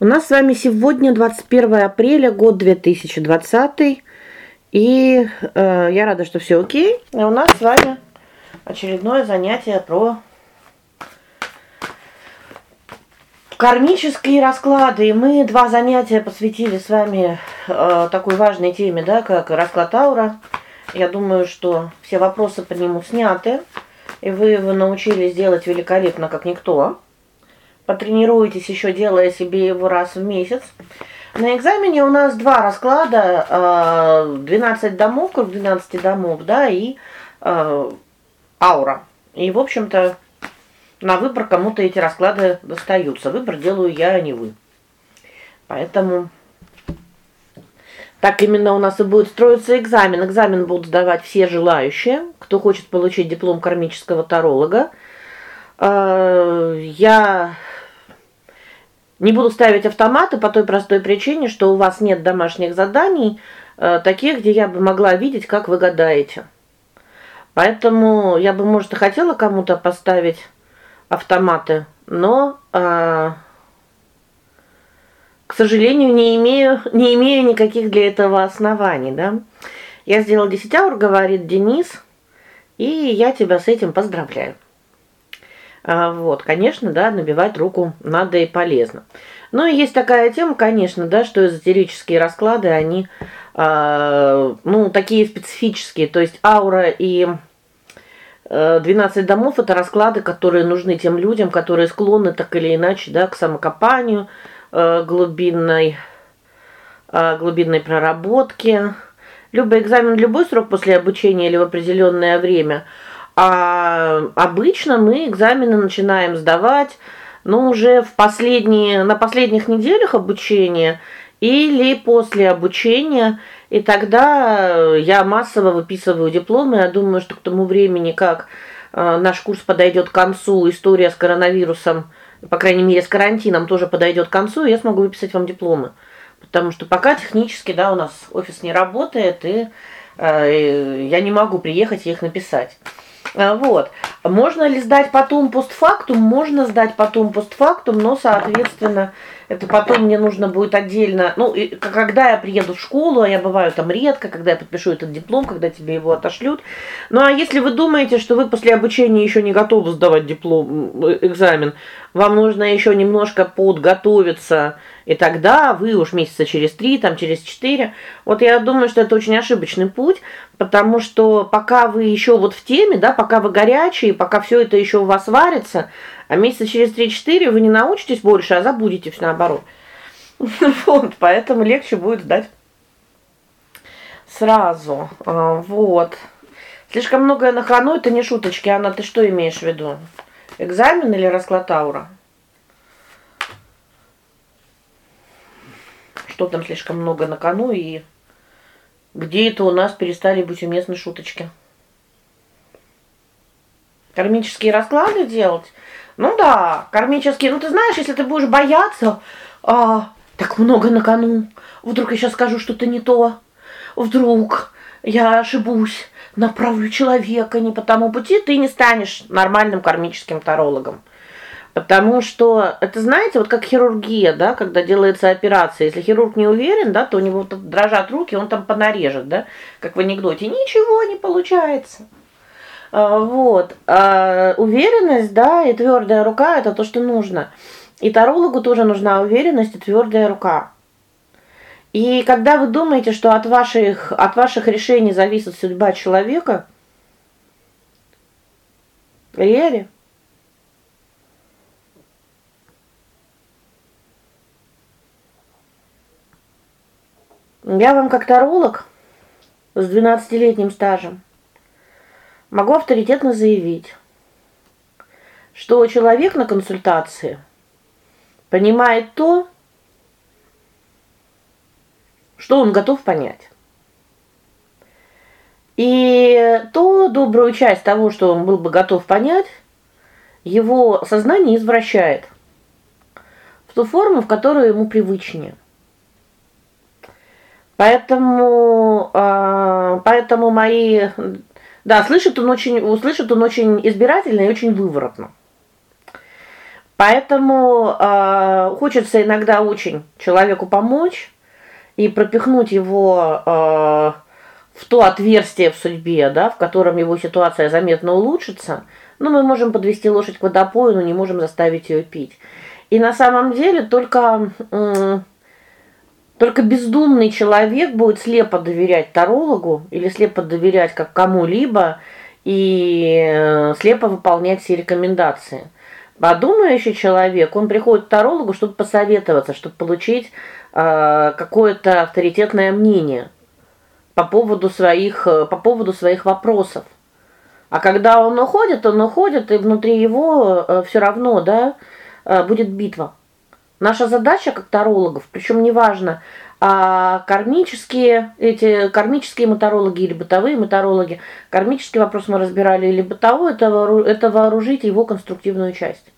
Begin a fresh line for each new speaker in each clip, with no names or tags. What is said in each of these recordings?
У нас с вами сегодня 21 апреля, год 2020. И э, я рада, что все о'кей. И у нас с вами очередное занятие про кармические расклады. И мы два занятия посвятили с вами э, такой важной теме, да, как расклад аура. Я думаю, что все вопросы по нему сняты, и вы его научились делать великолепно, как никто. Потренируйтесь еще делая себе его раз в месяц. На экзамене у нас два расклада, 12 э, домов, круг 12 домов, да, и э, аура. И, в общем-то, на выбор кому-то эти расклады достаются. Выбор делаю я, а не вы. Поэтому так именно у нас и будет строиться экзамен. Экзамен будут сдавать все желающие, кто хочет получить диплом кармического таролога. А, я не буду ставить автоматы по той простой причине, что у вас нет домашних заданий, а, таких, где я бы могла видеть, как вы гадаете. Поэтому я бы, может, и хотела кому-то поставить автоматы, но а, к сожалению, не имею не имею никаких для этого оснований, да? Я сделал 10 аур, говорит Денис, и я тебя с этим поздравляю. А, вот, конечно, да, набивать руку надо и полезно. Но есть такая тема, конечно, да, что эзотерические расклады, они э, ну, такие специфические, то есть аура и 12 э, домов это расклады, которые нужны тем людям, которые склонны так или иначе, да, к самокопанию, э, глубинной э, глубинной проработке. Любой экзамен, любой срок после обучения или в определенное время. А обычно мы экзамены начинаем сдавать, ну, уже в последние на последних неделях обучения или после обучения, и тогда я массово выписываю дипломы. Я думаю, что к тому времени, как э, наш курс подойдет к концу, история с коронавирусом, по крайней мере, с карантином тоже подойдет к концу, я смогу выписать вам дипломы. Потому что пока технически, да, у нас офис не работает, и э, я не могу приехать и их написать. Э, вот. Можно ли сдать потом постфактум? Можно сдать потом постфактум, но, соответственно, это потом мне нужно будет отдельно, ну, и, когда я приеду в школу, а я бываю там редко, когда я подпишу этот диплом, когда тебе его отошлют. Ну, а если вы думаете, что вы после обучения еще не готовы сдавать диплом, экзамен, вам нужно еще немножко подготовиться, и тогда вы уж месяца через три, там через четыре. Вот я думаю, что это очень ошибочный путь, потому что пока вы еще вот в теме, да, пока вы горячие, пока все это еще у вас варится, а месяца через 3-4 вы не научитесь больше, а забудете все наоборот. Вот, поэтому легче будет сдать сразу. А, вот. Слишком многое на ходу это не шуточки. Анна, ты что имеешь в виду? Экзамен или расклад аура? Что там слишком много на кону и где это у нас перестали быть уместны шуточки? Кармические расклады делать? Ну да, кармические. Ну ты знаешь, если ты будешь бояться, а так много на кону. Вдруг я сейчас скажу что-то не то. Вдруг я ошибусь, направлю человека не по тому пути, ты не станешь нормальным кармическим тарологом. Потому что это, знаете, вот как хирургия, да, когда делается операция. Если хирург не уверен, да, то у него дрожат руки, он там понарежет, да, как в анекдоте. Ничего не получается. А, вот. А уверенность, да, и твердая рука это то, что нужно. И тарологу тоже нужна уверенность и твердая рука. И когда вы думаете, что от ваших от ваших решений зависит судьба человека, реально Я вам как таролог с 12-летним стажем могу авторитетно заявить, что человек на консультации понимает то, что он готов понять. И то добрую часть того, что он был бы готов понять, его сознание извращает в ту форму, в которую ему привычнее. Поэтому э, поэтому мои да, слышит он очень услышит он очень избирательно и очень выворотно. Поэтому э, хочется иногда очень человеку помочь и пропихнуть его э, в то отверстие в судьбе, да, в котором его ситуация заметно улучшится. Но мы можем подвести лошадь к водопою, но не можем заставить ее пить. И на самом деле только только бездумный человек будет слепо доверять тарологу или слепо доверять как кому-либо и э, слепо выполнять все рекомендации. Подумающий человек, он приходит к тарологу, чтобы посоветоваться, чтобы получить э, какое-то авторитетное мнение по поводу своих э, по поводу своих вопросов. А когда он уходит, он уходит, и внутри его э, все равно, да, э, будет битва. Наша задача как тарологов, причем неважно, а кармические эти кармические моторологи или бытовые моторологи, кармический вопрос мы разбирали или бытовой это это вооружить его конструктивную часть.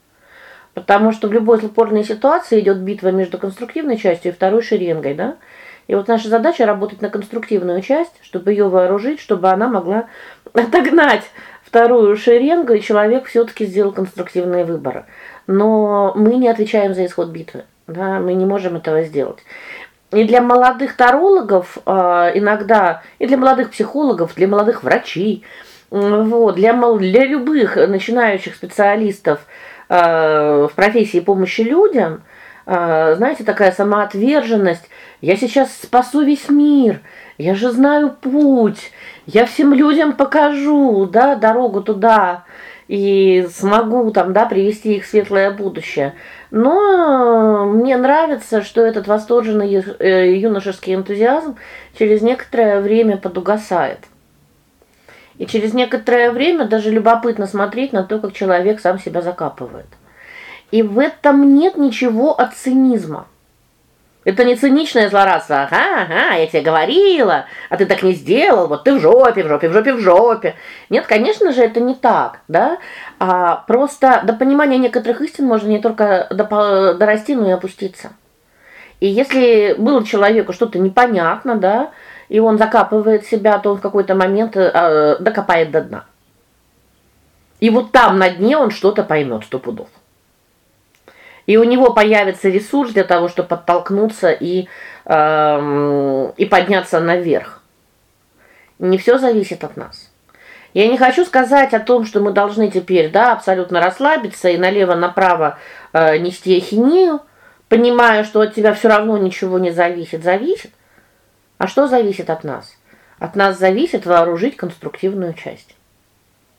Потому что в любой спорной ситуации идет битва между конструктивной частью и второй шеренгой, да? И вот наша задача работать на конструктивную часть, чтобы ее вооружить, чтобы она могла отогнать вторую шеренгу, и человек все таки сделал конструктивные выборы но мы не отвечаем за исход битвы. Да, мы не можем этого сделать. И для молодых тарологов э, иногда, и для молодых психологов, для молодых врачей, вот, для для любых начинающих специалистов э, в профессии помощи людям, э, знаете, такая самоотверженность. Я сейчас спасу весь мир. Я же знаю путь. Я всем людям покажу, да, дорогу туда и смогу там, да, привести их в светлое будущее. Но мне нравится, что этот восторженный э, юношеский энтузиазм через некоторое время подугасает. И через некоторое время даже любопытно смотреть на то, как человек сам себя закапывает. И в этом нет ничего от цинизма. Это не циничное злорадство. Ага, ага, я тебе говорила, а ты так не сделал. Вот ты в жопе, в жопе, в жопе, в жопе. Нет, конечно же, это не так, да? А просто до понимания некоторых истин можно не только до, дорасти, но и опуститься. И если было человеку что-то непонятно, да, и он закапывает себя, то он в какой-то момент э, докопает до дна. И вот там на дне он что-то поймет, сто пудов и у него появится ресурс для того, чтобы подтолкнуться и э, и подняться наверх. Не все зависит от нас. Я не хочу сказать о том, что мы должны теперь, да, абсолютно расслабиться и налево направо э, нести ахинею, понимая, что от тебя все равно ничего не зависит. Зависит. А что зависит от нас? От нас зависит вооружить конструктивную часть.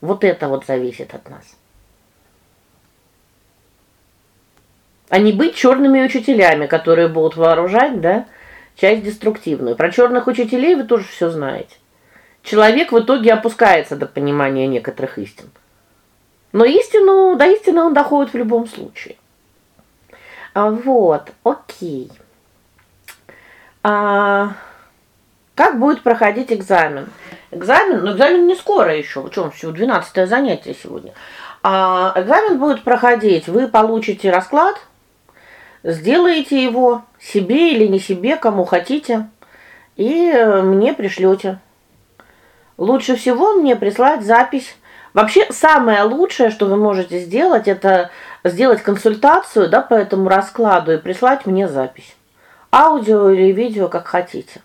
Вот это вот зависит от нас. А не быть черными учителями, которые будут вооружать, да, часть деструктивную. Про черных учителей вы тоже все знаете. Человек в итоге опускается до понимания некоторых истин. Но истину, до истины он доходит в любом случае. А вот, о'кей. А как будет проходить экзамен? Экзамен, ну экзамен не скоро еще. В чем всего 12 занятие сегодня. А экзамен будет проходить, вы получите расклад Сделаете его себе или не себе, кому хотите, и э, мне пришлете. Лучше всего мне прислать запись. Вообще самое лучшее, что вы можете сделать это сделать консультацию, да, по этому раскладу и прислать мне запись. Аудио или видео, как хотите.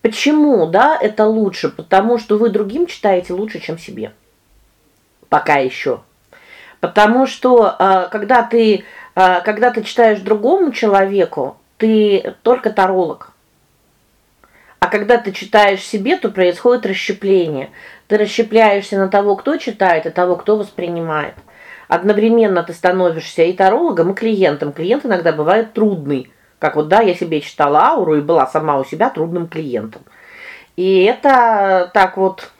Почему, да, это лучше? Потому что вы другим читаете лучше, чем себе. Пока еще. Потому что э, когда ты когда ты читаешь другому человеку, ты только таролог. А когда ты читаешь себе, то происходит расщепление. Ты расщепляешься на того, кто читает, и того, кто воспринимает. Одновременно ты становишься и тарологом, и клиентом. Клиент иногда бывает трудный. Как вот да, я себе читала ауру и была сама у себя трудным клиентом. И это так вот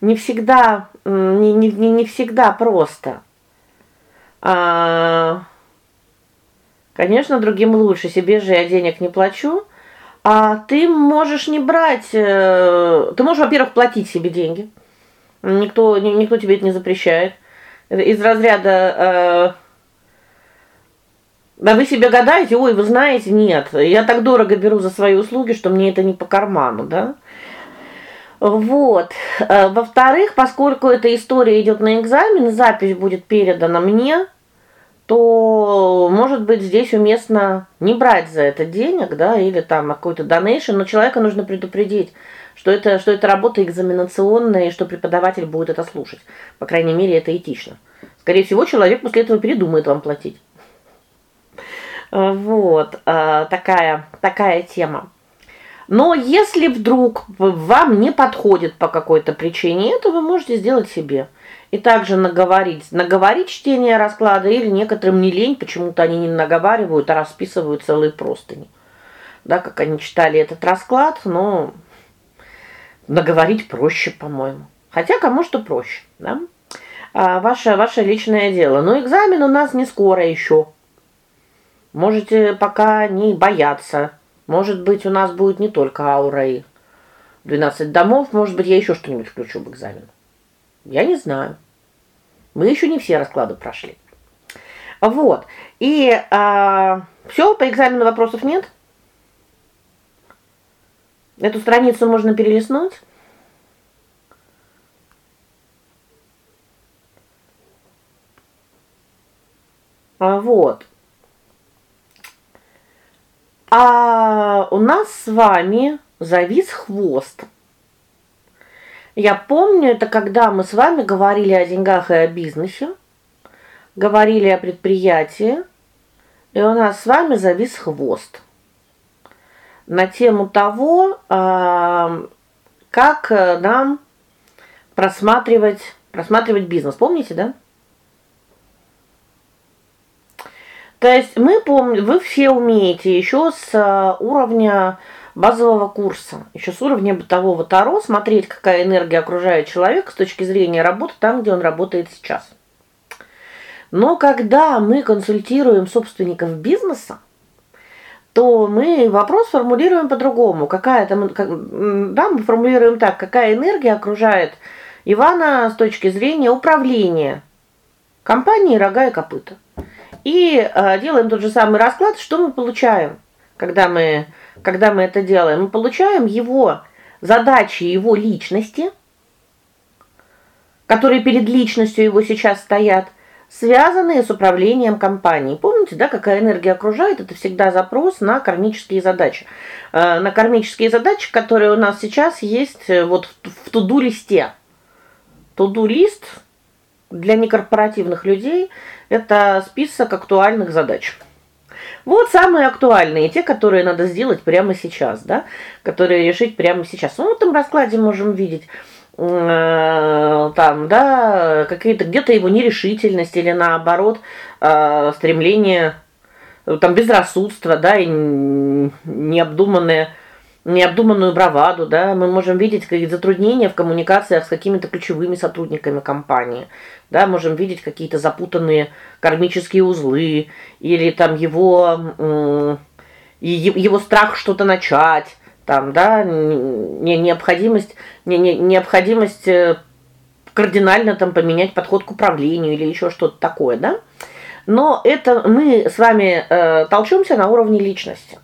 не всегда не не не всегда просто. А Конечно, другим лучше, себе же я денег не плачу. А ты можешь не брать, э, ты можешь, во-первых, платить себе деньги. Никто никто тебе это не запрещает. Из разряда э да вы себе гадаете, ой, вы знаете, нет. Я так дорого беру за свои услуги, что мне это не по карману, да? Вот. Э, во-вторых, поскольку эта история идет на экзамен, запись будет передана мне то, может быть, здесь уместно не брать за это денег, да, или там какой-то донейшн, но человека нужно предупредить, что это что это работа экзаменационная и что преподаватель будет это слушать. По крайней мере, это этично. Скорее всего, человек после этого передумает вам платить. А, вот, а, такая такая тема. Но если вдруг вам не подходит по какой-то причине, это вы можете сделать себе. И также наговорить, наговорить чтение расклада или некоторым не лень, почему-то они не наговаривают, а расписывают целые простыни. Да, как они читали этот расклад, но наговорить проще, по-моему. Хотя кому что проще, да? А ваше ваше личное дело. Но экзамен у нас не скоро еще. Можете пока не бояться. Может быть, у нас будет не только аура и 12 домов, может быть, я еще что-нибудь включу в экзамен. Я не знаю. Мы еще не все расклады прошли. Вот. И а, все, по экзамену вопросов нет. Эту страницу можно перелистнуть. А вот. А у нас с вами завис хвост. Я помню, это когда мы с вами говорили о деньгах и о бизнесе, говорили о предприятии, и у нас с вами завис хвост. На тему того, а, как нам просматривать просматривать бизнес. Помните, да? То есть мы помним, вы все умеете еще с а, уровня базового курса, еще с уровня бытового таро смотреть, какая энергия окружает человека с точки зрения работы там, где он работает сейчас. Но когда мы консультируем собственников бизнеса, то мы вопрос формулируем по-другому. Какая там да, мы формулируем так: какая энергия окружает Ивана с точки зрения управления компанией рога и копыта. И э, делаем тот же самый расклад, что мы получаем, когда мы когда мы это делаем? Мы получаем его задачи, его личности, которые перед личностью его сейчас стоят, связанные с управлением компанией. Помните, да, какая энергия окружает? Это всегда запрос на кармические задачи. Э, на кармические задачи, которые у нас сейчас есть э, вот в туду-листе. Туду-лист для некорпоративных людей это список актуальных задач. Вот самые актуальные, те, которые надо сделать прямо сейчас, да, которые решить прямо сейчас. Ну, в этом раскладе можем видеть э, там, да, какие-то где-то его нерешительность или наоборот, э, стремление там безрассудство, да, и необдуманное необдуманную браваду, да, мы можем видеть какие-то затруднения в коммуникациях с какими-то ключевыми сотрудниками компании. Да, можем видеть какие-то запутанные кармические узлы или там его его страх что-то начать, там, да, не необходимость не, не необходимость э, кардинально там поменять подход к управлению или еще что-то такое, да? Но это мы с вами э, толчемся на уровне личности.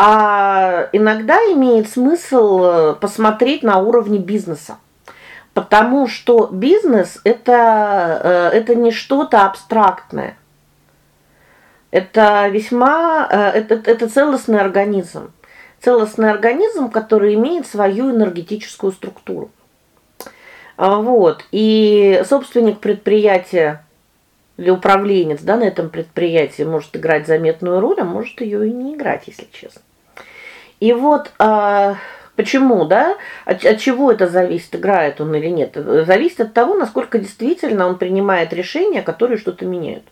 А иногда имеет смысл э, посмотреть на уровне бизнеса. Потому что бизнес это э, это не что-то абстрактное. Это весьма э, это это целостный организм. Целостный организм, который имеет свою энергетическую структуру. А, вот. И собственник предприятия или управленец, да, на этом предприятии может играть заметную роль, а может ее и не играть, если честно. И вот а, почему, да? От, от чего это зависит, играет он или нет? Зависит от того, насколько действительно он принимает решения, которые что-то меняют.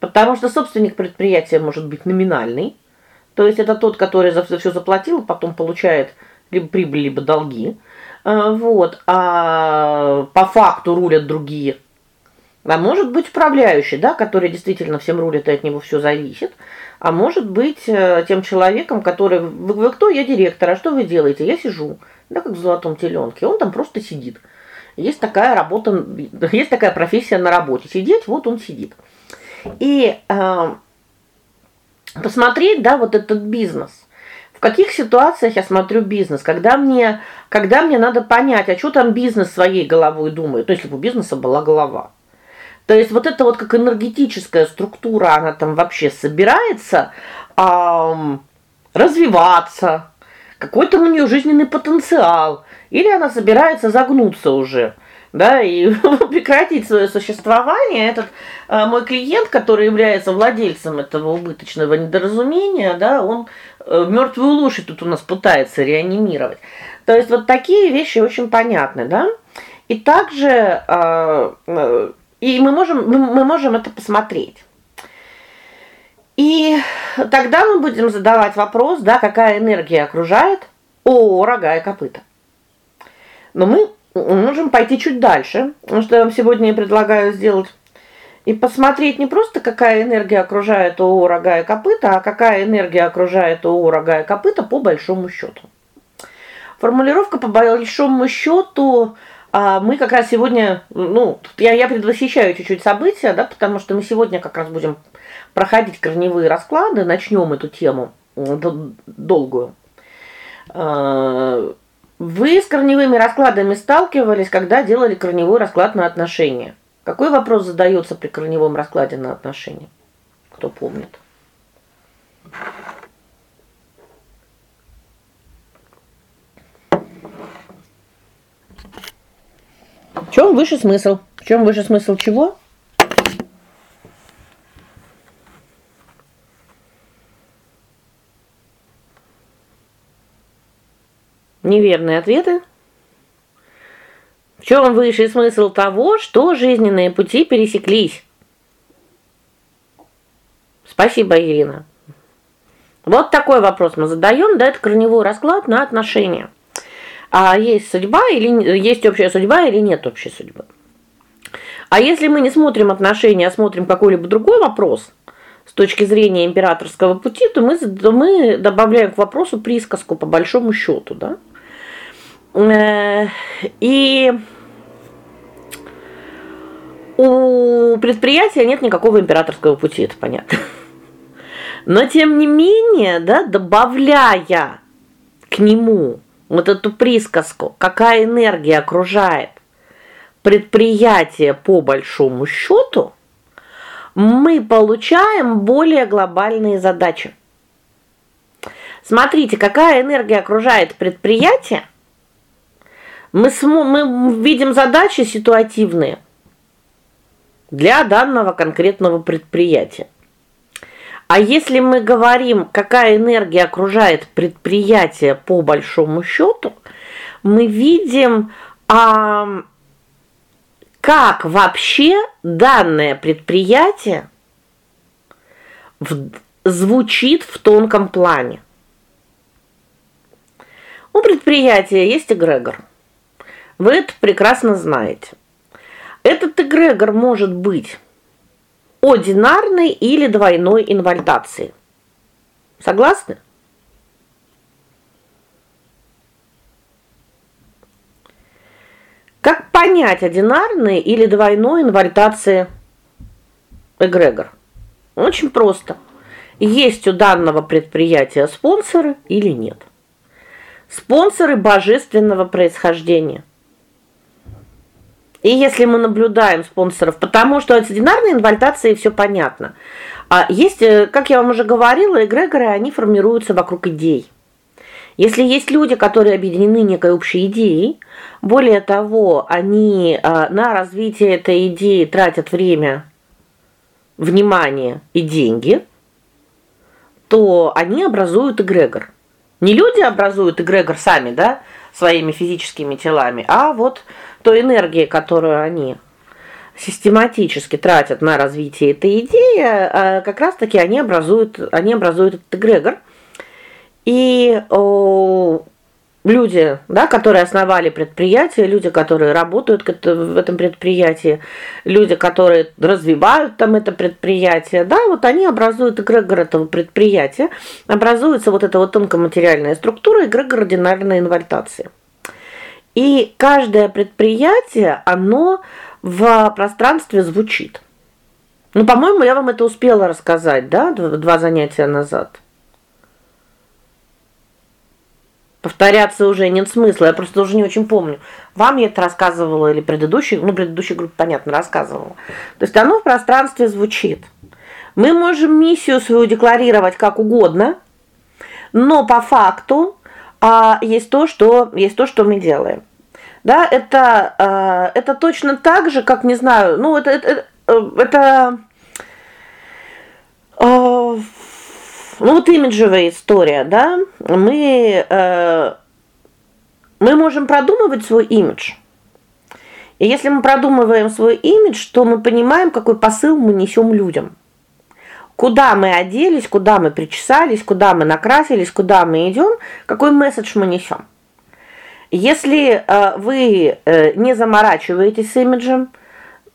Потому что собственник предприятия может быть номинальный, то есть это тот, который за все заплатил, потом получает либо прибыль, либо долги. А, вот. А по факту рулят другие. А может быть управляющий, да, который действительно всем рулит, и от него все зависит а может быть э, тем человеком, который вы, вы кто? Я директор. А что вы делаете? Я сижу. Да как в золотом теленке. Он там просто сидит. Есть такая работа, есть такая профессия на работе. Сидеть, вот он сидит. И э, посмотреть, да, вот этот бизнес. В каких ситуациях я смотрю бизнес? Когда мне когда мне надо понять, а что там бизнес своей головой думает? Ну, если бы у бизнеса была голова. То есть вот это вот как энергетическая структура, она там вообще собирается эм, развиваться, какой-то у нее жизненный потенциал, или она собирается загнуться уже да, и прекратить свое существование. Этот э, мой клиент, который является владельцем этого убыточного недоразумения, да, он э, мертвую лошадь тут у нас пытается реанимировать. То есть вот такие вещи очень понятны, да? И также э, э и мы можем мы, можем это посмотреть. И тогда мы будем задавать вопрос, да, какая энергия окружает о рога и копыта. Но мы можем пойти чуть дальше, что я вам сегодня предлагаю сделать. И посмотреть не просто какая энергия окружает ООО рога и копыта, а какая энергия окружает ООО рога и копыта по большому счету. Формулировка по большому счету а мы как раз сегодня, ну, я я предвосхищаю чуть-чуть события, да, потому что мы сегодня как раз будем проходить корневые расклады, начнем эту тему долгую. А, вы с корневыми раскладами сталкивались, когда делали корневой расклад на отношения? Какой вопрос задается при корневом раскладе на отношения? Кто помнит? В чем выше смысл? В чем выше смысл чего? Неверные ответы. В чем высший смысл того, что жизненные пути пересеклись? Спасибо, Ирина. Вот такой вопрос мы задаем, да, это корневой расклад на отношения. А есть судьба или есть общая судьба или нет общей судьбы? А если мы не смотрим отношения, а смотрим какой-либо другой вопрос с точки зрения императорского пути, то мы мы добавляем к вопросу присказку по большому счету, да? Э, и у предприятия нет никакого императорского пути, это понятно. Но тем не менее, да, добавляя к нему вот эту присказку, какая энергия окружает предприятие по большому счету, мы получаем более глобальные задачи. Смотрите, какая энергия окружает предприятие, мы мы видим задачи ситуативные для данного конкретного предприятия. А если мы говорим, какая энергия окружает предприятие по большому счету, мы видим, а, как вообще данное предприятие в, звучит в тонком плане. У предприятия есть эгрегор. Вы это прекрасно знаете. Этот эгрегор может быть одинарной или двойной инвальдации. Согласны? Как понять одинарные или двойной инвальдации эгрегор? Очень просто. Есть у данного предприятия спонсоры или нет? Спонсоры божественного происхождения. И если мы наблюдаем спонсоров, потому что от одинарной инвальдации все понятно. А есть, э, как я вам уже говорила, эгрегоры, они формируются вокруг идей. Если есть люди, которые объединены некой общей идеей, более того, они а, на развитие этой идеи тратят время, внимание и деньги, то они образуют эгрегор. Не люди образуют эгрегор сами, да, своими физическими телами, а вот той энергии, которую они систематически тратят на развитие этой идеи, а, как раз таки они образуют они образуют этот эгрегор. И о, люди, да, которые основали предприятие, люди, которые работают в этом предприятии, люди, которые развивают там это предприятие, да, вот они образуют эгрегор этого предприятия, образуется вот эта вот тонкоматериальная структура эгрегор ординарной инвальтации. И каждое предприятие, оно в пространстве звучит. Ну, по-моему, я вам это успела рассказать, да, два занятия назад. Повторяться уже нет смысла. Я просто уже не очень помню. Вам я это рассказывала или предыдущий, ну, предыдущей группе, понятно, рассказывала. То есть оно в пространстве звучит. Мы можем миссию свою декларировать как угодно, но по факту а есть то, что есть то, что мы делаем. Да, это э, это точно так же, как не знаю, ну это это это э, ну вот имиджевая история, да? Мы э, мы можем продумывать свой имидж. И если мы продумываем свой имидж, то мы понимаем, какой посыл мы несем людям. Куда мы оделись, куда мы причесались, куда мы накрасились, куда мы идем, какой месседж мы несем. Если э, вы э, не заморачиваетесь с имиджем,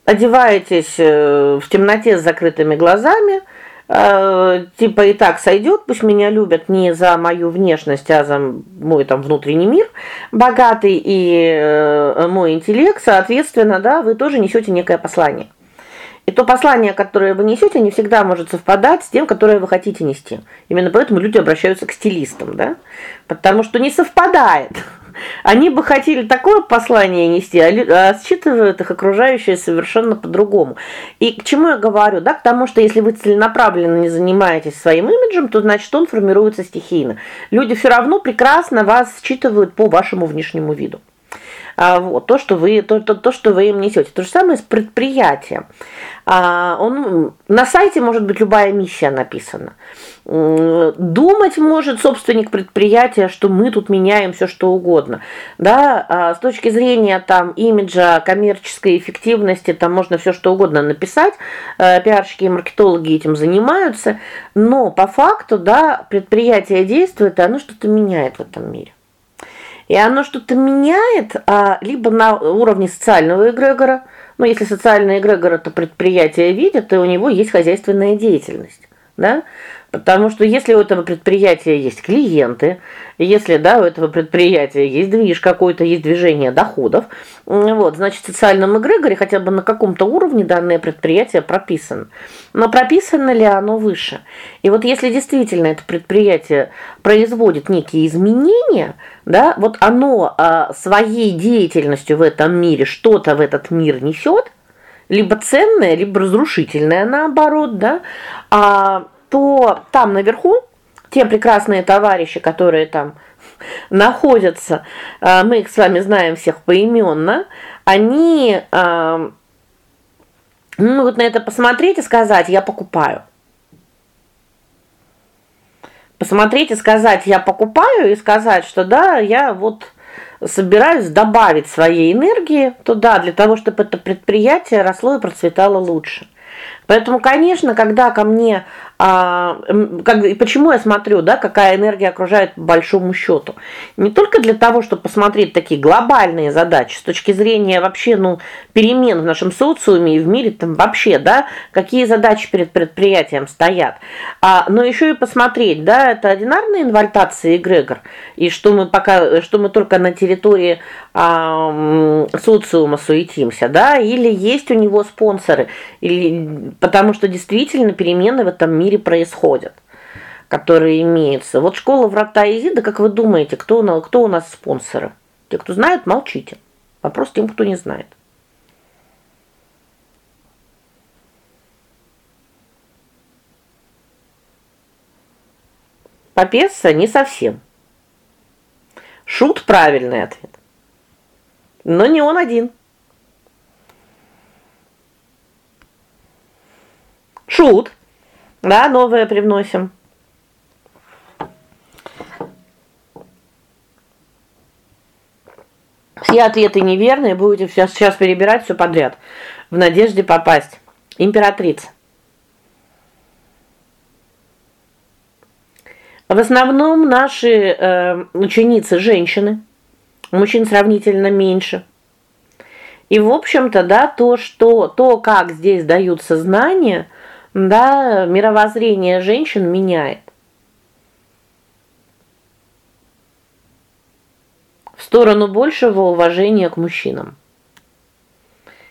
одеваетесь э, в темноте с закрытыми глазами, э, типа и так сойдет, пусть меня любят не за мою внешность, а за мой там внутренний мир, богатый и э, мой интеллект, соответственно, да, вы тоже несете некое послание. И то послание, которое вы несете, не всегда может совпадать с тем, которое вы хотите нести. Именно поэтому люди обращаются к стилистам, да? Потому что не совпадает. Они бы хотели такое послание нести, а, а считывают их окружающие совершенно по-другому. И к чему я говорю, да? К тому, что если вы целенаправленно не занимаетесь своим имиджем, то значит, он формируется стихийно. Люди все равно прекрасно вас считывают по вашему внешнему виду. А вот то, что вы то, то, то что вы им несете. То же самое с предприятием. А он на сайте может быть любая миссия написана. Думать может собственник предприятия, что мы тут меняем все что угодно. Да, а с точки зрения там имиджа, коммерческой эффективности, там можно все что угодно написать. Э, пиарщики и маркетологи этим занимаются, но по факту, да, предприятие действует, и оно что-то меняет в этом мире. И оно что-то меняет, а либо на уровне социального эгрегора. Ну, если социальный эгрегор это предприятие видит, то у него есть хозяйственная деятельность, да? Потому что если у этого предприятия есть клиенты, если, да, у этого предприятия есть движ какой-то, есть движение доходов, вот, значит, в социальном эгрегоре хотя бы на каком-то уровне данное предприятие прописано. Но прописано ли оно выше? И вот если действительно это предприятие производит некие изменения, да, вот оно а, своей деятельностью в этом мире что-то в этот мир несет, либо ценное, либо разрушительное наоборот, да? А то там наверху те прекрасные товарищи, которые там находятся, а, мы их с вами знаем всех поименно, они а, ну вот на это посмотреть и сказать: "Я покупаю". Посмотреть и сказать: "Я покупаю" и сказать, что да, я вот собираюсь добавить своей энергии туда для того, чтобы это предприятие росло и процветало лучше. Поэтому, конечно, когда ко мне а, как почему я смотрю, да, какая энергия окружает по большому счету. Не только для того, чтобы посмотреть такие глобальные задачи с точки зрения вообще, ну, перемен в нашем социуме и в мире там вообще, да, какие задачи перед предприятием стоят. А, но еще и посмотреть, да, это одинарная инвальтация эгрегор, и что мы пока что мы только на территории а, социума суетимся, да, или есть у него спонсоры, или потому что действительно перемены в этом мире происходят, которые имеются. Вот школа Врата Изида, как вы думаете, кто у кто у нас спонсоры? Те, кто знают, молчите. Вопрос тем, кто не знает. Попесса не совсем. Шут правильный ответ. Но не он один. Шут да, новое привносим. Все ответы неверные, будете сейчас сейчас перебирать все подряд в надежде попасть. Императрица. В основном наши э, ученицы женщины. Мужчин сравнительно меньше. И в общем-то, да, то, что то, как здесь даются знания, да, мировоззрение женщин меняет. В сторону большего уважения к мужчинам.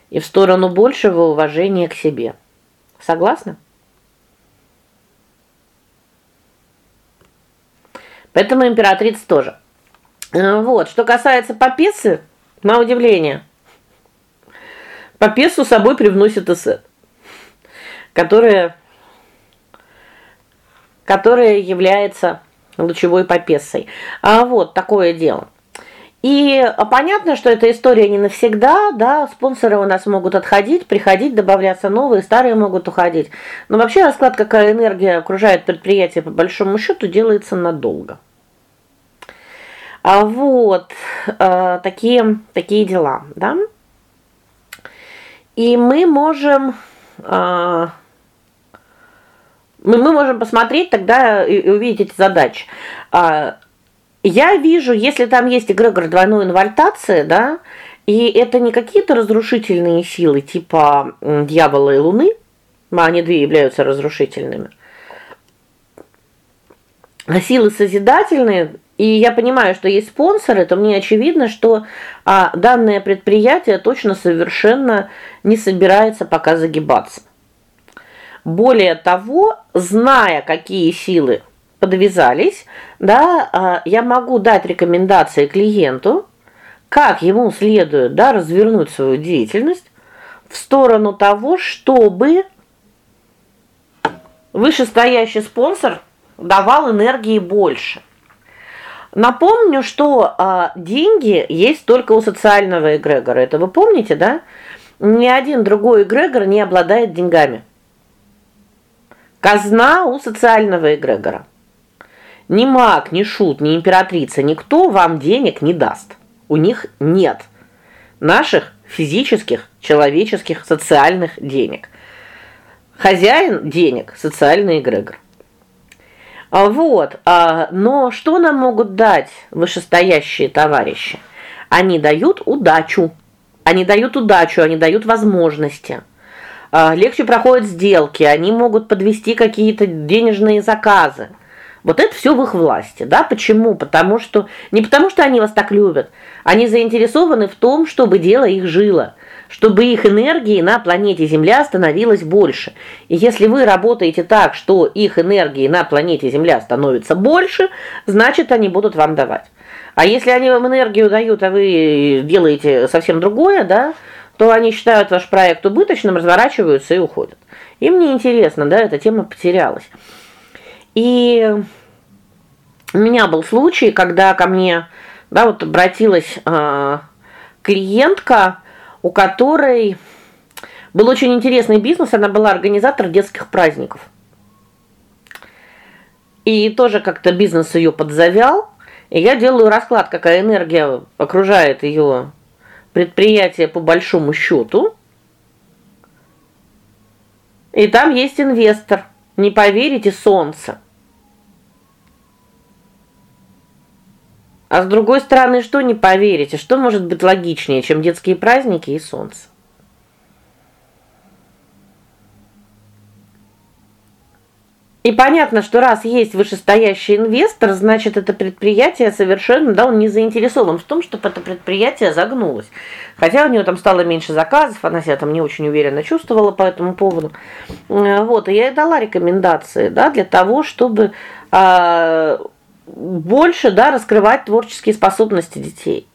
И в сторону большего уважения к себе. Согласны? Поэтому императрица тоже. Э, вот, что касается Попесы, на удивление, Попесу собой привносит эссе, которая которая является лучевой попесой. А вот такое дело. И а, понятно, что эта история не навсегда, да, спонсоры у нас могут отходить, приходить, добавляться новые, старые могут уходить. Но вообще расклад, какая энергия окружает предприятие по большому счету, делается надолго. А вот э, такие такие дела, да? И мы можем э, мы, мы можем посмотреть тогда и, и увидеть эти задачи. А, я вижу, если там есть эгрегор двойной инвальтации, да, и это не какие-то разрушительные силы типа дьявола и луны, а они две являются разрушительными. А силы созидательные, и я понимаю, что есть спонсоры, то мне очевидно, что а, данное предприятие точно совершенно не собирается пока загибаться. Более того, зная, какие силы подвязались, да, а, я могу дать рекомендации клиенту, как ему следует, да, развернуть свою деятельность в сторону того, чтобы вышестоящий спонсор давал энергии больше. Напомню, что а, деньги есть только у социального эгрегора. Это вы помните, да? Ни один другой эгрегор не обладает деньгами. Казна у социального эгрегора. Ни маг, ни шут, ни императрица, никто вам денег не даст. У них нет наших физических, человеческих, социальных денег. Хозяин денег социальный эгрегор. А вот, а, но что нам могут дать вышестоящие товарищи? Они дают удачу. Они дают удачу, они дают возможности. А, легче проходят сделки, они могут подвести какие-то денежные заказы. Вот это все в их власти, да? Почему? Потому что не потому что они вас так любят. Они заинтересованы в том, чтобы дело их жило, чтобы их энергии на планете Земля становилось больше. И если вы работаете так, что их энергии на планете Земля становится больше, значит, они будут вам давать. А если они вам энергию дают, а вы делаете совсем другое, да? То они считают ваш проект убыточным, разворачиваются и уходят. Им не интересно, да, эта тема потерялась. И у меня был случай, когда ко мне, да, вот обратилась э, клиентка, у которой был очень интересный бизнес, она была организатор детских праздников. И тоже как-то бизнес ее подзавял, и я делаю расклад, какая энергия окружает ее предприятие по большому счету. И там есть инвестор. Не поверите, солнце. А с другой стороны, что не поверите? Что может быть логичнее, чем детские праздники и солнце? И понятно, что раз есть вышестоящий инвестор, значит, это предприятие совершенно, да, он не заинтересован в том, чтобы это предприятие загнулось. Хотя у нее там стало меньше заказов, она себя там не очень уверенно чувствовала по этому поводу. Э, вот, и я ей дала рекомендации, да, для того, чтобы а, больше, да, раскрывать творческие способности детей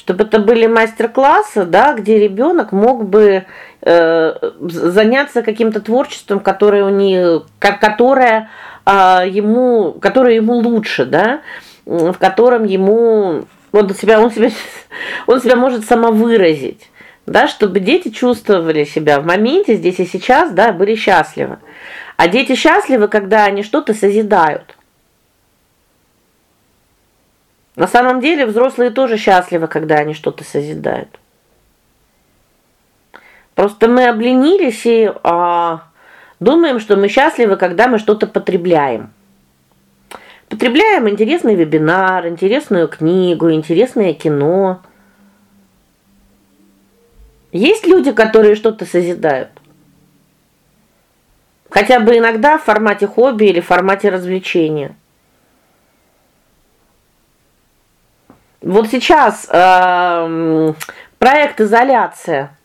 чтобы это были мастер-классы, да, где ребенок мог бы э, заняться каким-то творчеством, которое у них которое э, ему, которое ему лучше, да, в котором ему он себя он себя он себя может самовыразить. Да, чтобы дети чувствовали себя в моменте здесь и сейчас, да, были счастливы. А дети счастливы, когда они что-то созидают. На самом деле взрослые тоже счастливы, когда они что-то созидают. Просто мы обленились и а, думаем, что мы счастливы, когда мы что-то потребляем. Потребляем интересный вебинар, интересную книгу, интересное кино. Есть люди, которые что-то созидают. Хотя бы иногда в формате хобби или в формате развлечения. Вот сейчас э, проект изоляция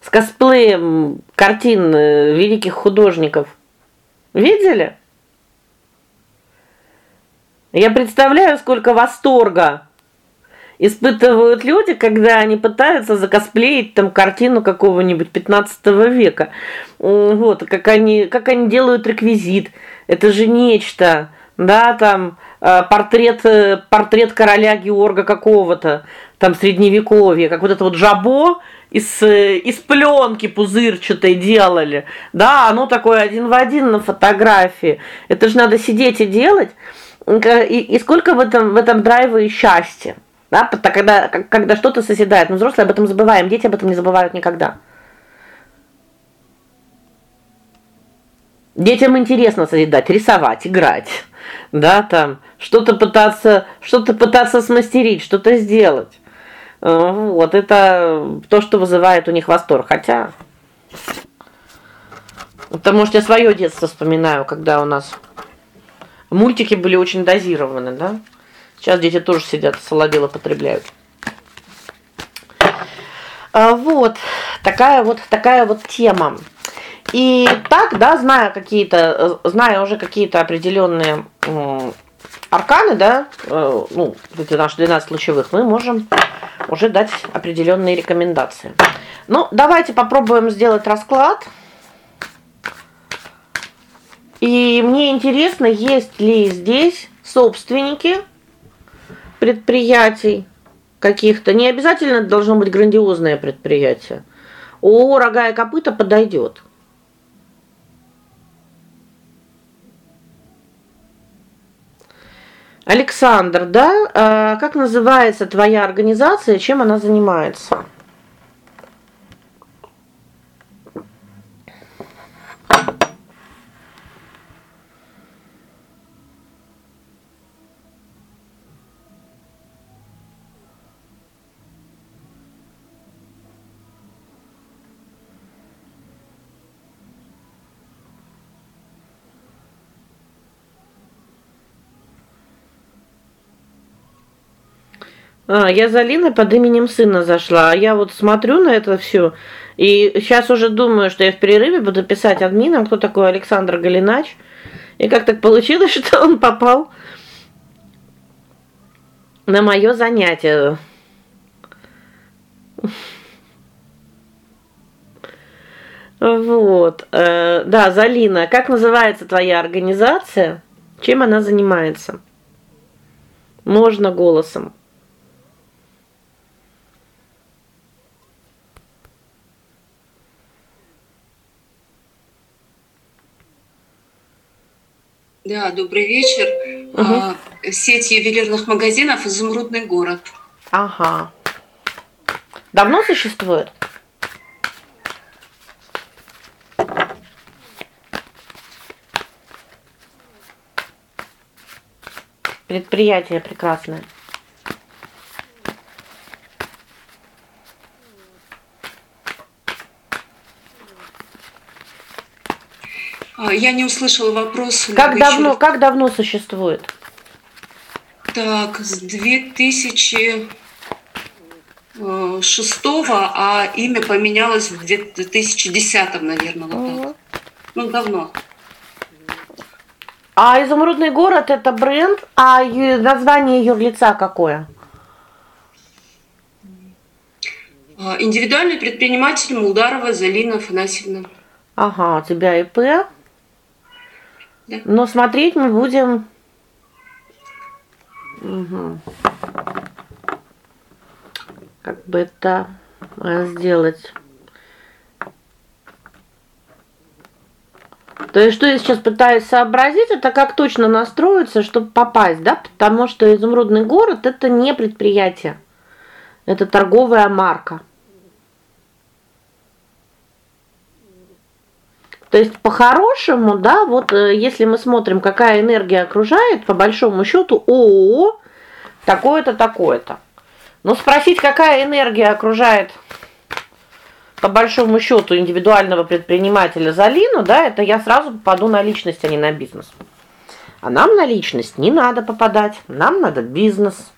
с косплеем картин э, великих художников. Видели? Я представляю, сколько восторга испытывают люди, когда они пытаются закосплеить там картину какого-нибудь 15 века. Вот, как они как они делают реквизит. Это же нечто, да, там портрет э, портрет короля Георга какого-то, там средневековья, как вот это вот жабо из э, из пленки пузырчатой делали. Да, оно такое один в один на фотографии. Это же надо сидеть и делать. И, и сколько в этом в этом драйва и счастья. Да, когда когда что-то созидает, мы взрослые об этом забываем, дети об этом не забывают никогда. Детям интересно созидать, рисовать, играть. Да, там что-то пытаться, что-то пытаться смастерить, что-то сделать. Э, вот это то, что вызывает у них восторг, хотя Потому что я свое детство вспоминаю, когда у нас мультики были очень дозированы, да? Сейчас дети тоже сидят, соловело потребляют. А, вот такая вот такая вот тема. И так, да, зная какие-то, зная уже какие-то определенные арканы, да, э, ну, эти наши 12 лучевых, мы можем уже дать определенные рекомендации. Ну, давайте попробуем сделать расклад. И мне интересно, есть ли здесь собственники предприятий каких-то. Не обязательно должно быть грандиозное предприятие. О, рога и копыта подойдет. Александр, да? А, как называется твоя организация, чем она занимается? А, я за Линой под именем сына зашла. А я вот смотрю на это все и сейчас уже думаю, что я в перерыве буду писать админам, кто такой Александр Галинач. И как так получилось, что он попал на мое занятие. Вот. Э, да, Залина, как называется твоя организация? Чем она занимается? Можно голосом.
Да, добрый вечер. Угу. Сеть ювелирных магазинов Изумрудный город.
Ага. Давно существует? Предприятие прекрасное.
Я не услышала вопрос.
Как давно, еще... как давно существует?
Так, с 2006 а имя поменялось в 2010, наверное, вот угу. так. Ну, давно.
А изумрудный город это бренд, а название юрлица какое?
А, индивидуальный предприниматель Мулдарова Залина Афанасьевна.
Ага, у тебя ИП. Но смотреть мы будем Угу. Как бы это сделать? То есть что я сейчас пытаюсь сообразить, это как точно настроиться, чтобы попасть, да? Потому что изумрудный город это не предприятие. Это торговая марка. То есть по-хорошему, да, вот э, если мы смотрим, какая энергия окружает, по большому счету ООО такое-то, такое-то. Но спросить, какая энергия окружает по большому счету индивидуального предпринимателя Залину, да, это я сразу попаду на личность, а не на бизнес. А нам на личность не надо попадать, нам надо бизнес.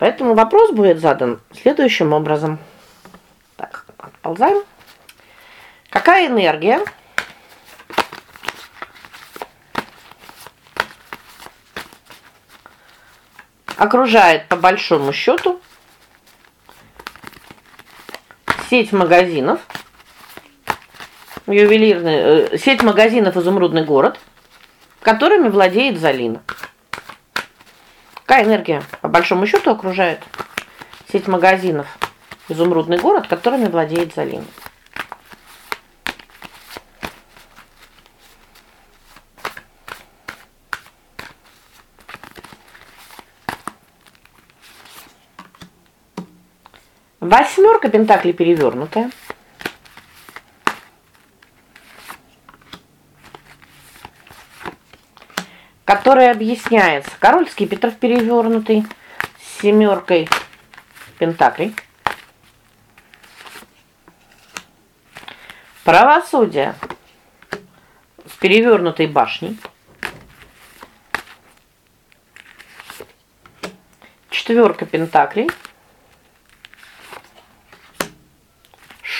Поэтому вопрос будет задан следующим образом. Так, отползаем. Какая энергия окружает по большому счету сеть магазинов, ювелирные э, сеть магазинов Изумрудный город, которыми владеет Залина. Какая энергия по большому счету окружает сеть магазинов Изумрудный город, которыми владеет Залина. Восьмерка пентаклей перевернутая. Которая объясняется король скипетров перевернутый с семеркой пентаклей. Правосудие с перевернутой башней. Четверка пентаклей.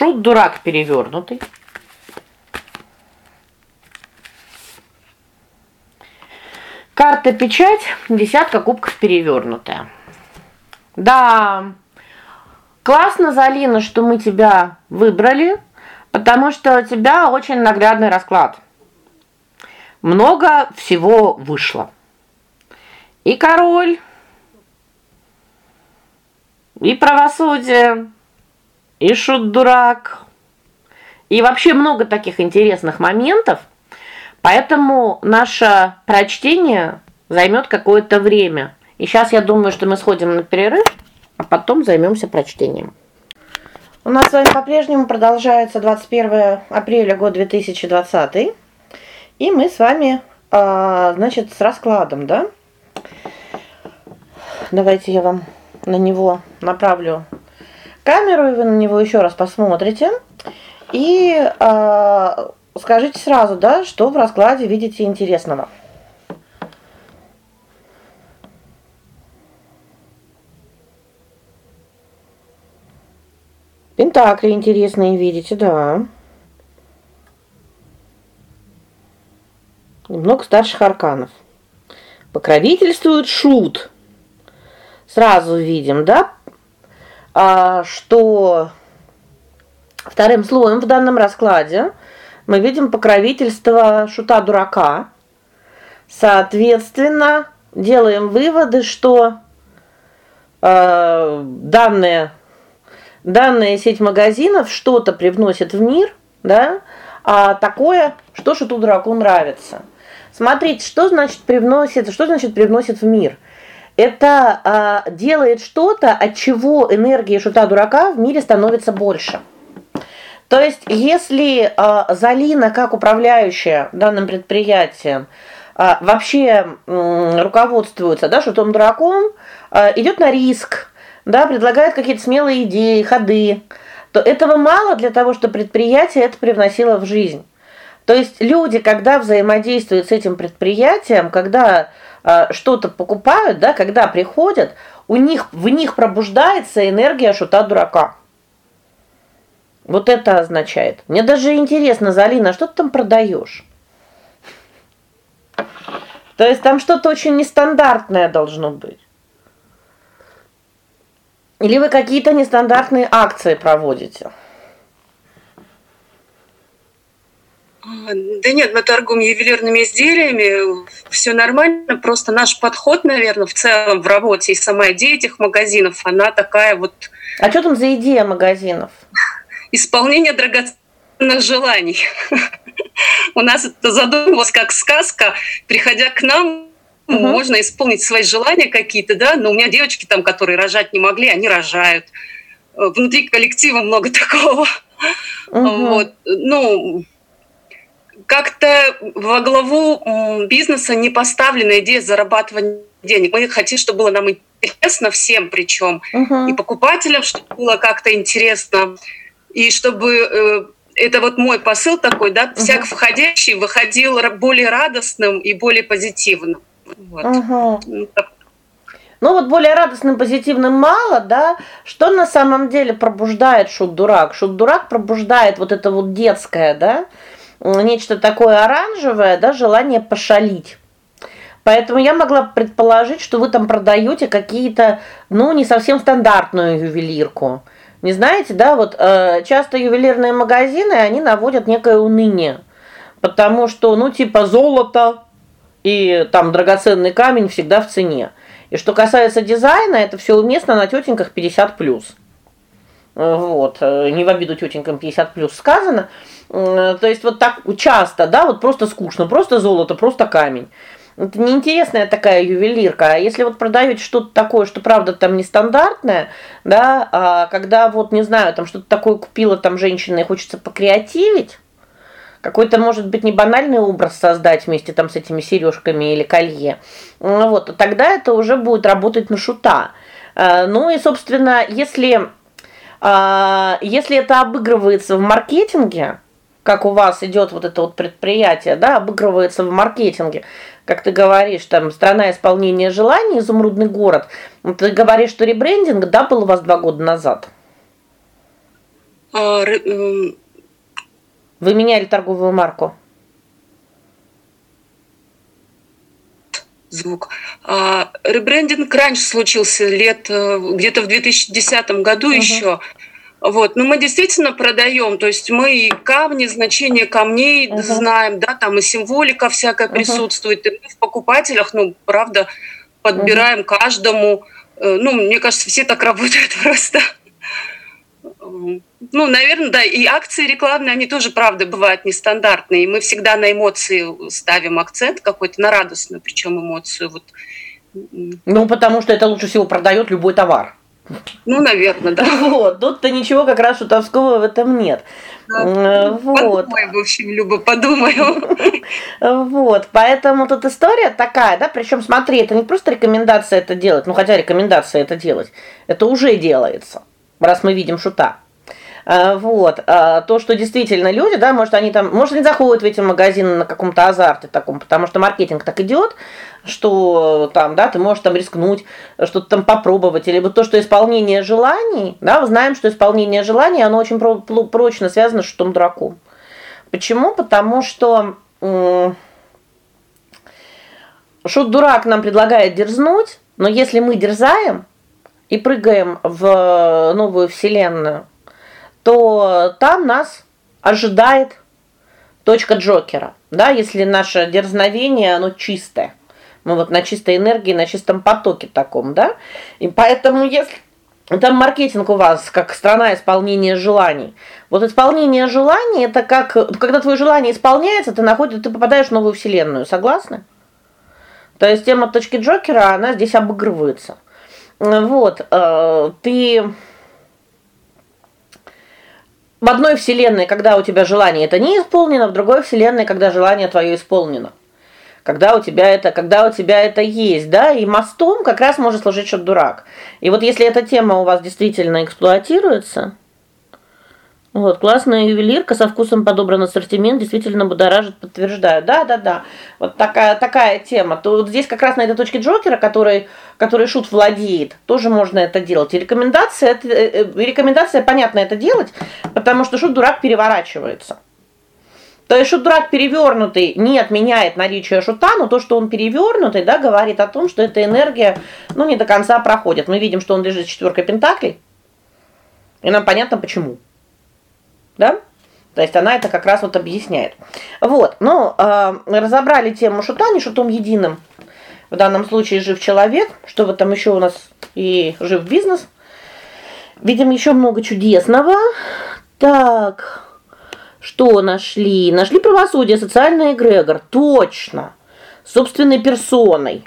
Шут дурак перевернутый. Карта печать, десятка кубков перевернутая. Да. Классно, Залина, что мы тебя выбрали, потому что у тебя очень наглядный расклад. Много всего вышло. И король, и правосудие, и шут-дурак. И вообще много таких интересных моментов. Поэтому наше прочтение займет какое-то время. И сейчас я думаю, что мы сходим на перерыв, а потом займемся прочтением. У нас с вами по-прежнему продолжается 21 апреля год 2020. И мы с вами, а, значит, с раскладом, да? Давайте я вам на него направлю камеру, и вы на него еще раз посмотрите. И э, скажите сразу, да, что в раскладе видите интересного. Пентакли интересные видите, да. Много старших арканов. Покровительствует шут. Сразу видим, да? А, что вторым слоем в данном раскладе мы видим покровительство шута-дурака. Соответственно, делаем выводы, что данная данная сеть магазинов что-то привносит в мир, да? А такое, что шуту дураку нравится. Смотрите, что значит привносит, что значит привносит в мир? Это а, делает что-то, от чего энергии шута дурака в мире становится больше. То есть, если а, Залина как управляющая данным предприятием а, вообще м, руководствуется, да, шутом дураком, а, идет на риск, да, предлагает какие-то смелые идеи, ходы, то этого мало для того, чтобы предприятие это привносило в жизнь. То есть люди, когда взаимодействуют с этим предприятием, когда что-то покупают, да, когда приходят, у них в них пробуждается энергия шута дурака. Вот это означает. Мне даже интересно, Залина, что ты там продаешь? То есть там что-то очень нестандартное должно быть. Или вы какие-то нестандартные акции проводите?
Да нет, мы торгуем ювелирными изделиями, все нормально, просто наш подход, наверное, в целом в работе и сама идея этих магазинов, она такая вот
А что там за идея магазинов?
Исполнение драгоценных желаний. У нас это задумывалось как сказка, приходя к нам, угу. можно исполнить свои желания какие-то, да? Но у меня девочки там, которые рожать не могли, они рожают. Внутри коллектива много такого. Угу. Вот. Ну, как-то во главу бизнеса не поставлена идея зарабатывания денег. Мы хотим, чтобы было нам интересно всем, причем uh-huh. и покупателям, чтобы было как-то интересно, и чтобы э, это вот мой посыл такой, да, uh-huh. всяк входящий выходил более радостным и более позитивным. Вот. Uh-huh.
Ну вот более радостным, позитивным мало, да? Что на самом деле пробуждает шут-дурак? Шут-дурак пробуждает вот это вот детское, да? Нечто такое оранжевое, да, желание пошалить. Поэтому я могла предположить, что вы там продаете какие-то, ну, не совсем стандартную ювелирку. Не знаете, да, вот э, часто ювелирные магазины, они наводят некое уныние. Потому что, ну, типа золото и там драгоценный камень всегда в цене. И что касается дизайна, это все уместно на тетеньках 50+. Вот, э, не в обиду тетенькам 50+ сказано. То есть вот так часто, да, вот просто скучно, просто золото, просто камень. Это неинтересная такая ювелирка. А если вот продаете что-то такое, что правда там нестандартное, да, а когда вот, не знаю, там что-то такое купила там женщина и хочется покреативить, какой-то, может быть, не банальный образ создать вместе там с этими сережками или колье. Ну вот, тогда это уже будет работать на шута. А, ну и, собственно, если а, если это обыгрывается в маркетинге, как у вас идет вот это вот предприятие, да, обыгрывается в маркетинге. Как ты говоришь, там страна исполнения желаний, изумрудный город. Ты говоришь, что ребрендинг, да, был у вас два года назад. А, ре, э... Вы меняли торговую марку.
звук. А, ребрендинг раньше случился лет э, где-то в 2010 году uh-huh. еще. Вот, но мы действительно продаем, то есть мы и камни, значение камней uh-huh. знаем, да, там и символика всякая uh-huh. присутствует, и мы в покупателях, ну, правда, подбираем uh-huh. каждому, э, ну, мне кажется, все так работают просто. Ну, наверное, да, и акции рекламные, они тоже, правда, бывают нестандартные. И мы всегда на эмоции ставим акцент какой-то, на радостную, причем эмоцию. Вот.
Ну, потому что это лучше всего продает любой товар.
Ну, наверное, да.
Вот, тут-то ничего как раз шутовского в этом нет.
Да. Вот. Подумай, в общем, Люба, подумаю.
Вот, поэтому тут история такая, да, причем смотри, это не просто рекомендация это делать, ну хотя рекомендация это делать, это уже делается, раз мы видим шута. А, вот. А, то, что действительно люди, да, может, они там, может, они заходят в эти магазины на каком-то азарте таком, потому что маркетинг так идет, что там, да, ты можешь там рискнуть, что-то там попробовать, или вот то, что исполнение желаний, да, мы знаем, что исполнение желаний, оно очень прочно связано с шутом драком. Почему? Потому что шут дурак нам предлагает дерзнуть, но если мы дерзаем и прыгаем в новую вселенную, то там нас ожидает точка Джокера. Да, если наше дерзновение, оно чистое. Мы вот на чистой энергии, на чистом потоке таком, да? И поэтому если там маркетинг у вас как страна исполнения желаний. Вот исполнение желаний это как когда твое желание исполняется, ты находишь, ты попадаешь в новую вселенную, согласны? То есть тема точки Джокера, она здесь обыгрывается. Вот, э, ты в одной вселенной, когда у тебя желание это не исполнено, в другой вселенной, когда желание твое исполнено. Когда у тебя это, когда у тебя это есть, да? И мостом как раз может служить что дурак. И вот если эта тема у вас действительно эксплуатируется, вот, классная ювелирка со вкусом подобран ассортимент, действительно будоражит, подтверждаю. Да, да, да. Вот такая такая тема. То вот здесь как раз на этой точке Джокера, который который шут владеет, тоже можно это делать. И рекомендация это э, э, рекомендация понятно это делать, потому что шут дурак переворачивается. То есть шут-дурак перевернутый не отменяет наличие шута, но то, что он перевернутый, да, говорит о том, что эта энергия, ну, не до конца проходит. Мы видим, что он лежит четверкой пентаклей. И нам понятно почему. Да? То есть она это как раз вот объясняет. Вот. Ну, э, разобрали тему шута, не шутом единым. В данном случае жив человек, что в этом еще у нас и жив бизнес. Видим еще много чудесного. Так. Что нашли? Нашли правосудие, социальный эгрегор. Точно. Собственной персоной.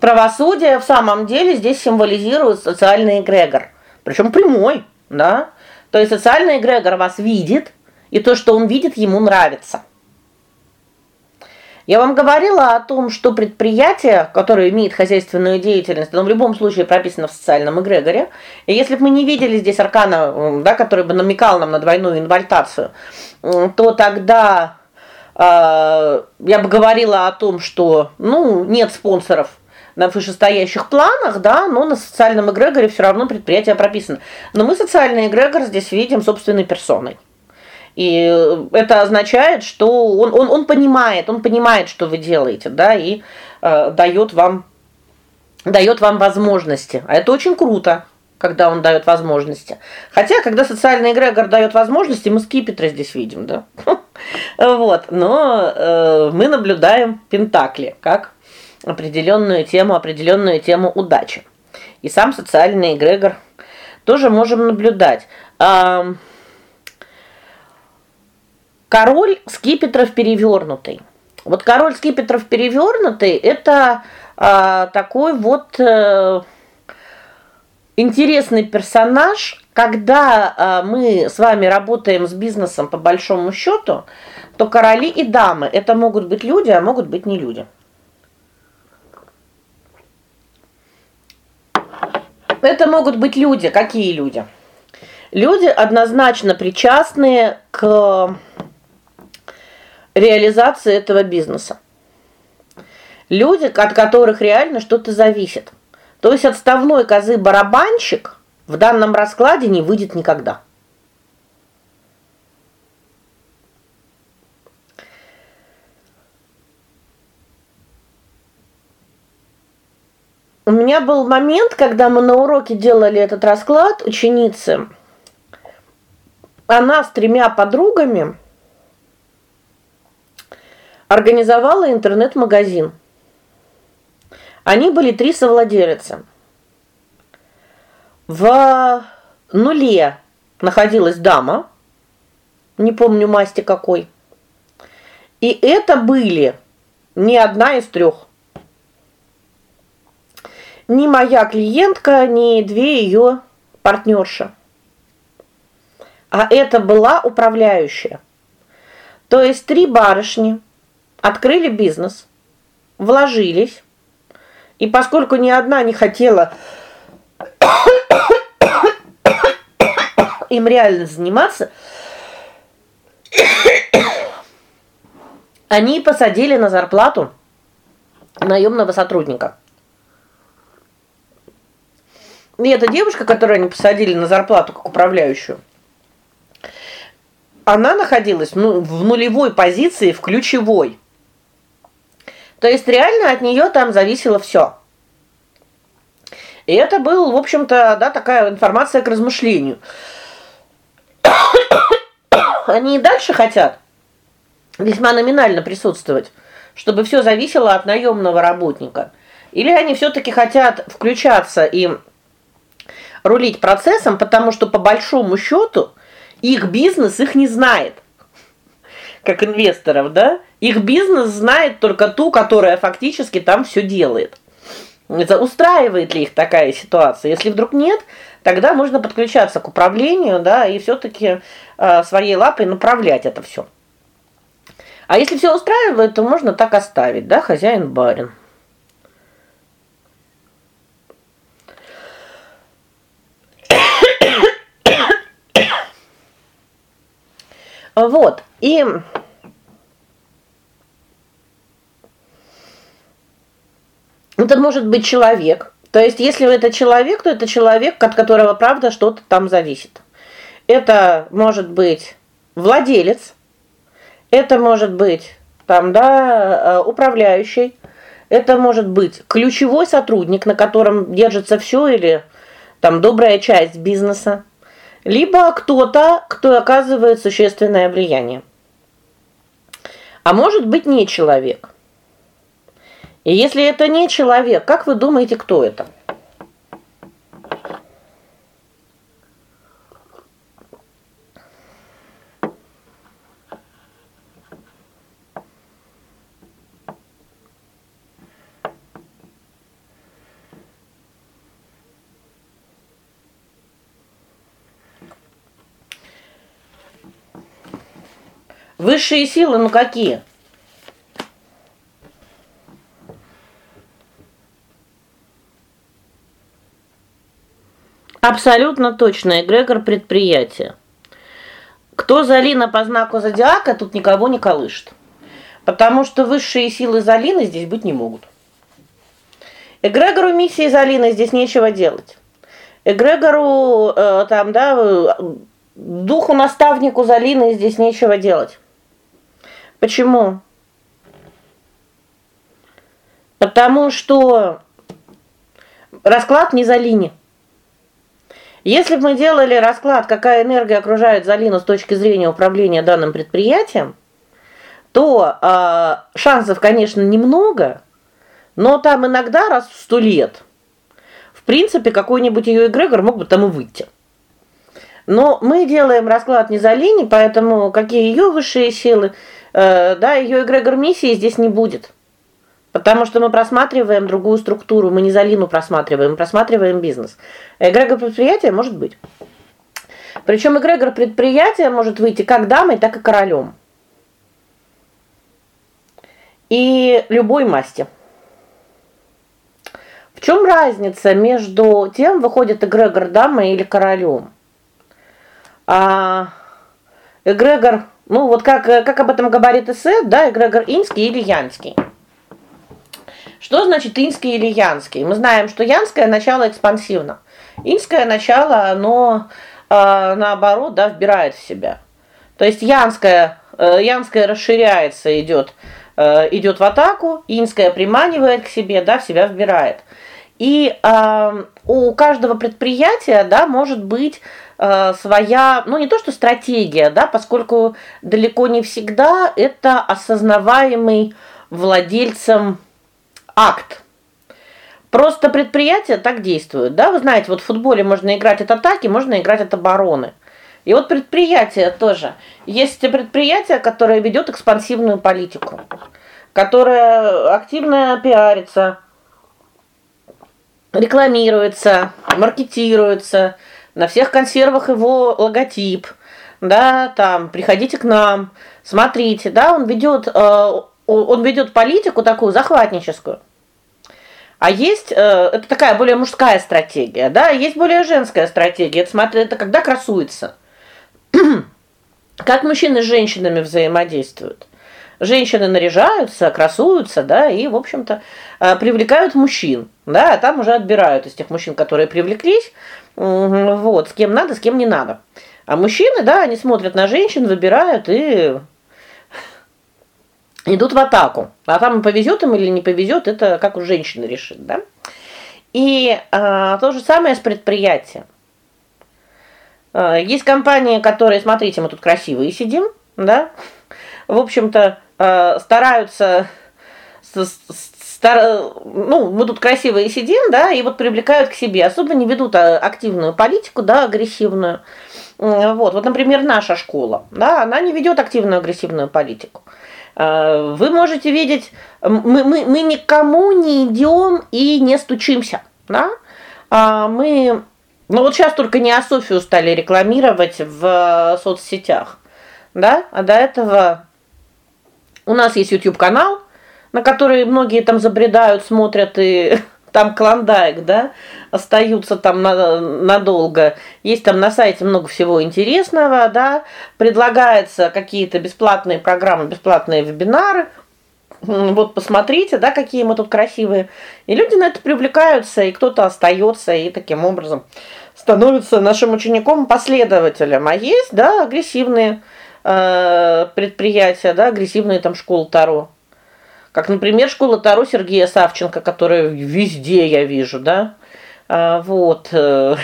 Правосудие в самом деле здесь символизирует социальный эгрегор. Причем прямой, да? То есть социальный эгрегор вас видит, и то, что он видит, ему нравится. Я вам говорила о том, что предприятие, которое имеет хозяйственную деятельность, оно в любом случае прописано в социальном эгрегоре. И если бы мы не видели здесь аркана, да, который бы намекал нам на двойную инвальтацию, то тогда э, я бы говорила о том, что, ну, нет спонсоров на вышестоящих планах, да, но на социальном эгрегоре все равно предприятие прописано. Но мы социальный эгрегор здесь видим собственной персоной. И это означает, что он он он понимает, он понимает, что вы делаете, да, и э, дает вам дает вам возможности. А это очень круто. когда он дает возможности. Хотя, когда социальный эгрегор дает возможности, мы скипетра здесь видим, да? Вот, но э, мы наблюдаем пентакли как определенную тему, определенную тему удачи. И сам социальный эгрегор тоже можем наблюдать. Король скипетров перевернутый. Вот король скипетров перевернутый это а, такой вот э, интересный персонаж, когда а, мы с вами работаем с бизнесом по большому счету, то короли и дамы это могут быть люди, а могут быть не люди. Это могут быть люди, какие люди? Люди однозначно причастные к реализации этого бизнеса. Люди, от которых реально что-то зависит. То есть отставной козы барабанщик в данном раскладе не выйдет никогда. У меня был момент, когда мы на уроке делали этот расклад ученицы. Она с тремя подругами организовала интернет-магазин. Они были три совладельца. В нуле находилась дама, не помню масти какой. И это были не одна из трех. Ни моя клиентка, ни две ее партнерши. А это была управляющая. То есть три барышни открыли бизнес, вложились. И поскольку ни одна не хотела им реально заниматься, они посадили на зарплату наемного сотрудника. И эта девушка, которую они посадили на зарплату как управляющую, она находилась ну, в нулевой позиции, в ключевой. То есть реально от нее там зависело все. И это был, в общем-то, да, такая информация к размышлению. Они и дальше хотят весьма номинально присутствовать, чтобы все зависело от наемного работника. Или они все таки хотят включаться и рулить процессом, потому что по большому счету их бизнес их не знает. Как инвесторов, да? Их бизнес знает только ту, которая фактически там все делает. Это устраивает ли их такая ситуация? Если вдруг нет, тогда можно подключаться к управлению, да, и все таки э, своей лапой направлять это все. А если все устраивает, то можно так оставить, да, хозяин барин. Вот. И это может быть человек. То есть, если это человек, то это человек, от которого правда что-то там зависит. Это может быть владелец, это может быть там, да, э, управляющий, это может быть ключевой сотрудник, на котором держится все или там добрая часть бизнеса либо кто-то, кто оказывает существенное влияние. А может быть, не человек. И если это не человек, как вы думаете, кто это? Высшие силы, ну какие? Абсолютно точно эгрегор предприятия. Кто Залина по знаку зодиака, тут никого не колышет. Потому что высшие силы Залины здесь быть не могут. Эгрегору миссии Залины здесь нечего делать. Эгрегору э, там, да, духу наставнику Залины здесь нечего делать. Почему? Потому что расклад не за линии. Если бы мы делали расклад, какая энергия окружает Залину с точки зрения управления данным предприятием, то э, шансов, конечно, немного, но там иногда раз в сто лет в принципе, какой-нибудь ее эгрегор мог бы там и выйти. Но мы делаем расклад не за линии, поэтому какие ее высшие силы, э, да, ее эгрегор миссии здесь не будет. Потому что мы просматриваем другую структуру, мы не за лину просматриваем, просматриваем бизнес. Эгрегор предприятия может быть. Причем эгрегор предприятия может выйти как дамой, так и королем. И любой масти. В чем разница между тем, выходит эгрегор дамой или королем? А эгрегор, ну вот как как об этом говорит эссе, да, эгрегор инский или янский. Что значит инский или янский? Мы знаем, что янское начало экспансивно. Инское начало, оно э, наоборот, да, вбирает в себя. То есть янское э, янское расширяется, идет э, идет в атаку, инское приманивает к себе, да, в себя вбирает. И э, у каждого предприятия, да, может быть э, своя, ну не то что стратегия, да, поскольку далеко не всегда это осознаваемый владельцем акт. Просто предприятия так действуют, да? Вы знаете, вот в футболе можно играть от атаки, можно играть от обороны. И вот предприятие тоже. Есть предприятие, которое ведет экспансивную политику, которое активно пиарится, рекламируется, маркетируется, на всех консервах его логотип. Да, там приходите к нам, смотрите, да, он ведет э, он ведет политику такую захватническую. А есть э, это такая более мужская стратегия, да, есть более женская стратегия. Это смотри, это когда красуется. как мужчины с женщинами взаимодействуют. Женщины наряжаются, красуются, да, и, в общем-то, э, привлекают мужчин, да, а там уже отбирают из тех мужчин, которые привлеклись, вот, с кем надо, с кем не надо. А мужчины, да, они смотрят на женщин, выбирают и идут в атаку. А там повезет им или не повезет, это как у женщины решит, да? И а, то же самое с предприятием. А, есть компании, которые, смотрите, мы тут красивые сидим, да? В общем-то, Э, стараются стар, ну, мы тут красивые сидим, да, и вот привлекают к себе, особо не ведут а, активную политику, да, агрессивную. Вот, вот, например, наша школа, да, она не ведет активную агрессивную политику. Э, вы можете видеть, мы мы мы никому не идем и не стучимся, да? А мы ну вот сейчас только не Асофию стали рекламировать в соцсетях. Да? А до этого у нас есть YouTube канал, на который многие там забредают, смотрят и там клондайк, да, остаются там на, надолго. Есть там на сайте много всего интересного, да, предлагается какие-то бесплатные программы, бесплатные вебинары. Вот посмотрите, да, какие мы тут красивые. И люди на это привлекаются, и кто-то остается и таким образом становится нашим учеником, последователем. А есть, да, агрессивные э, предприятия, да, агрессивные там школы Таро. Как, например, школа Таро Сергея Савченко, которая везде я вижу, да? А, вот. Э,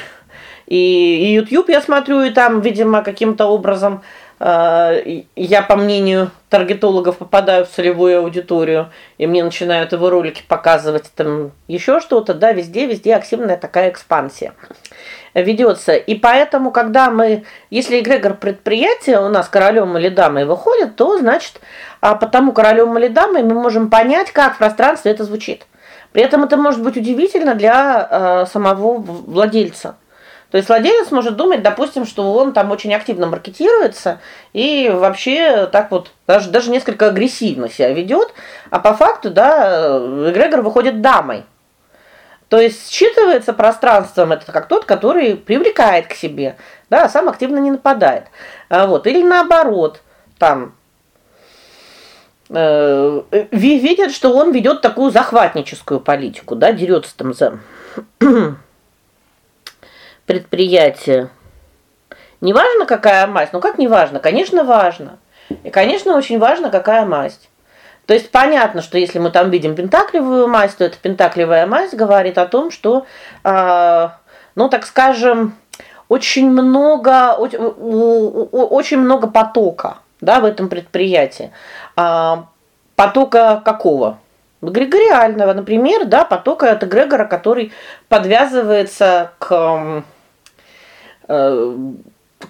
и, и YouTube я смотрю, и там, видимо, каким-то образом э, я, по мнению таргетологов, попадаю в целевую аудиторию, и мне начинают его ролики показывать там еще что-то, да, везде, везде активная такая экспансия ведется. И поэтому, когда мы, если эгрегор предприятия у нас королем или дамой выходит, то значит, а потому королем или дамой мы можем понять, как в пространстве это звучит. При этом это может быть удивительно для э, самого владельца. То есть владелец может думать, допустим, что он там очень активно маркетируется и вообще так вот даже даже несколько агрессивно себя ведет, а по факту, да, эгрегор выходит дамой. То есть считывается пространством это как тот, который привлекает к себе, да, а сам активно не нападает. А вот или наоборот, там э, видят, что он ведет такую захватническую политику, да, дерется там за предприятие. Неважно, какая масть. Ну как неважно? Конечно, важно. И, конечно, очень важно, какая масть. То есть понятно, что если мы там видим пентаклевую масть, то эта пентаклевая масть говорит о том, что э, ну, так скажем, очень много очень много потока, да, в этом предприятии. А потока какого? Григориального, например, да, потока от эгрегора, который подвязывается к э,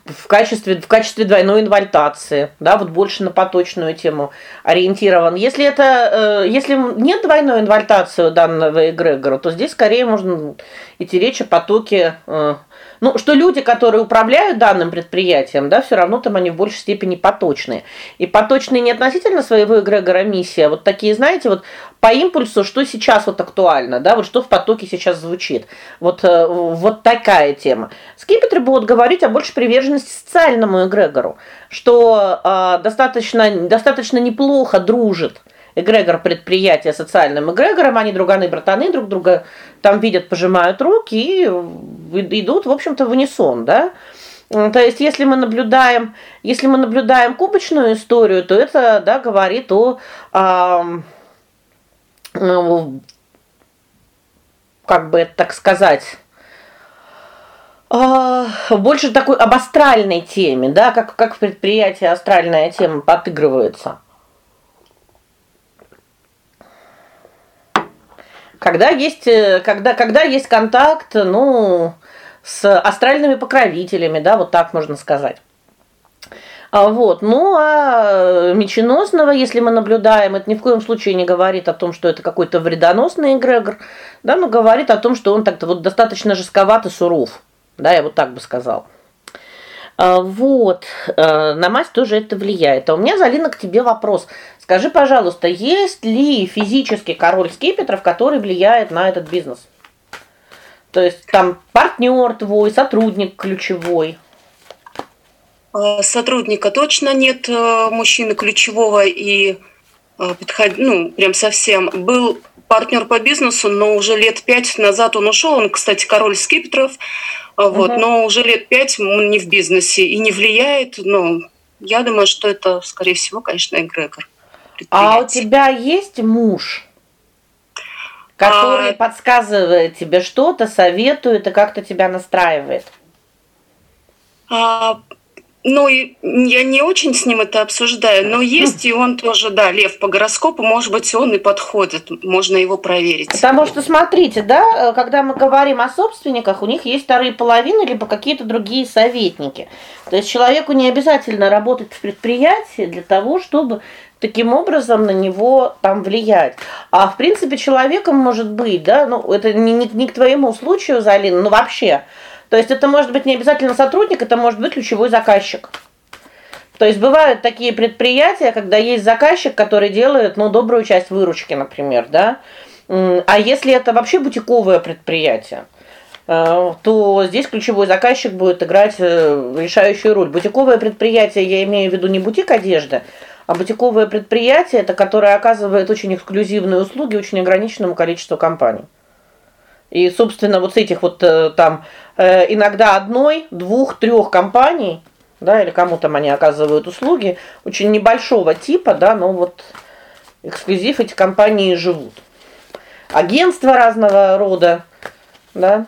в качестве в качестве двойной инвальтации, да, вот больше на поточную тему ориентирован. Если это э, если нет двойной инвальтации у данного эгрегора, то здесь скорее можно идти речь о потоке э, ну, что люди, которые управляют данным предприятием, да, все равно там они в большей степени поточные. И поточные не относительно своего эгрегора миссия, а вот такие, знаете, вот по импульсу, что сейчас вот актуально, да, вот что в потоке сейчас звучит. Вот э, вот такая тема. Скипетры будут говорить о большей приверженности социальному эгрегору, что э, достаточно достаточно неплохо дружит эгрегор предприятия социальным эгрегором, они друганы, братаны друг друга там видят, пожимают руки и идут, в общем-то, в унисон, да? То есть, если мы наблюдаем, если мы наблюдаем кубочную историю, то это, да, говорит о а, как бы это так сказать, а, больше такой об астральной теме, да, как как в предприятии астральная тема подыгрывается. Когда есть э, когда когда есть контакт, ну, с астральными покровителями, да, вот так можно сказать. А вот. Ну, а меченосного, если мы наблюдаем, это ни в коем случае не говорит о том, что это какой-то вредоносный эгрегор, да, но говорит о том, что он так-то вот достаточно жестковат и суров. Да, я вот так бы сказал. А, вот. Э, на мать тоже это влияет. А у меня, Залина, к тебе вопрос. Скажи, пожалуйста, есть ли физический король скипетров, который влияет на этот бизнес? То есть там партнер твой, сотрудник ключевой.
А, сотрудника точно нет э, мужчины ключевого и э, ну, прям совсем. Был партнер по бизнесу, но уже лет пять назад он ушел. Он, кстати, король скипетров. Вот, угу. но уже лет пять он не в бизнесе и не влияет, но я думаю, что это, скорее всего, конечно, эгрегор.
А у тебя есть муж, который а... подсказывает тебе что-то, советует и как-то тебя настраивает?
А, ну, я не очень с ним это обсуждаю, но есть и он тоже, да, лев по гороскопу, может быть, он и подходит, можно его проверить.
Потому что смотрите, да, когда мы говорим о собственниках, у них есть вторые половины либо какие-то другие советники. То есть человеку не обязательно работать в предприятии для того, чтобы таким образом на него там влиять. А в принципе человеком может быть, да, ну это не не, не к твоему случаю, Залина, но вообще то есть это может быть не обязательно сотрудник, это может быть ключевой заказчик. То есть бывают такие предприятия, когда есть заказчик, который делает, ну, добрую часть выручки, например, да? А если это вообще бутиковое предприятие, э, то здесь ключевой заказчик будет играть э, решающую роль. Бутиковое предприятие, я имею в виду не бутик одежды, а бутиковое предприятие это которое оказывает очень эксклюзивные услуги очень ограниченному количеству компаний. И, собственно, вот с этих вот э, там э, иногда одной, двух, трех компаний, да, или кому там они оказывают услуги, очень небольшого типа, да, но вот эксклюзив эти компании живут. Агентства разного рода, да.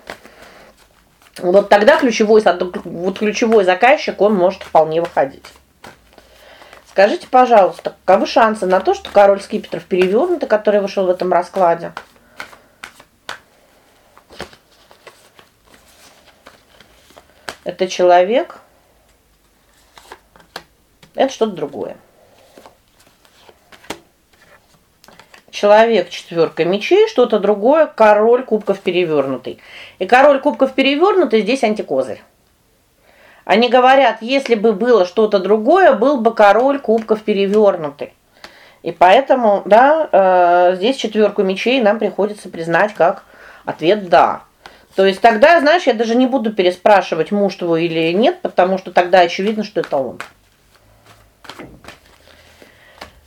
Вот тогда ключевой вот ключевой заказчик, он может вполне выходить. Скажите, пожалуйста, каковы шансы на то, что король скипетров перевернутый, который вышел в этом раскладе, это человек это что-то другое. Человек четверка мечей, что-то другое, король кубков перевернутый. И король кубков перевернутый здесь антикозырь. Они говорят, если бы было что-то другое, был бы король кубков перевернутый. И поэтому, да, э, здесь четверку мечей нам приходится признать как ответ да. То есть тогда, знаешь, я даже не буду переспрашивать, муж твой или нет, потому что тогда очевидно, что это он.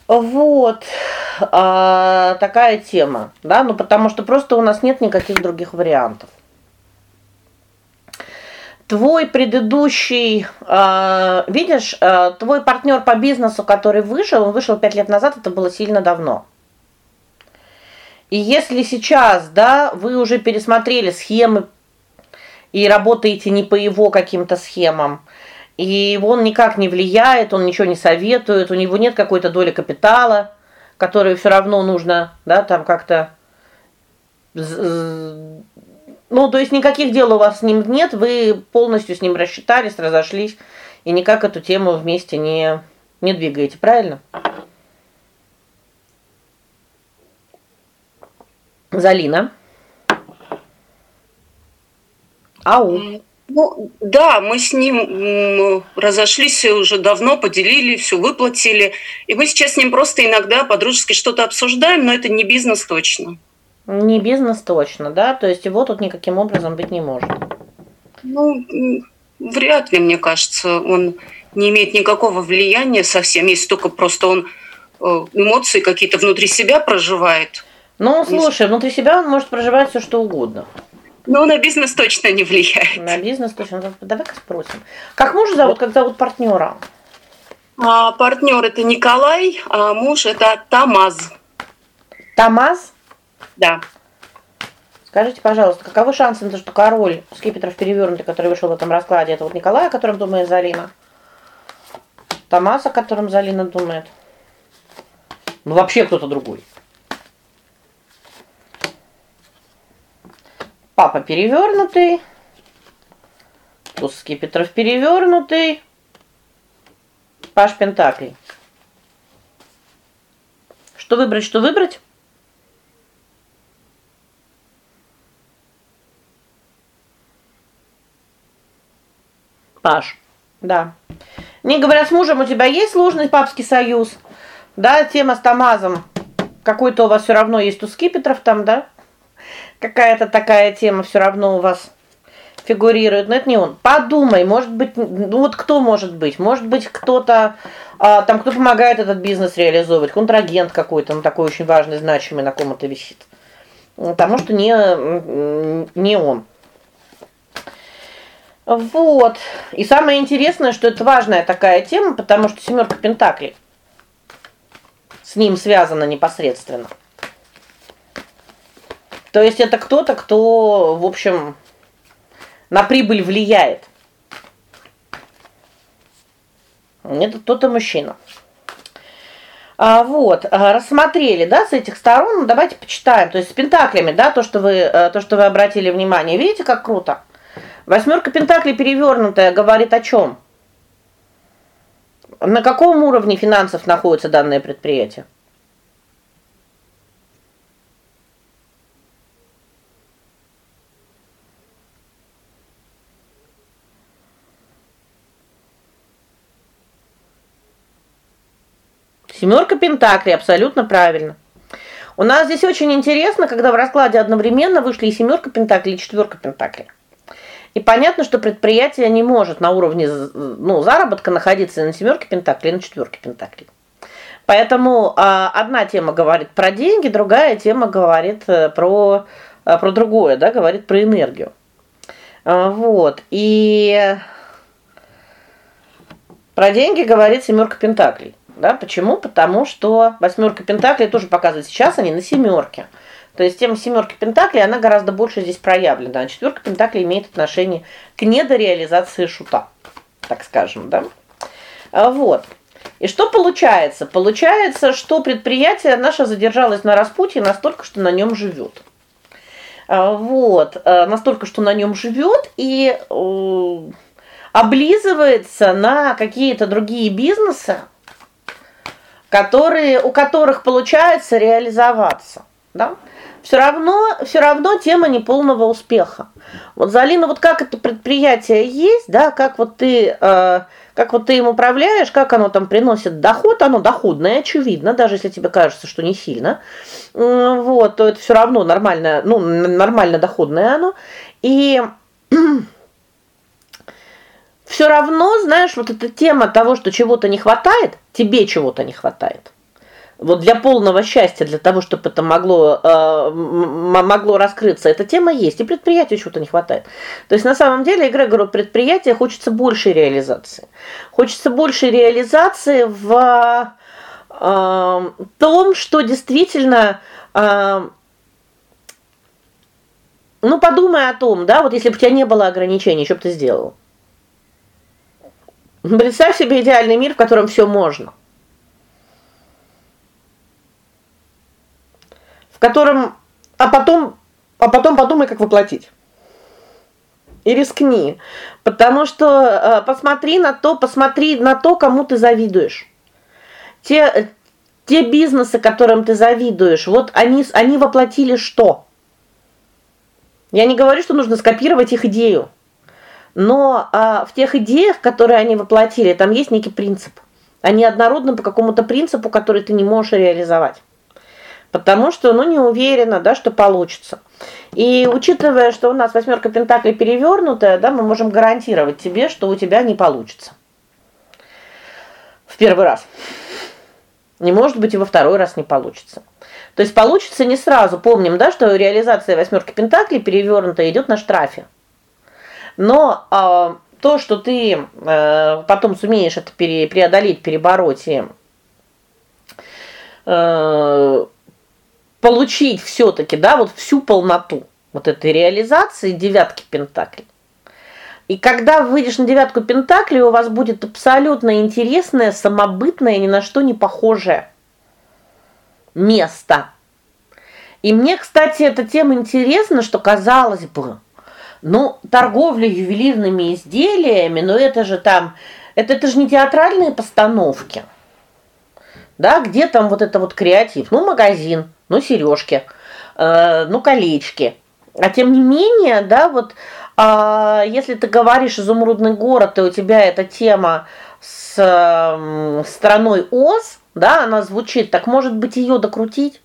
Вот. А, такая тема, да? Ну потому что просто у нас нет никаких других вариантов. Твой предыдущий, э, видишь, э, твой партнер по бизнесу, который вышел, он вышел пять лет назад, это было сильно давно. И если сейчас, да, вы уже пересмотрели схемы и работаете не по его каким-то схемам. И он никак не влияет, он ничего не советует, у него нет какой-то доли капитала, которую все равно нужно, да, там как-то ну, то есть никаких дел у вас с ним нет, вы полностью с ним рассчитались, разошлись и никак эту тему вместе не не двигаете, правильно? Залина.
Ау. Ну, да, мы с ним разошлись уже давно, поделили, все выплатили. И мы сейчас с ним просто иногда по-дружески что-то обсуждаем, но это не бизнес точно.
Не бизнес точно, да? То есть его тут никаким образом быть не может.
Ну, вряд ли, мне кажется, он не имеет никакого влияния совсем, если только просто он э, эмоции какие-то внутри себя проживает.
Ну, слушай, внутри себя он может проживать все что угодно.
Но на бизнес точно не влияет.
На бизнес точно. Давай-ка спросим. Как мужа зовут, как зовут партнера?
А, партнер это Николай, а муж это Тамаз.
Тамаз?
Да.
Скажите, пожалуйста, каковы шансы на то, что король скипетров перевернутый, который вышел в этом раскладе, это вот Николай, о котором думает Залина? Тамас, о котором Залина думает? Ну, вообще кто-то другой. Папа перевернутый. Туз скипетров перевернутый. Паш Пентаклей. Что выбрать, что выбрать? Паш. Да. Не говоря с мужем, у тебя есть сложный папский союз? Да, тема с Тамазом. Какой-то у вас все равно есть у скипетров там, да? Какая-то такая тема все равно у вас фигурирует, но это не он. Подумай, может быть, ну вот кто может быть? Может быть, кто-то а, там кто помогает этот бизнес реализовывать, контрагент какой-то, ну такой очень важный, значимый на ком это висит. Потому что не не он. Вот. И самое интересное, что это важная такая тема, потому что семерка пентаклей с ним связана непосредственно. То есть это кто-то, кто, в общем, на прибыль влияет. Это кто-то мужчина. А вот, а, рассмотрели, да, с этих сторон. Давайте почитаем. То есть с пентаклями, да, то, что вы э, то, что вы обратили внимание. Видите, как круто? Восьмерка пентаклей перевернутая говорит о чем? На каком уровне финансов находится данное предприятие? Семерка пентаклей абсолютно правильно. У нас здесь очень интересно, когда в раскладе одновременно вышли и семерка пентаклей, и четверка пентаклей. И понятно, что предприятие не может на уровне ну, заработка находиться на семерке пентаклей, на четверке пентаклей. Поэтому а, одна тема говорит про деньги, другая тема говорит э, про э, про другое, да, говорит про энергию. А, вот. И про деньги говорит семерка пентаклей. Да, почему? Потому что восьмерка пентаклей тоже показывает сейчас они на семерке. То есть тема семерки пентаклей, она гораздо больше здесь проявлена. А четверка пентаклей имеет отношение к недореализации шута, так скажем, да? А, вот. И что получается? Получается, что предприятие наше задержалось на распутье настолько, что на нем живет. А, вот, а, настолько, что на нем живет и э, облизывается на какие-то другие бизнесы, которые у которых получается реализоваться, да? Все равно все равно тема неполного успеха. Вот Залина, вот как это предприятие есть, да, как вот ты э, как вот ты им управляешь, как оно там приносит доход, оно доходное, очевидно, даже если тебе кажется, что не сильно. Вот, то это все равно нормальное, ну, нормально доходное оно. И все равно, знаешь, вот эта тема того, что чего-то не хватает, тебе чего-то не хватает вот для полного счастья, для того, чтобы это могло э, могло раскрыться, эта тема есть, и предприятию чего-то не хватает. То есть на самом деле Эгрегору предприятия хочется большей реализации. Хочется большей реализации в э, том, что действительно э, ну подумай о том, да, вот если бы у тебя не было ограничений, что бы ты сделал? Представь себе идеальный мир, в котором все можно. Котором а потом а потом подумай, как воплотить. И рискни, потому что э, посмотри на то, посмотри на то, кому ты завидуешь. Те те бизнесы, которым ты завидуешь, вот они они воплотили что? Я не говорю, что нужно скопировать их идею. Но а, в тех идеях, которые они воплотили, там есть некий принцип. Они однородны по какому-то принципу, который ты не можешь реализовать. Потому что, ну, не уверена, да, что получится. И учитывая, что у нас восьмерка пентаклей перевернутая, да, мы можем гарантировать тебе, что у тебя не получится. В первый раз. Не может быть и во второй раз не получится. То есть получится не сразу. Помним, да, что реализация восьмерки пентаклей перевернутая идет на штрафе. Но э, то, что ты э, потом сумеешь это пере, преодолеть, перебороть и э, получить все таки да, вот всю полноту вот этой реализации девятки пентаклей. И когда выйдешь на девятку пентаклей, у вас будет абсолютно интересное, самобытное, ни на что не похожее место. И мне, кстати, эта тема интересна, что казалось бы, ну, торговля ювелирными изделиями, но это же там это это же не театральные постановки. Да, где там вот это вот креатив? Ну, магазин, ну, сережки, э, ну, колечки. А тем не менее, да, вот а если ты говоришь изумрудный город, и у тебя эта тема с страной Оз, да, она звучит, так может быть ее докрутить?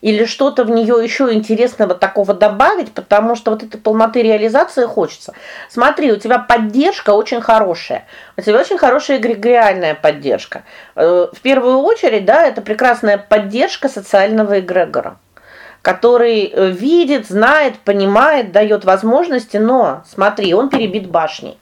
Или что-то в нее еще интересного такого добавить, потому что вот этой полноты реализации хочется. Смотри, у тебя поддержка очень хорошая. У тебя очень хорошая эгрегориальная поддержка. Э, в первую очередь, да, это прекрасная поддержка социального эгрегора который э, видит, знает, понимает, дает возможности, но смотри, он перебит башней.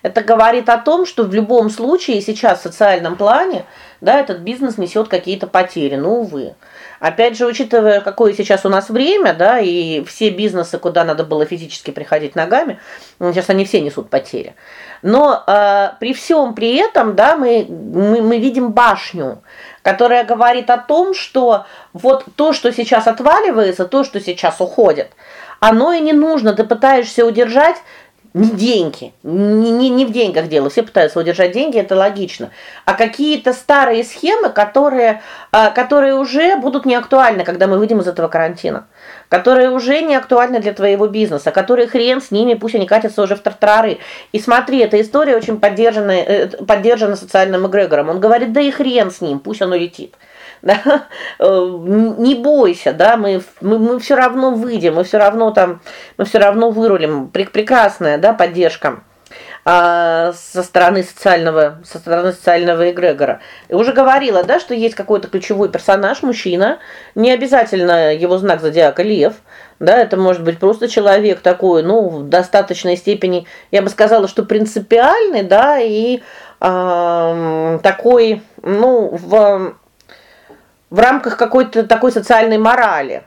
Это говорит о том, что в любом случае сейчас в социальном плане, да, этот бизнес несет какие-то потери. Ну увы. Опять же, учитывая, какое сейчас у нас время, да, и все бизнесы, куда надо было физически приходить ногами, ну, сейчас они все несут потери. Но э, при всем при этом, да, мы, мы мы видим башню, которая говорит о том, что вот то, что сейчас отваливается, то, что сейчас уходит, оно и не нужно. Ты пытаешься удержать не деньги, не, не, не в деньгах дело. Все пытаются удержать деньги, это логично. А какие-то старые схемы, которые а, которые уже будут не актуальны, когда мы выйдем из этого карантина. Которые уже не актуальны для твоего бизнеса, которые хрен с ними, пусть они катятся уже в тартарары. И смотри, эта история очень поддержана э, поддержана социальным эгрегором. Он говорит: "Да и хрен с ним, пусть оно летит". Да? Э, не бойся, да, мы мы мы все равно выйдем, мы все равно там мы все равно вырулим. Прекрасная, да, поддержка а, со стороны социального со стороны социального эгрегора. И уже говорила, да, что есть какой-то ключевой персонаж, мужчина, не обязательно его знак зодиака лев, да, это может быть просто человек такой, ну, в достаточной степени, я бы сказала, что принципиальный, да, и э, такой, ну, в в рамках какой-то такой социальной морали.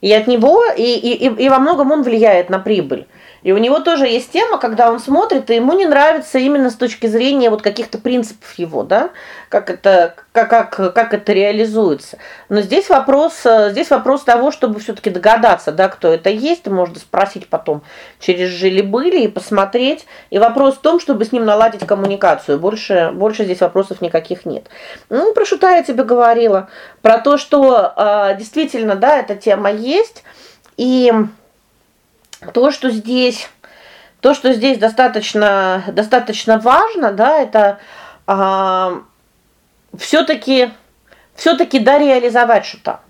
И от него и и и во многом он влияет на прибыль. И у него тоже есть тема, когда он смотрит, и ему не нравится именно с точки зрения вот каких-то принципов его, да? Как это как как как это реализуется. Но здесь вопрос э, здесь вопрос того, чтобы все таки догадаться, да, кто это есть, можно спросить потом через жили-были и посмотреть. И вопрос в том, чтобы с ним наладить коммуникацию. Больше больше здесь вопросов никаких нет. Ну, про шута я тебе говорила, про то, что э, действительно, да, эта тема есть. И то, что здесь то, что здесь достаточно достаточно важно, да, это а, все таки все таки да реализовать что-то.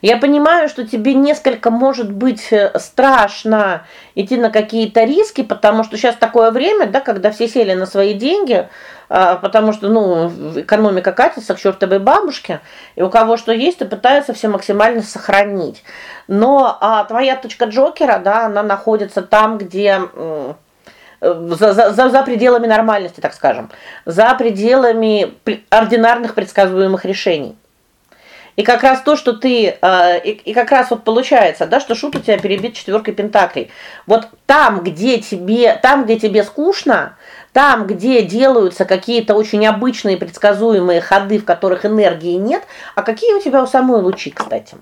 Я понимаю, что тебе несколько может быть э, страшно идти на какие-то риски, потому что сейчас такое время, да, когда все сели на свои деньги, а, потому что, ну, экономика катится к чертовой бабушке, и у кого что есть, то пытаются все максимально сохранить. Но а твоя точка Джокера, да, она находится там, где за, за за пределами нормальности, так скажем, за пределами ординарных предсказуемых решений. И как раз то, что ты э, и, и как раз вот получается, да, что шут у тебя перебит четверкой пентаклей. Вот там, где тебе, там, где тебе скучно, там, где делаются какие-то очень обычные предсказуемые ходы, в которых энергии нет, а какие у тебя у самой лучи, кстати?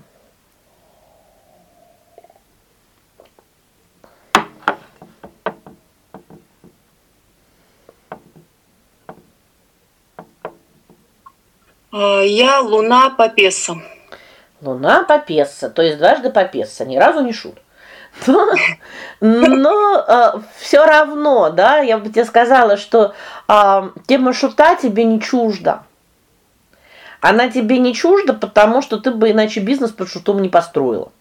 Я Луна по песам.
Луна по песса, то есть дважды по песса, ни разу не шут. Но, э, все равно, да, я бы тебе сказала, что э, тема шута тебе не чужда. Она тебе не чужда, потому что ты бы иначе бизнес под шутом не построила.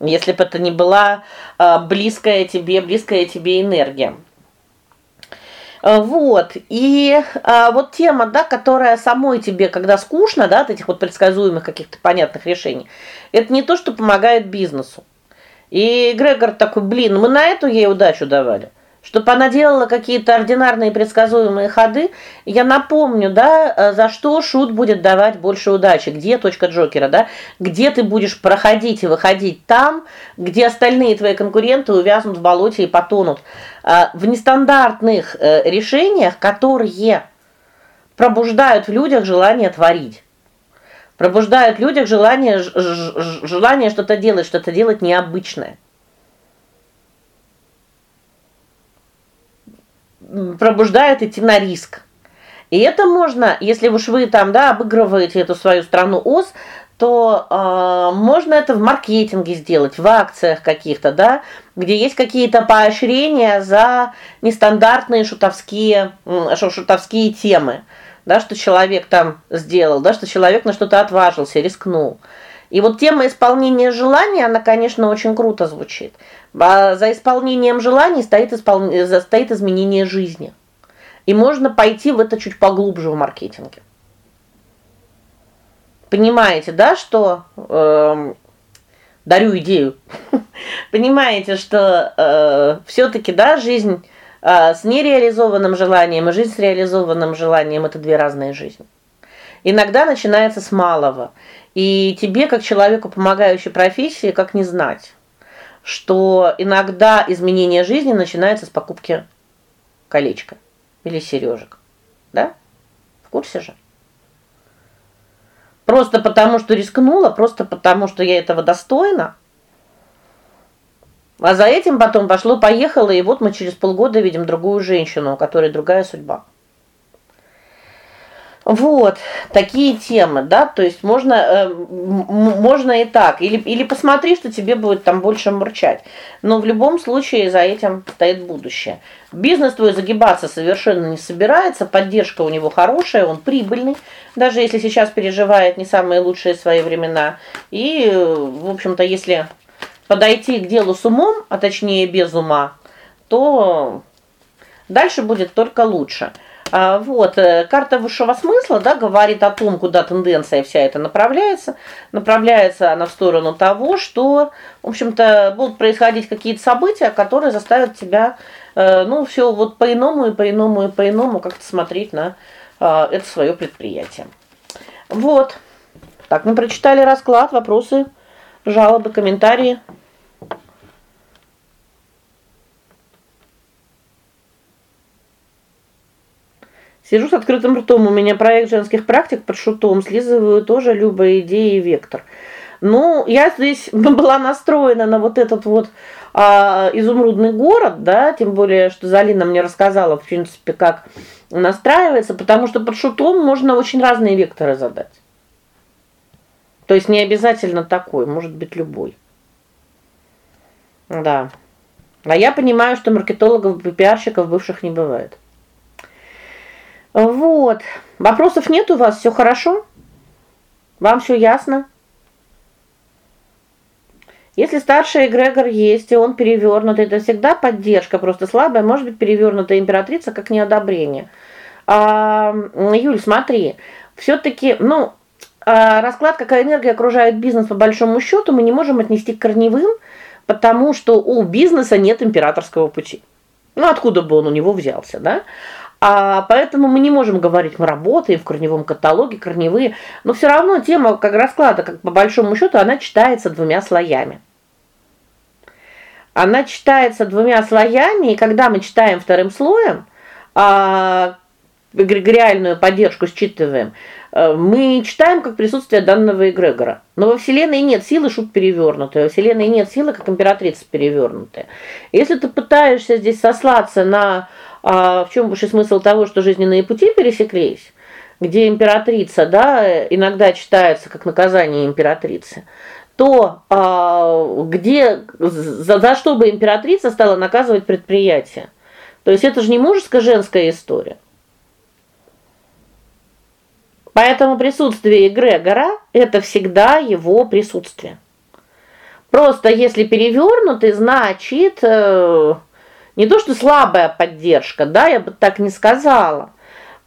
Если бы это не была э, близкая тебе, близкая тебе энергия. Э, вот. И а, вот тема, да, которая самой тебе, когда скучно, да, от этих вот предсказуемых каких-то понятных решений. Это не то, что помогает бизнесу. И Грегор такой: "Блин, мы на эту ей удачу давали" чтобы она делала какие-то ординарные предсказуемые ходы. Я напомню, да, э, за что шут будет давать больше удачи, где точка Джокера, да? Где ты будешь проходить и выходить там, где остальные твои конкуренты увязнут в болоте и потонут. А, в нестандартных э, решениях, которые пробуждают в людях желание творить. Пробуждают в людях желание желание что-то делать, что-то делать необычное. Пробуждает идти на риск. И это можно, если уж вы там, да, обыгрываете эту свою страну ОС, то э, можно это в маркетинге сделать, в акциях каких-то, да, где есть какие-то поощрения за нестандартные шутовские шутовские темы, да, что человек там сделал, да, что человек на что-то отважился, рискнул. И вот тема исполнения желаний, она, конечно, очень круто звучит. А за исполнением желаний стоит испол... стоит изменение жизни. И можно пойти в это чуть поглубже в маркетинге. Понимаете, да, что э, дарю идею. Понимаете, что э, все таки да, жизнь э, с нереализованным желанием и жизнь с реализованным желанием это две разные жизни. Иногда начинается с малого. И тебе, как человеку, помогающей профессии, как не знать, что иногда изменение жизни начинается с покупки колечка или сережек. Да? В курсе же? Просто потому, что рискнула, просто потому, что я этого достойна. А за этим потом пошло поехало, и вот мы через полгода видим другую женщину, у которой другая судьба. Вот, такие темы, да? То есть можно э, можно и так, или или посмотри, что тебе будет там больше мурчать. Но в любом случае за этим стоит будущее. Бизнес твой загибаться совершенно не собирается, поддержка у него хорошая, он прибыльный, даже если сейчас переживает не самые лучшие свои времена. И, в общем-то, если подойти к делу с умом, а точнее без ума, то дальше будет только лучше. А, вот, э, карта высшего смысла, да, говорит о том, куда тенденция вся эта направляется. Направляется она в сторону того, что, в общем-то, будут происходить какие-то события, которые заставят тебя э, ну, все вот по-иному и по-иному и по-иному как-то смотреть на э, это свое предприятие. Вот. Так, мы прочитали расклад, вопросы, жалобы, комментарии. Сижу с открытым ртом, у меня проект женских практик под шутом, слизываю тоже любые идеи и вектор. Ну, я здесь была настроена на вот этот вот а, изумрудный город, да, тем более, что Залина мне рассказала, в принципе, как настраивается, потому что под шутом можно очень разные векторы задать. То есть не обязательно такой, может быть любой. Да. А я понимаю, что маркетологов и пиарщиков бывших не бывает. Вот. Вопросов нет у вас? Все хорошо? Вам все ясно? Если старший эгрегор есть, и он перевернутый, это всегда поддержка, просто слабая, может быть, перевернутая императрица как неодобрение. А, Юль, смотри, все таки ну, а, расклад, какая энергия окружает бизнес по большому счету, мы не можем отнести к корневым, потому что у бизнеса нет императорского пути. Ну откуда бы он у него взялся, да? А поэтому мы не можем говорить, мы работаем в корневом каталоге, корневые, но все равно тема как расклада, как по большому счету, она читается двумя слоями. Она читается двумя слоями, и когда мы читаем вторым слоем, а эгрегориальную поддержку считываем, э, мы читаем как присутствие данного эгрегора. Но во вселенной нет силы шут перевернутая, во вселенной нет силы как императрица перевернутая. Если ты пытаешься здесь сослаться на а в чем больше смысл того, что жизненные пути пересеклись, где императрица, да, иногда читается как наказание императрицы, то а, где за, за что бы императрица стала наказывать предприятие? То есть это же не мужская женская история. Поэтому присутствие эгрегора это всегда его присутствие. Просто если перевернутый, значит, э, не то, что слабая поддержка, да, я бы так не сказала.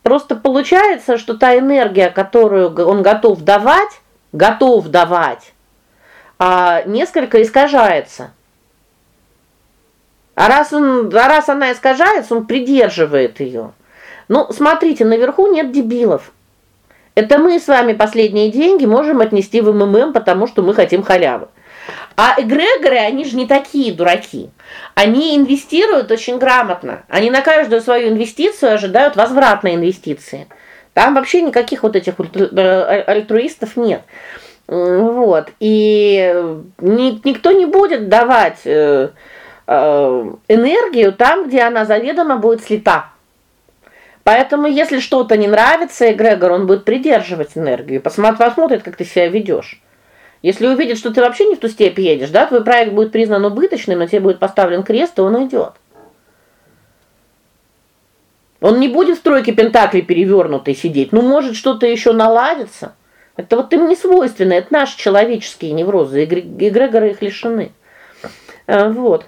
Просто получается, что та энергия, которую он готов давать, готов давать, а несколько искажается. А раз он, а раз она искажается, он придерживает ее. Ну, смотрите, наверху нет дебилов. Это мы с вами последние деньги можем отнести в МММ, потому что мы хотим халявы. А эгрегоры, они же не такие дураки. Они инвестируют очень грамотно. Они на каждую свою инвестицию ожидают возвратной инвестиции. Там вообще никаких вот этих э, альтруистов нет. Вот. И никто не будет давать э, э, энергию там, где она заведомо будет слита. Поэтому если что-то не нравится эгрегор, он будет придерживать энергию, посмотрит, как ты себя ведешь. Если увидит, что ты вообще не в ту степь едешь, да, твой проект будет признан убыточным, но тебе будет поставлен крест, и он уйдет. Он не будет в тройке пентаклей перевернутой сидеть. Ну, может, что-то еще наладится. Это вот им не свойственно, это наши человеческие неврозы, эгрегоры их лишены. А, вот.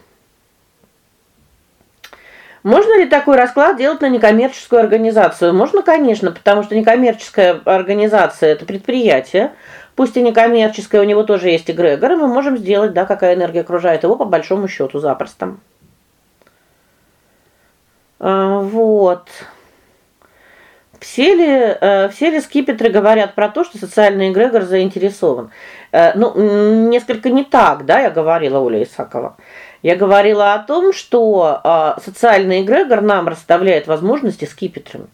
Можно ли такой расклад делать на некоммерческую организацию? Можно, конечно, потому что некоммерческая организация это предприятие, пусть и некоммерческое, у него тоже есть эгрегор, и мы можем сделать, да, какая энергия окружает его по большому счету запросто. А, вот. Все ли э, все ли скипетры говорят про то, что социальный эгрегор заинтересован? Э, ну, несколько не так, да, я говорила Оля Исакова. Я говорила о том, что э, социальный эгрегор нам расставляет возможности скипетрами.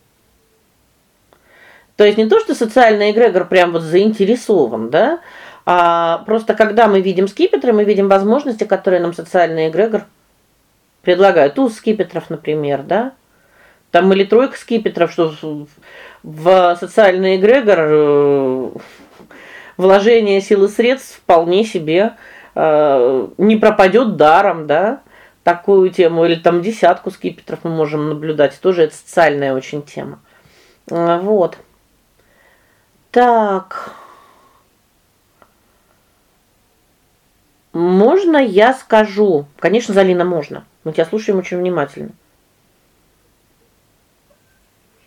То есть не то, что социальный эгрегор прям вот заинтересован, да? А просто когда мы видим скипетры, мы видим возможности, которые нам социальный эгрегор предлагает. Туз скипетров, например, да? Там или тройка скипетров, что в социальный эгрегор э, вложение сил и средств вполне себе э, не пропадет даром, да? Такую тему или там десятку скипетров мы можем наблюдать, тоже это социальная очень тема. Э, вот. Так. Можно я скажу? Конечно, Залина, можно. Мы тебя слушаем очень внимательно.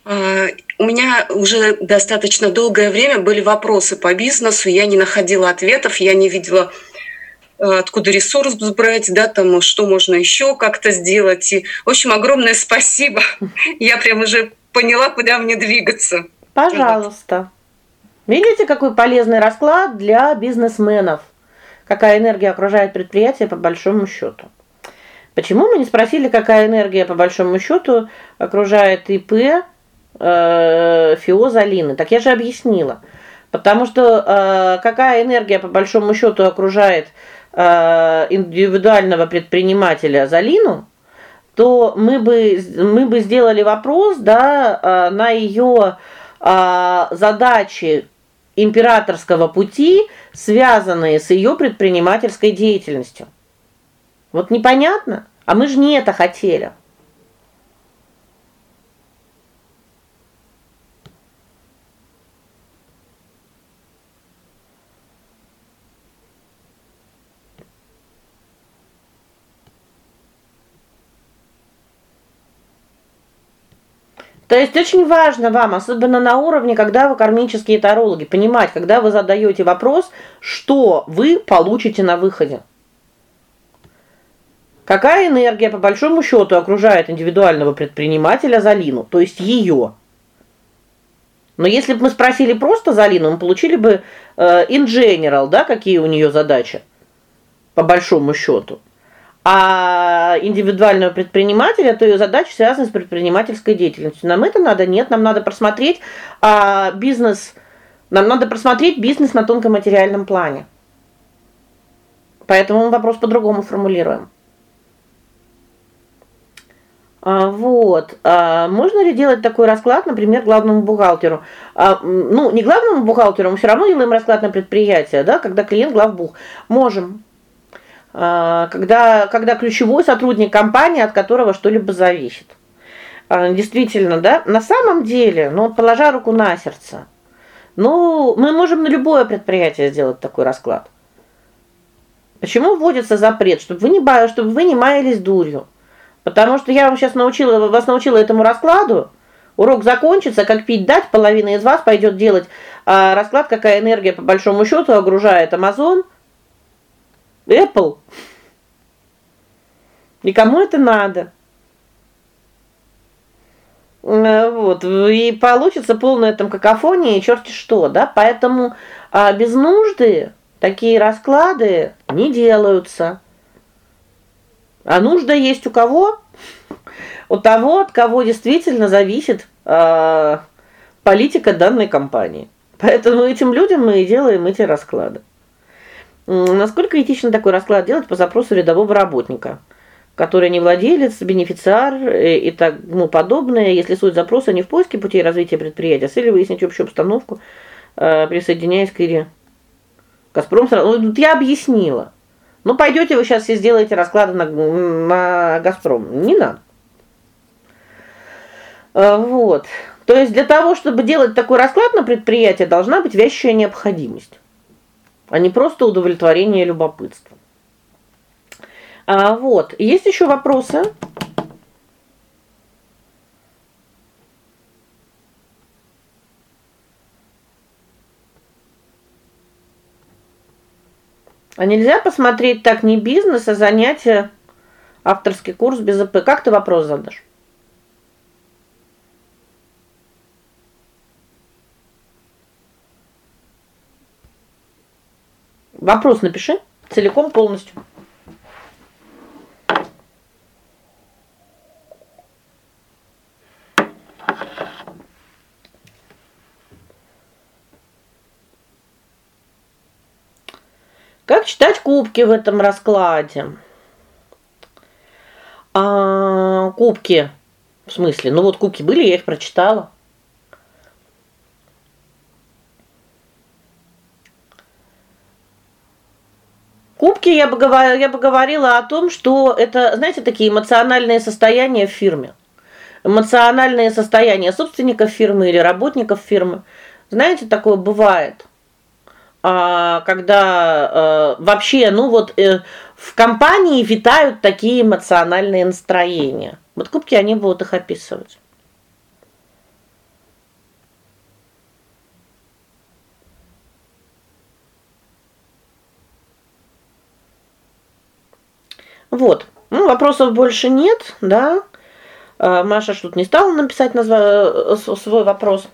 А, у меня уже достаточно долгое время были вопросы по бизнесу, я не находила ответов, я не видела а, откуда ресурс брать, да, там что можно еще как-то сделать. И, в общем, огромное спасибо. Я прям уже поняла, куда мне двигаться.
Пожалуйста. Видите, какой полезный расклад для бизнесменов. Какая энергия окружает предприятие по большому счету. Почему мы не спросили, какая энергия по большому счету окружает ИП э Фиозалины? Так я же объяснила. Потому что э, какая энергия по большому счету окружает э, индивидуального предпринимателя Залину, то мы бы мы бы сделали вопрос, да, э, на ее э, задачи императорского пути, связанные с ее предпринимательской деятельностью. Вот непонятно? А мы же не это хотели. То есть очень важно вам, особенно на уровне, когда вы кармические тарологи, понимать, когда вы задаете вопрос, что вы получите на выходе. Какая энергия по большому счету окружает индивидуального предпринимателя Залину, то есть ее? Но если бы мы спросили просто Залину, мы получили бы э, in general, да, какие у нее задачи по большому счету. А индивидуального предпринимателя, то ее задача связана с предпринимательской деятельностью. Нам это надо? Нет, нам надо просмотреть а, бизнес нам надо просмотреть бизнес на тонком материальном плане. Поэтому мы вопрос по-другому формулируем. А, вот. А, можно ли делать такой расклад, например, главному бухгалтеру? А, ну, не главному бухгалтеру, мы все равно делаем расклад на предприятие, да, когда клиент главбух. Можем. А, когда когда ключевой сотрудник компании, от которого что-либо зависит. А, действительно, да? На самом деле, ну, положа руку на сердце, ну, мы можем на любое предприятие сделать такой расклад. Почему вводится запрет, чтобы вы не чтобы вы не маялись дурью? Потому что я вам сейчас научила, вас научила этому раскладу. Урок закончится, как пить дать, половина из вас пойдет делать а, расклад, какая энергия по большому счету огружает Amazon, Apple. Никому это надо. Э, вот, и получится полная там какофония и черти что, да? Поэтому а без нужды такие расклады не делаются. А нужда есть у кого? У того, от кого действительно зависит э, политика данной компании. Поэтому этим людям мы и делаем эти расклады. Насколько этично такой расклад делать по запросу рядового работника? который не владелец, бенефициар и так ну подобное, если суть запроса не в поиске путей развития предприятия, а с целью выяснить общую обстановку, э, присоединяясь к Ире. Газпром сразу, ну, я объяснила. Ну пойдете вы сейчас все сделаете расклады на на Газпром. Не надо. Э, вот. То есть для того, чтобы делать такой расклад на предприятие, должна быть вещая необходимость, а не просто удовлетворение любопытства. А вот, есть еще вопросы? А нельзя посмотреть так не бизнес, а занятие, авторский курс без АП. Как ты вопрос задашь? Вопрос напиши целиком полностью. Как читать кубки в этом раскладе? А, кубки. В смысле? Ну вот кубки были, я их прочитала. Кубки я бы говорила, я бы говорила о том, что это, знаете, такие эмоциональные состояния в фирме. Эмоциональные состояния собственников фирмы или работников фирмы. Знаете, такое бывает а, когда э, вообще, ну вот э, в компании витают такие эмоциональные настроения. Вот кубки они будут их описывать. Вот. Ну, вопросов больше нет, да? А, Маша что-то не стала написать назва э, свой вопрос.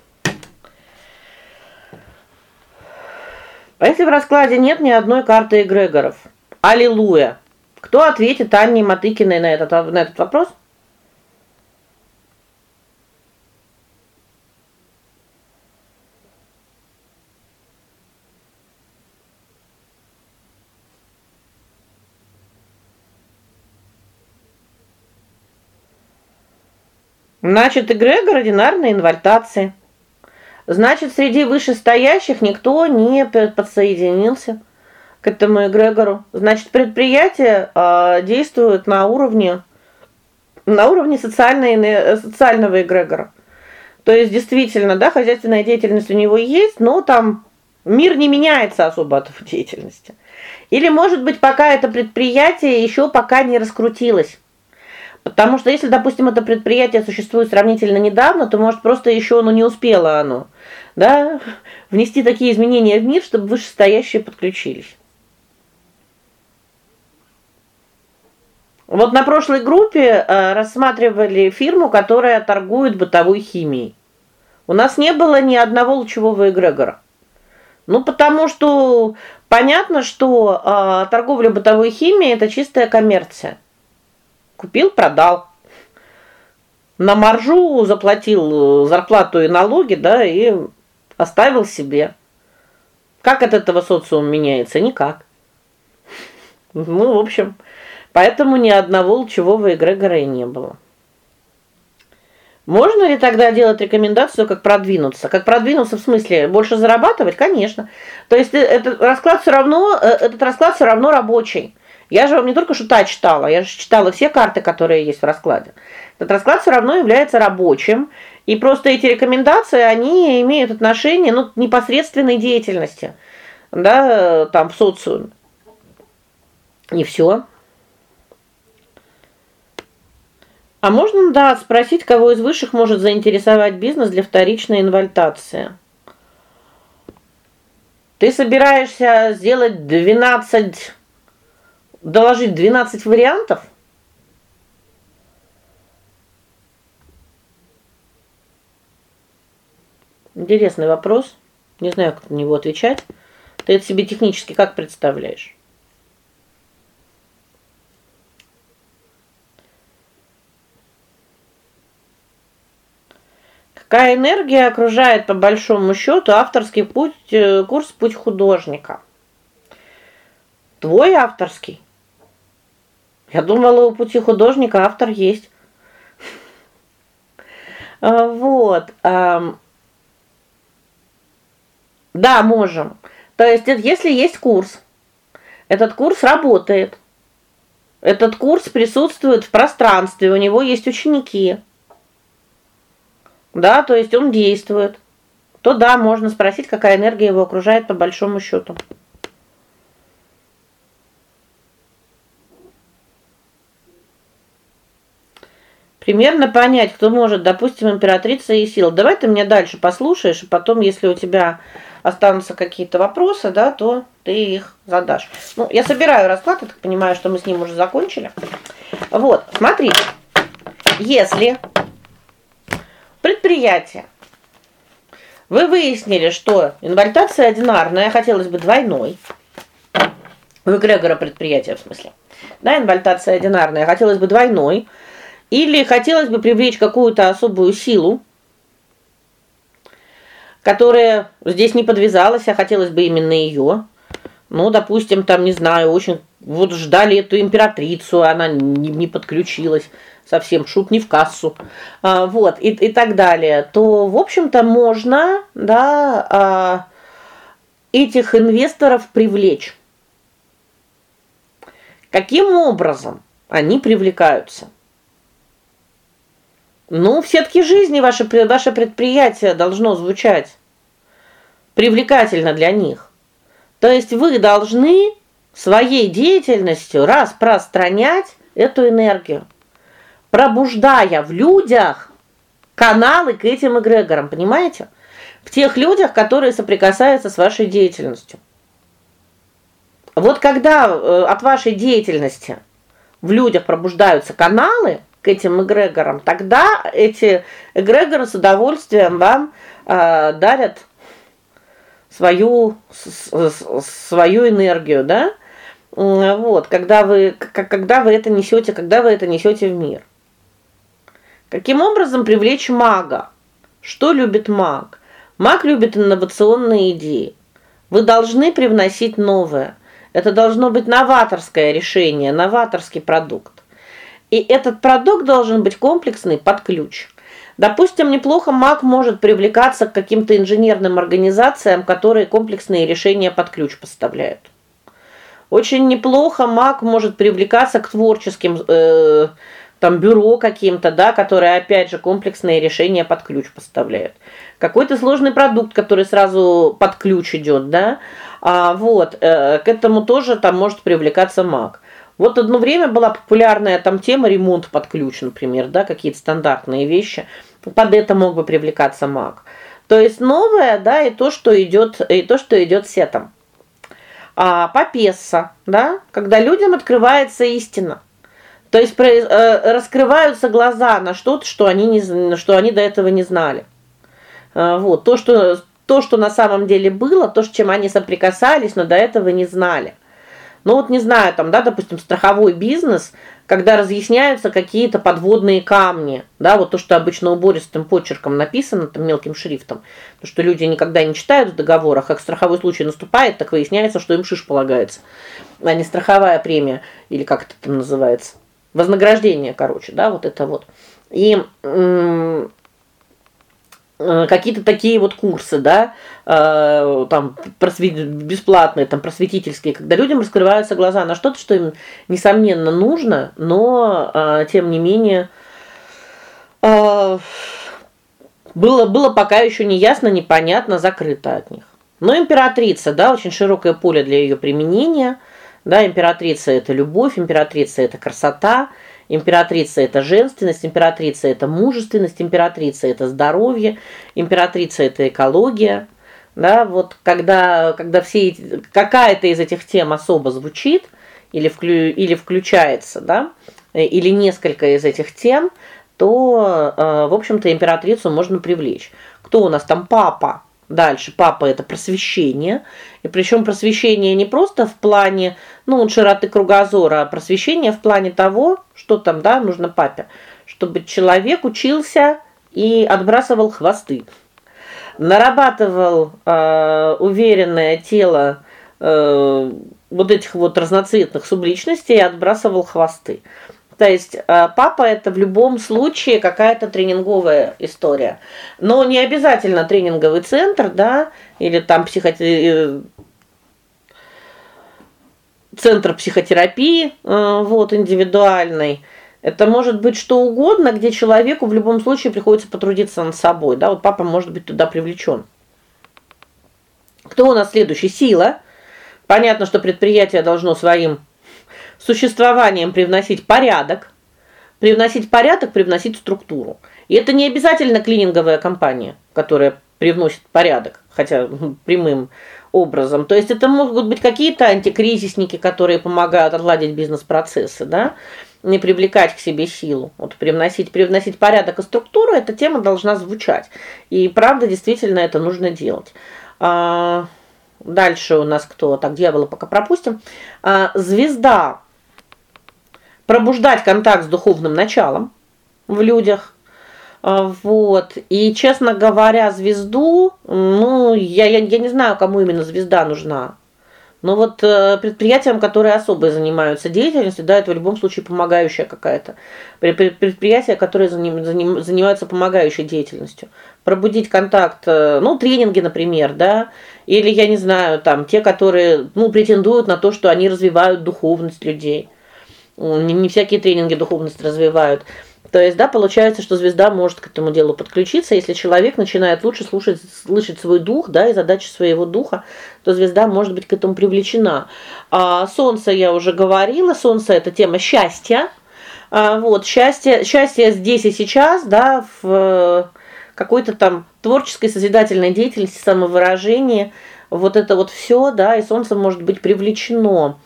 А если в раскладе нет ни одной карты эгрегоров? Аллилуйя. Кто ответит Анне Матыкиной на этот на этот вопрос? Значит, эгрегор ординарной инвальтации. Значит, среди вышестоящих никто не подсоединился к этому эгрегору. Значит, предприятие э, действует на уровне на уровне социальной социального эгрегора. То есть действительно, да, хозяйственная деятельность у него есть, но там мир не меняется особо от его деятельности. Или, может быть, пока это предприятие еще пока не раскрутилось. Потому что если, допустим, это предприятие существует сравнительно недавно, то может просто еще оно не успело оно, да, внести такие изменения в мир, чтобы вышестоящие подключились. Вот на прошлой группе э, рассматривали фирму, которая торгует бытовой химией. У нас не было ни одного лучевого эгрегора. Ну, потому что понятно, что э, торговля бытовой химией это чистая коммерция. Купил, продал. На маржу заплатил зарплату и налоги, да, и оставил себе. Как от этого социум меняется? Никак. Ну, в общем, поэтому ни одного лучевого эгрегора и не было. Можно ли тогда делать рекомендацию, как продвинуться? Как продвинуться в смысле больше зарабатывать? Конечно. То есть э, этот расклад все равно э, этот расклад все равно рабочий. Я же вам не только шута читала, я же читала все карты, которые есть в раскладе. Этот расклад все равно является рабочим, и просто эти рекомендации, они имеют отношение, ну, непосредственной деятельности. Да, там в социуме. Не все. А можно, да, спросить, кого из высших может заинтересовать бизнес для вторичной инвальтации? Ты собираешься сделать 12 доложить 12 вариантов? Интересный вопрос. Не знаю, как на него отвечать. Ты это себе технически как представляешь? Какая энергия окружает по большому счету авторский путь э, курс Путь художника? Твой авторский. Я думала, у пути художника автор есть. А, вот. Да, можем. То есть, если есть курс, этот курс работает. Этот курс присутствует в пространстве, у него есть ученики. Да, то есть он действует. То да, можно спросить, какая энергия его окружает по большому счету. Примерно понять, кто может, допустим, императрица и сила. Давай ты мне дальше послушаешь, и потом, если у тебя останутся какие-то вопросы, да, то ты их задашь. Ну, я собираю расклад, я так понимаю, что мы с ним уже закончили. Вот, смотрите. Если предприятие вы выяснили, что инвальтация одинарная, хотелось бы двойной. У эгрегора предприятия, в смысле. Да, инвальтация одинарная, хотелось бы двойной. Или хотелось бы привлечь какую-то особую силу, которая здесь не подвязалась, а хотелось бы именно ее. Ну, допустим, там, не знаю, очень вот ждали эту императрицу, она не, не подключилась совсем, шут не в кассу. А, вот, и и так далее. То, в общем-то, можно, да, а, этих инвесторов привлечь. Каким образом они привлекаются? Ну, в сетке жизни ваше ваше предприятие должно звучать привлекательно для них. То есть вы должны своей деятельностью распространять эту энергию, пробуждая в людях каналы к этим эгрегорам, понимаете? В тех людях, которые соприкасаются с вашей деятельностью. Вот когда э, от вашей деятельности в людях пробуждаются каналы, к этим эгрегорам, тогда эти эгрегоры с удовольствием вам э, дарят свою свою энергию, да? Вот, когда вы когда вы это несете, когда вы это несете в мир. Каким образом привлечь мага? Что любит маг? Маг любит инновационные идеи. Вы должны привносить новое. Это должно быть новаторское решение, новаторский продукт. И этот продукт должен быть комплексный под ключ. Допустим, неплохо МАК может привлекаться к каким-то инженерным организациям, которые комплексные решения под ключ поставляют. Очень неплохо МАК может привлекаться к творческим э, там бюро каким-то, да, которые опять же комплексные решения под ключ поставляют. Какой-то сложный продукт, который сразу под ключ идет, да? А вот, э, к этому тоже там может привлекаться МАК. Вот одно время была популярная там тема ремонт под ключ, например, да, какие-то стандартные вещи. Под это мог бы привлекаться маг. То есть новое, да, и то, что идет, и то, что идет сетом. А попесса, да, когда людям открывается истина. То есть э, раскрываются глаза на что-то, что они не что они до этого не знали. Э, вот, то, что то, что на самом деле было, то, с чем они соприкасались, но до этого не знали. Ну вот не знаю, там, да, допустим, страховой бизнес, когда разъясняются какие-то подводные камни, да, вот то, что обычно убористым почерком написано, там мелким шрифтом, то что люди никогда не читают в договорах, как страховой случай наступает, так выясняется, что им шиш полагается, а не страховая премия или как это там называется. Вознаграждение, короче, да, вот это вот. И какие-то такие вот курсы, да, э, там просвет... бесплатные, там просветительские, когда людям раскрываются глаза на что-то, что им несомненно нужно, но э, тем не менее э, было было пока еще не ясно, непонятно, закрыто от них. Но императрица, да, очень широкое поле для ее применения. Да, императрица это любовь, императрица это красота, Императрица это женственность, императрица это мужественность, императрица это здоровье, императрица это экология. Да, вот когда когда все какая-то из этих тем особо звучит или вклю, или включается, да, или несколько из этих тем, то, э, в общем-то, императрицу можно привлечь. Кто у нас там папа? Дальше папа это просвещение. И причем просвещение не просто в плане, ну, широты кругозора, а просвещение в плане того, что там, да, нужно папе, чтобы человек учился и отбрасывал хвосты. Нарабатывал э, уверенное тело э, вот этих вот разноцветных субличностей и отбрасывал хвосты. То есть э, папа это в любом случае какая-то тренинговая история. Но не обязательно тренинговый центр, да, или там психо э, центр психотерапии, э, вот индивидуальный. Это может быть что угодно, где человеку в любом случае приходится потрудиться над собой, да? Вот папа может быть туда привлечен. Кто у нас следующий? Сила. Понятно, что предприятие должно своим существованием привносить порядок, привносить порядок, привносить структуру. И это не обязательно клининговая компания, которая привносит порядок, хотя прямым образом. То есть это могут быть какие-то антикризисники, которые помогают отладить бизнес-процессы, да? Не привлекать к себе силу. Вот привносить, привносить порядок и структуру эта тема должна звучать. И правда, действительно это нужно делать. А дальше у нас кто? Так, дьявола пока пропустим. А звезда пробуждать контакт с духовным началом в людях. А, вот. И, честно говоря, звезду, ну, я я я не знаю, кому именно звезда нужна. Но вот э, предприятиям, которые особо занимаются деятельностью, да, это в любом случае помогающая какая-то. Предприятия, которые заним, заним, занимаются помогающей деятельностью. Пробудить контакт, э, ну, тренинги, например, да, или я не знаю, там те, которые, ну, претендуют на то, что они развивают духовность людей. Не, не всякие тренинги духовность развивают. То есть, да, получается, что звезда может к этому делу подключиться, если человек начинает лучше слушать, слышать свой дух, да, и задачи своего духа, то звезда может быть к этому привлечена. А солнце я уже говорила, солнце это тема счастья. А вот счастье, счастье здесь и сейчас, да, в какой-то там творческой созидательной деятельности, самовыражении. Вот это вот все, да, и солнце может быть привлечено.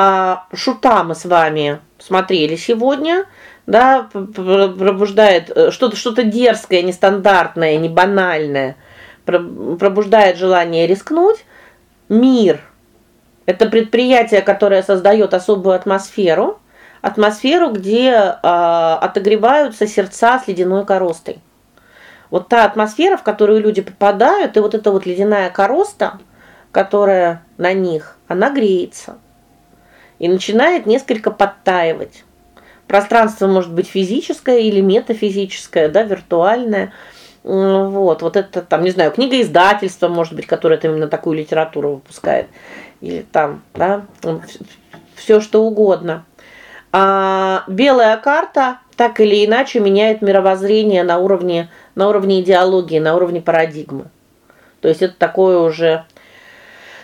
А шута мы с вами смотрели сегодня, да, пробуждает э, что-то что-то дерзкое, нестандартное, не банальное, пробуждает желание рискнуть. Мир это предприятие, которое создает особую атмосферу, атмосферу, где э, отогреваются сердца с ледяной коростой. Вот та атмосфера, в которую люди попадают, и вот эта вот ледяная короста, которая на них, она греется и начинает несколько подтаивать. Пространство может быть физическое или метафизическое, да, виртуальное. Вот, вот это там, не знаю, книга издательства, может быть, которое именно такую литературу выпускает, или там, да, все что угодно. А белая карта так или иначе меняет мировоззрение на уровне на уровне идеологии, на уровне парадигмы. То есть это такое уже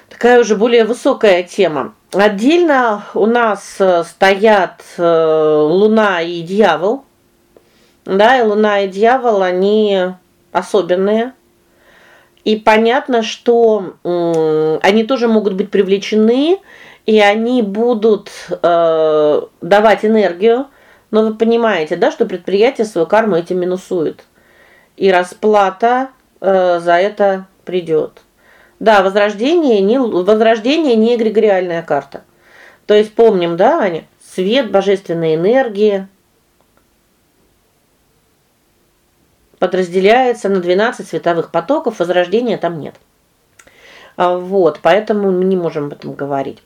такая уже более высокая тема. Отдельно у нас э, стоят э, Луна и Дьявол. Да, и Луна и Дьявол, они особенные. И понятно, что они тоже могут быть привлечены и они будут э, давать энергию, но вы понимаете, да, что предприятие свою карму этим минусует. И расплата э, за это придет. Да, возрождение не возрождение не эгрегориальная карта. То есть помним, да, Аня, свет божественной энергии подразделяется на 12 световых потоков, возрождения там нет. А, вот, поэтому мы не можем об этом говорить.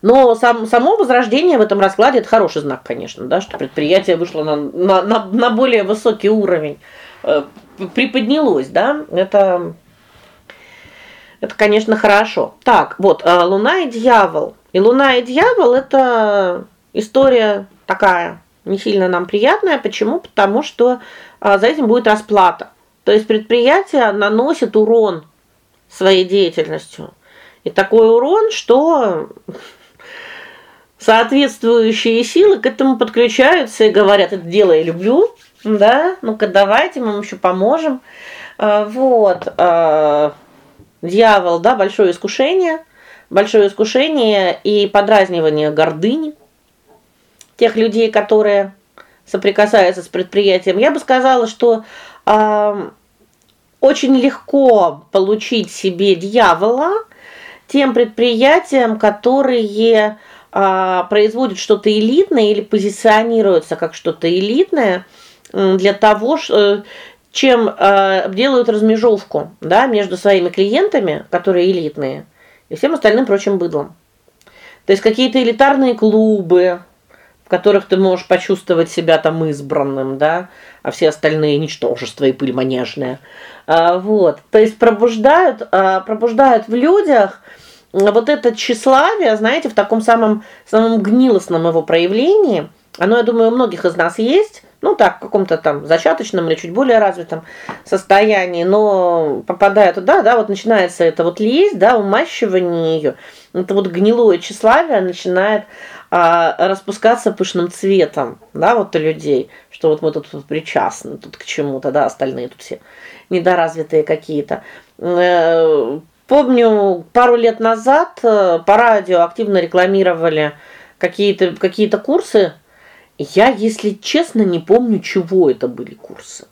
Но сам само возрождение в этом раскладе это хороший знак, конечно, да, что предприятие вышло на на на, на более высокий уровень, э, приподнялось, да? Это это, конечно, хорошо. Так, вот, э, Луна и дьявол. И Луна и дьявол это история такая, не сильно нам приятная. Почему? Потому что э, за этим будет расплата. То есть предприятие наносит урон своей деятельностью. И такой урон, что соответствующие силы к этому подключаются и говорят: "Это дело я люблю". Да? Ну-ка давайте мы вам еще поможем. А, вот. Дьявол, да, большое искушение, большое искушение и подразнивание гордыни тех людей, которые соприкасаются с предприятием. Я бы сказала, что э, очень легко получить себе дьявола тем предприятиям, которые а, производят что-то элитное или позиционируются как что-то элитное для того, э, чем э, делают размежевку, да, между своими клиентами, которые элитные, и всем остальным прочим быдлом. То есть какие-то элитарные клубы, в которых ты можешь почувствовать себя там избранным, да, а все остальные ничтожество и пыль манежная. А, вот. То есть пробуждают, а, пробуждают в людях вот это тщеславие, знаете, в таком самом самом гнилостном его проявлении. Оно, я думаю, у многих из нас есть. Ну так, в каком-то там зачаточном или чуть более развитом состоянии, но попадая туда, да, вот начинается это вот лезть, да, умащивание ее. Это вот гнилое тщеславие начинает а, распускаться пышным цветом, да, вот у людей, что вот мы тут, причастны тут к чему-то, да, остальные тут все недоразвитые какие-то. Э, помню, пару лет назад э, по радио активно рекламировали какие-то какие-то курсы. Я, если честно, не помню, чего это были курсы.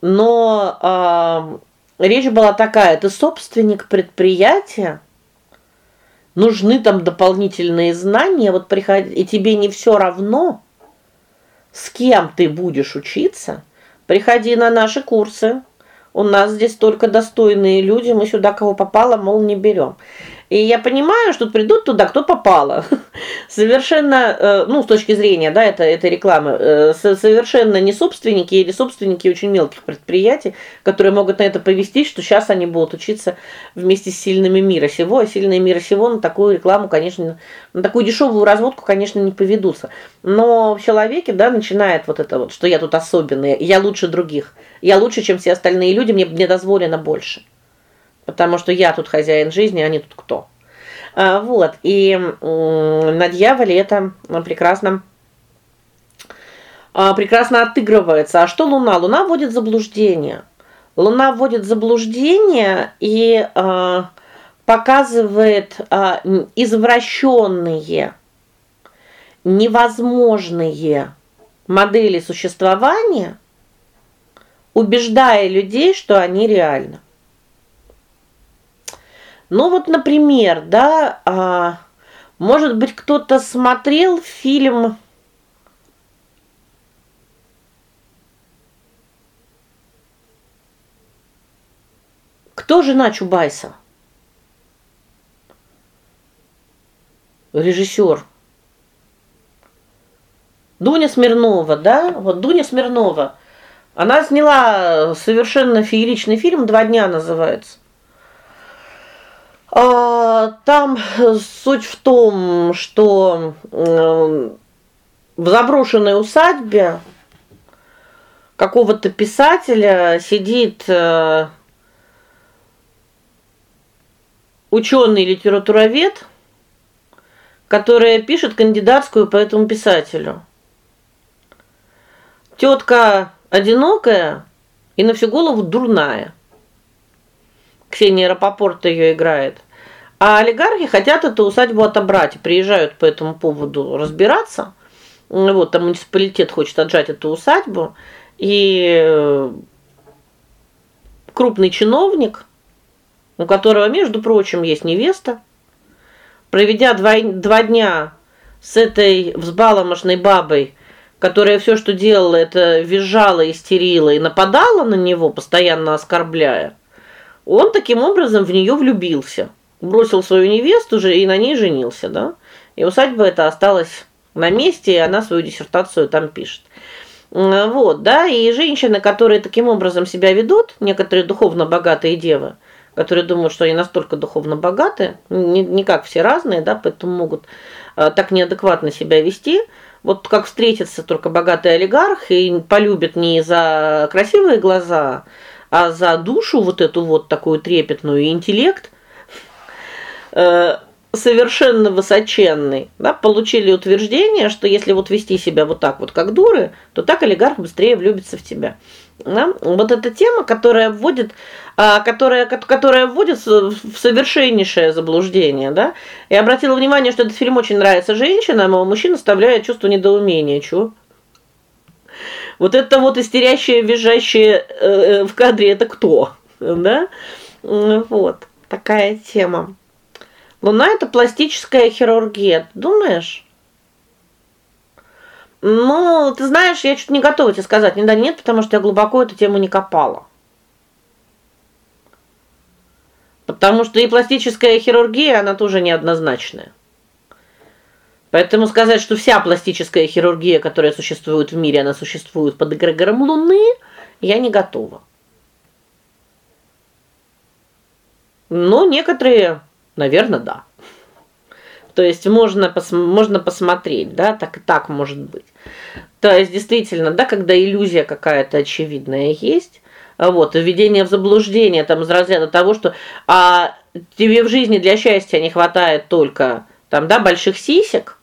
Но э, речь была такая: ты собственник предприятия, нужны там дополнительные знания, вот приходи, и тебе не все равно, с кем ты будешь учиться. Приходи на наши курсы. У нас здесь только достойные люди, мы сюда кого попало, мол, не берем. И я понимаю, что придут туда, кто попало. Совершенно, э, ну, с точки зрения, да, это это рекламы, э, совершенно не собственники или собственники очень мелких предприятий, которые могут на это повести, что сейчас они будут учиться вместе с сильными мира сего, а сильные мира сего на такую рекламу, конечно, на такую дешевую разводку, конечно, не поведутся. Но в человеке, да, начинает вот это вот, что я тут особенный, я лучше других. Я лучше, чем все остальные люди, мне мне дозволено больше потому что я тут хозяин жизни, а не тут кто. А, вот. И на дьяволе это прекрасно а, прекрасно отыгрывается. А что Луна? Луна вводит заблуждение. Луна вводит заблуждение и а, показывает извращенные, невозможные модели существования, убеждая людей, что они реальны. Ну вот, например, да, а, может быть, кто-то смотрел фильм Кто жена Чубайса? Режиссер. Дуня Смирнова, да? Вот Дуня Смирнова. Она сняла совершенно фееричный фильм Два дня называется. А, там суть в том, что в заброшенной усадьбе какого-то писателя сидит э, ученый литературовед, которая пишет кандидатскую по этому писателю. Тетка одинокая и на всю голову дурная. Ксения Рапопорт ее играет. А олигархи хотят эту усадьбу отобрать приезжают по этому поводу разбираться. Вот, там муниципалитет хочет отжать эту усадьбу, и э, крупный чиновник, у которого, между прочим, есть невеста, проведя два, два дня с этой взбаломошной бабой, которая все, что делала, это визжала, истерила и нападала на него, постоянно оскорбляя. Он таким образом в нее влюбился. Бросил свою невесту же и на ней женился, да? И усадьба эта осталась на месте, и она свою диссертацию там пишет. Вот, да, и женщины, которые таким образом себя ведут, некоторые духовно богатые девы, которые думают, что они настолько духовно богаты, не, не как все разные, да, поэтому могут э, так неадекватно себя вести. Вот как встретится только богатый олигарх и полюбит не за красивые глаза, а за душу вот эту вот такую трепетную и интеллект, э, совершенно высоченный, да, получили утверждение, что если вот вести себя вот так вот как дуры, то так олигарх быстрее влюбится в тебя. Да? Вот эта тема, которая вводит, а, которая которая вводит в совершеннейшее заблуждение, да? Я обратила внимание, что этот фильм очень нравится женщинам, а мужчин оставляет чувство недоумения, чего? Вот это вот истерящее, визжащее э, э, в кадре это кто? Да? Вот. Такая тема. Луна это пластическая хирургия, думаешь? Ну, ты знаешь, я чуть не готова тебе сказать, не да нет, потому что я глубоко эту тему не копала. Потому что и пластическая хирургия, она тоже неоднозначная. Поэтому сказать, что вся пластическая хирургия, которая существует в мире, она существует под эгрегором Луны, я не готова. Но некоторые Наверное, да. То есть можно пос можно посмотреть, да, так и так может быть. То есть действительно, да, когда иллюзия какая-то очевидная есть, вот, введение в заблуждение там из разряда того, что а тебе в жизни для счастья не хватает только там, да, больших сисек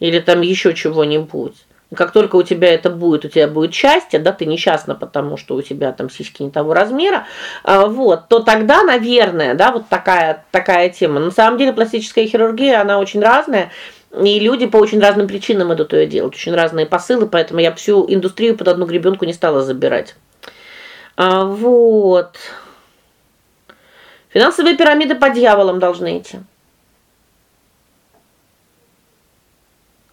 или там еще чего-нибудь. Как только у тебя это будет, у тебя будет счастье, да, ты несчастна, потому что у тебя там сиськи не того размера, а, вот, то тогда, наверное, да, вот такая такая тема. На самом деле пластическая хирургия, она очень разная. И люди по очень разным причинам идут ее делать, очень разные посылы, поэтому я всю индустрию под одну гребенку не стала забирать. А вот. Финансовые пирамиды по дьяволам должны идти.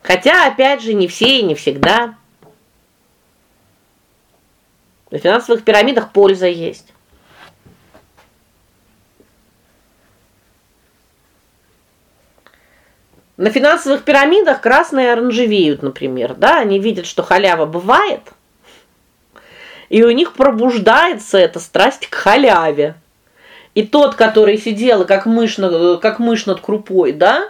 Хотя опять же не все и не всегда. В финансовых пирамидах польза есть. На финансовых пирамидах красные оранжевеют, например, да? Они видят, что халява бывает. И у них пробуждается эта страсть к халяве. И тот, который сидел как мышь как мышь над крупой, да,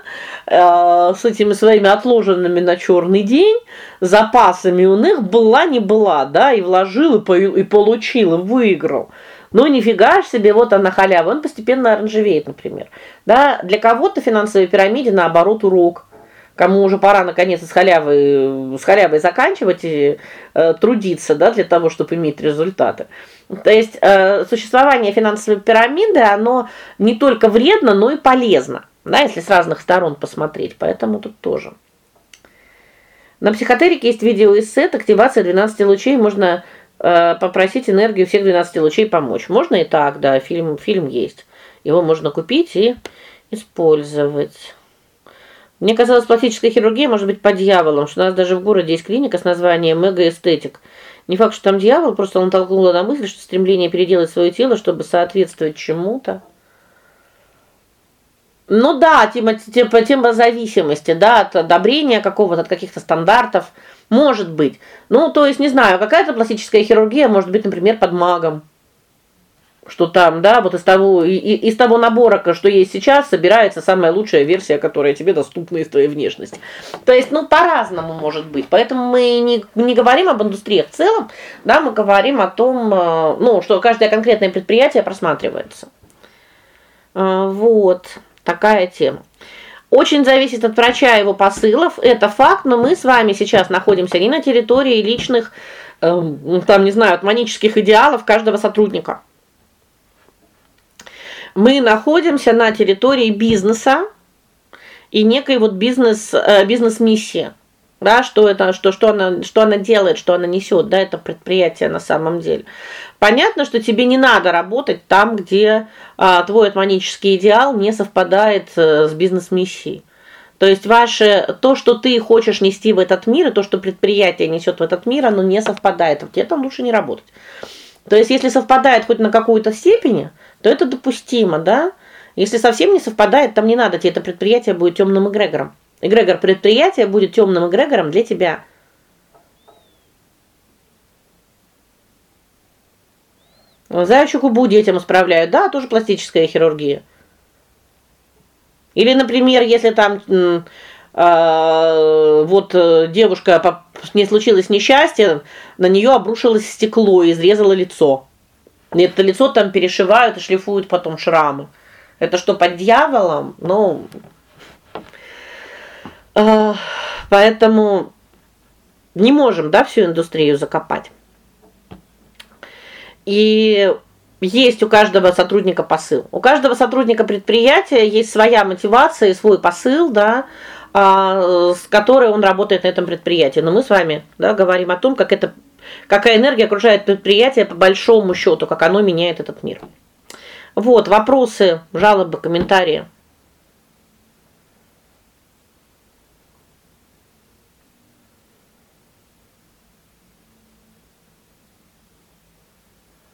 э, с этими своими отложенными на черный день запасами у них была не была, да, и вложил и, и получил, и выиграл. Ну нифига ж себе, вот она халява, он постепенно оранжевеет, например. Да, для кого-то финансовая пирамида наоборот урок кому уже пора наконец с халявой с халявой заканчивать и э, трудиться, да, для того, чтобы иметь результаты. То есть э, существование финансовой пирамиды, оно не только вредно, но и полезно, да, если с разных сторон посмотреть. Поэтому тут тоже. На психотерике есть видеоэссе активация 12 лучей, можно э, попросить энергию всех 12 лучей помочь. Можно и так, да, фильм фильм есть. Его можно купить и использовать. Мне казалось, пластическая хирургия может быть по дьяволам, что у нас даже в городе есть клиника с названием Мегаэстетик. Не факт, что там дьявол, просто он толкнул на мысль, что стремление переделать свое тело, чтобы соответствовать чему-то. Ну да, тема типа тема зависимости, да, от одобрения какого-то, от каких-то стандартов, может быть. Ну, то есть, не знаю, какая-то пластическая хирургия может быть, например, под магом что там, да, вот из того и, из того набора, что есть сейчас, собирается самая лучшая версия, которая тебе доступна из твоей внешности. То есть, ну, по-разному может быть. Поэтому мы не не говорим об индустрии в целом, да, мы говорим о том, э, ну, что каждое конкретное предприятие просматривается. Э, вот, такая тема. Очень зависит от врача его посылов, это факт, но мы с вами сейчас находимся не на территории личных эм, там, не знаю, манических идеалов каждого сотрудника. Мы находимся на территории бизнеса и некой вот бизнес э, бизнес-миссии. Да, что это, что что она что она делает, что она несет, да, это предприятие на самом деле. Понятно, что тебе не надо работать там, где а, твой атманический идеал не совпадает а, с бизнес-миссией. То есть ваше то, что ты хочешь нести в этот мир, и то, что предприятие несет в этот мир, оно не совпадает. Тебе там лучше не работать. То есть если совпадает хоть на какую-то степени, то это допустимо, да? Если совсем не совпадает, там не надо, тебе это предприятие будет темным эгрегором. Эгрегор предприятия будет темным эгрегором для тебя. Заячью губу детям исправляют. Да, тоже пластическая хирургия. Или, например, если там э, вот девушка с ней случилось несчастье, на нее обрушилось стекло и изрезало лицо. Это лицо там перешивают шлифуют потом шрамы. Это что под дьяволом? Ну, э, поэтому не можем, да, всю индустрию закопать. И есть у каждого сотрудника посыл. У каждого сотрудника предприятия есть своя мотивация и свой посыл, да, а, с которой он работает на этом предприятии. Но мы с вами, да, говорим о том, как это какая энергия окружает предприятие по большому счету, как оно меняет этот мир. Вот, вопросы, жалобы, комментарии.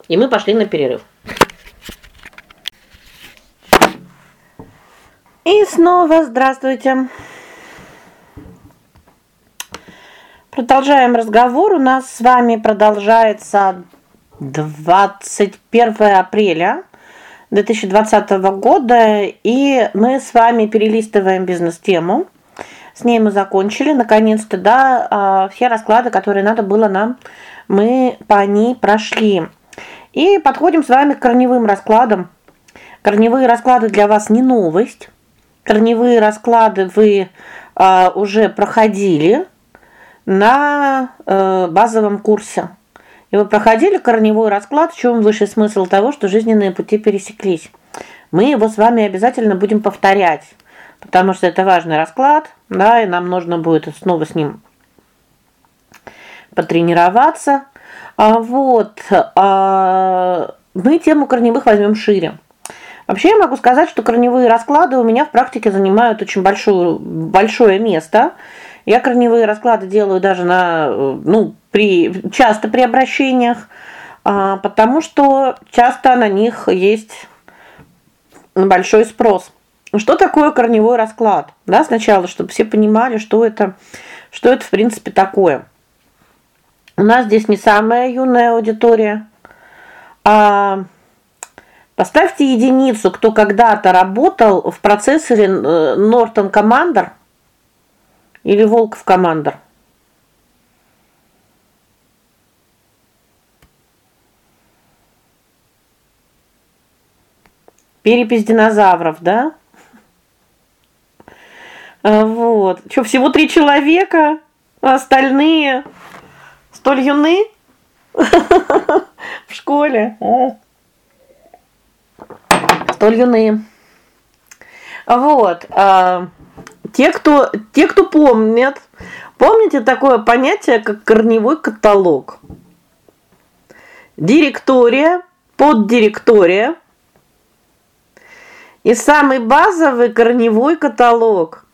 И мы пошли на перерыв. И снова здравствуйте. Продолжаем разговор. У нас с вами продолжается 21 апреля 2020 года, и мы с вами перелистываем бизнес-тему. С ней мы закончили наконец-то, да, а, все расклады, которые надо было нам, мы по ней прошли. И подходим с вами к корневым раскладам. Корневые расклады для вас не новость. Корневые расклады вы а, уже проходили на э, базовом курсе. И вы проходили корневой расклад, в чем высший смысл того, что жизненные пути пересеклись. Мы его с вами обязательно будем повторять, потому что это важный расклад, да, и нам нужно будет снова с ним потренироваться. А вот, а мы тему корневых возьмем шире. Вообще я могу сказать, что корневые расклады у меня в практике занимают очень большое большое место. Я корневые расклады делаю даже на ну, при часто при обращениях, а, потому что часто на них есть большой спрос. Что такое корневой расклад? Да, сначала, чтобы все понимали, что это что это в принципе такое. У нас здесь не самая юная аудитория. А поставьте единицу, кто когда-то работал в процессоре э, Norton Commander или Волков Commander. Перепись динозавров, да? А, вот. Что, всего три человека, а остальные Столь юны в школе. Столь юны. Вот. Те, кто те, кто помнят, помните такое понятие, как корневой каталог? Директория, поддиректория и самый базовый корневой каталог.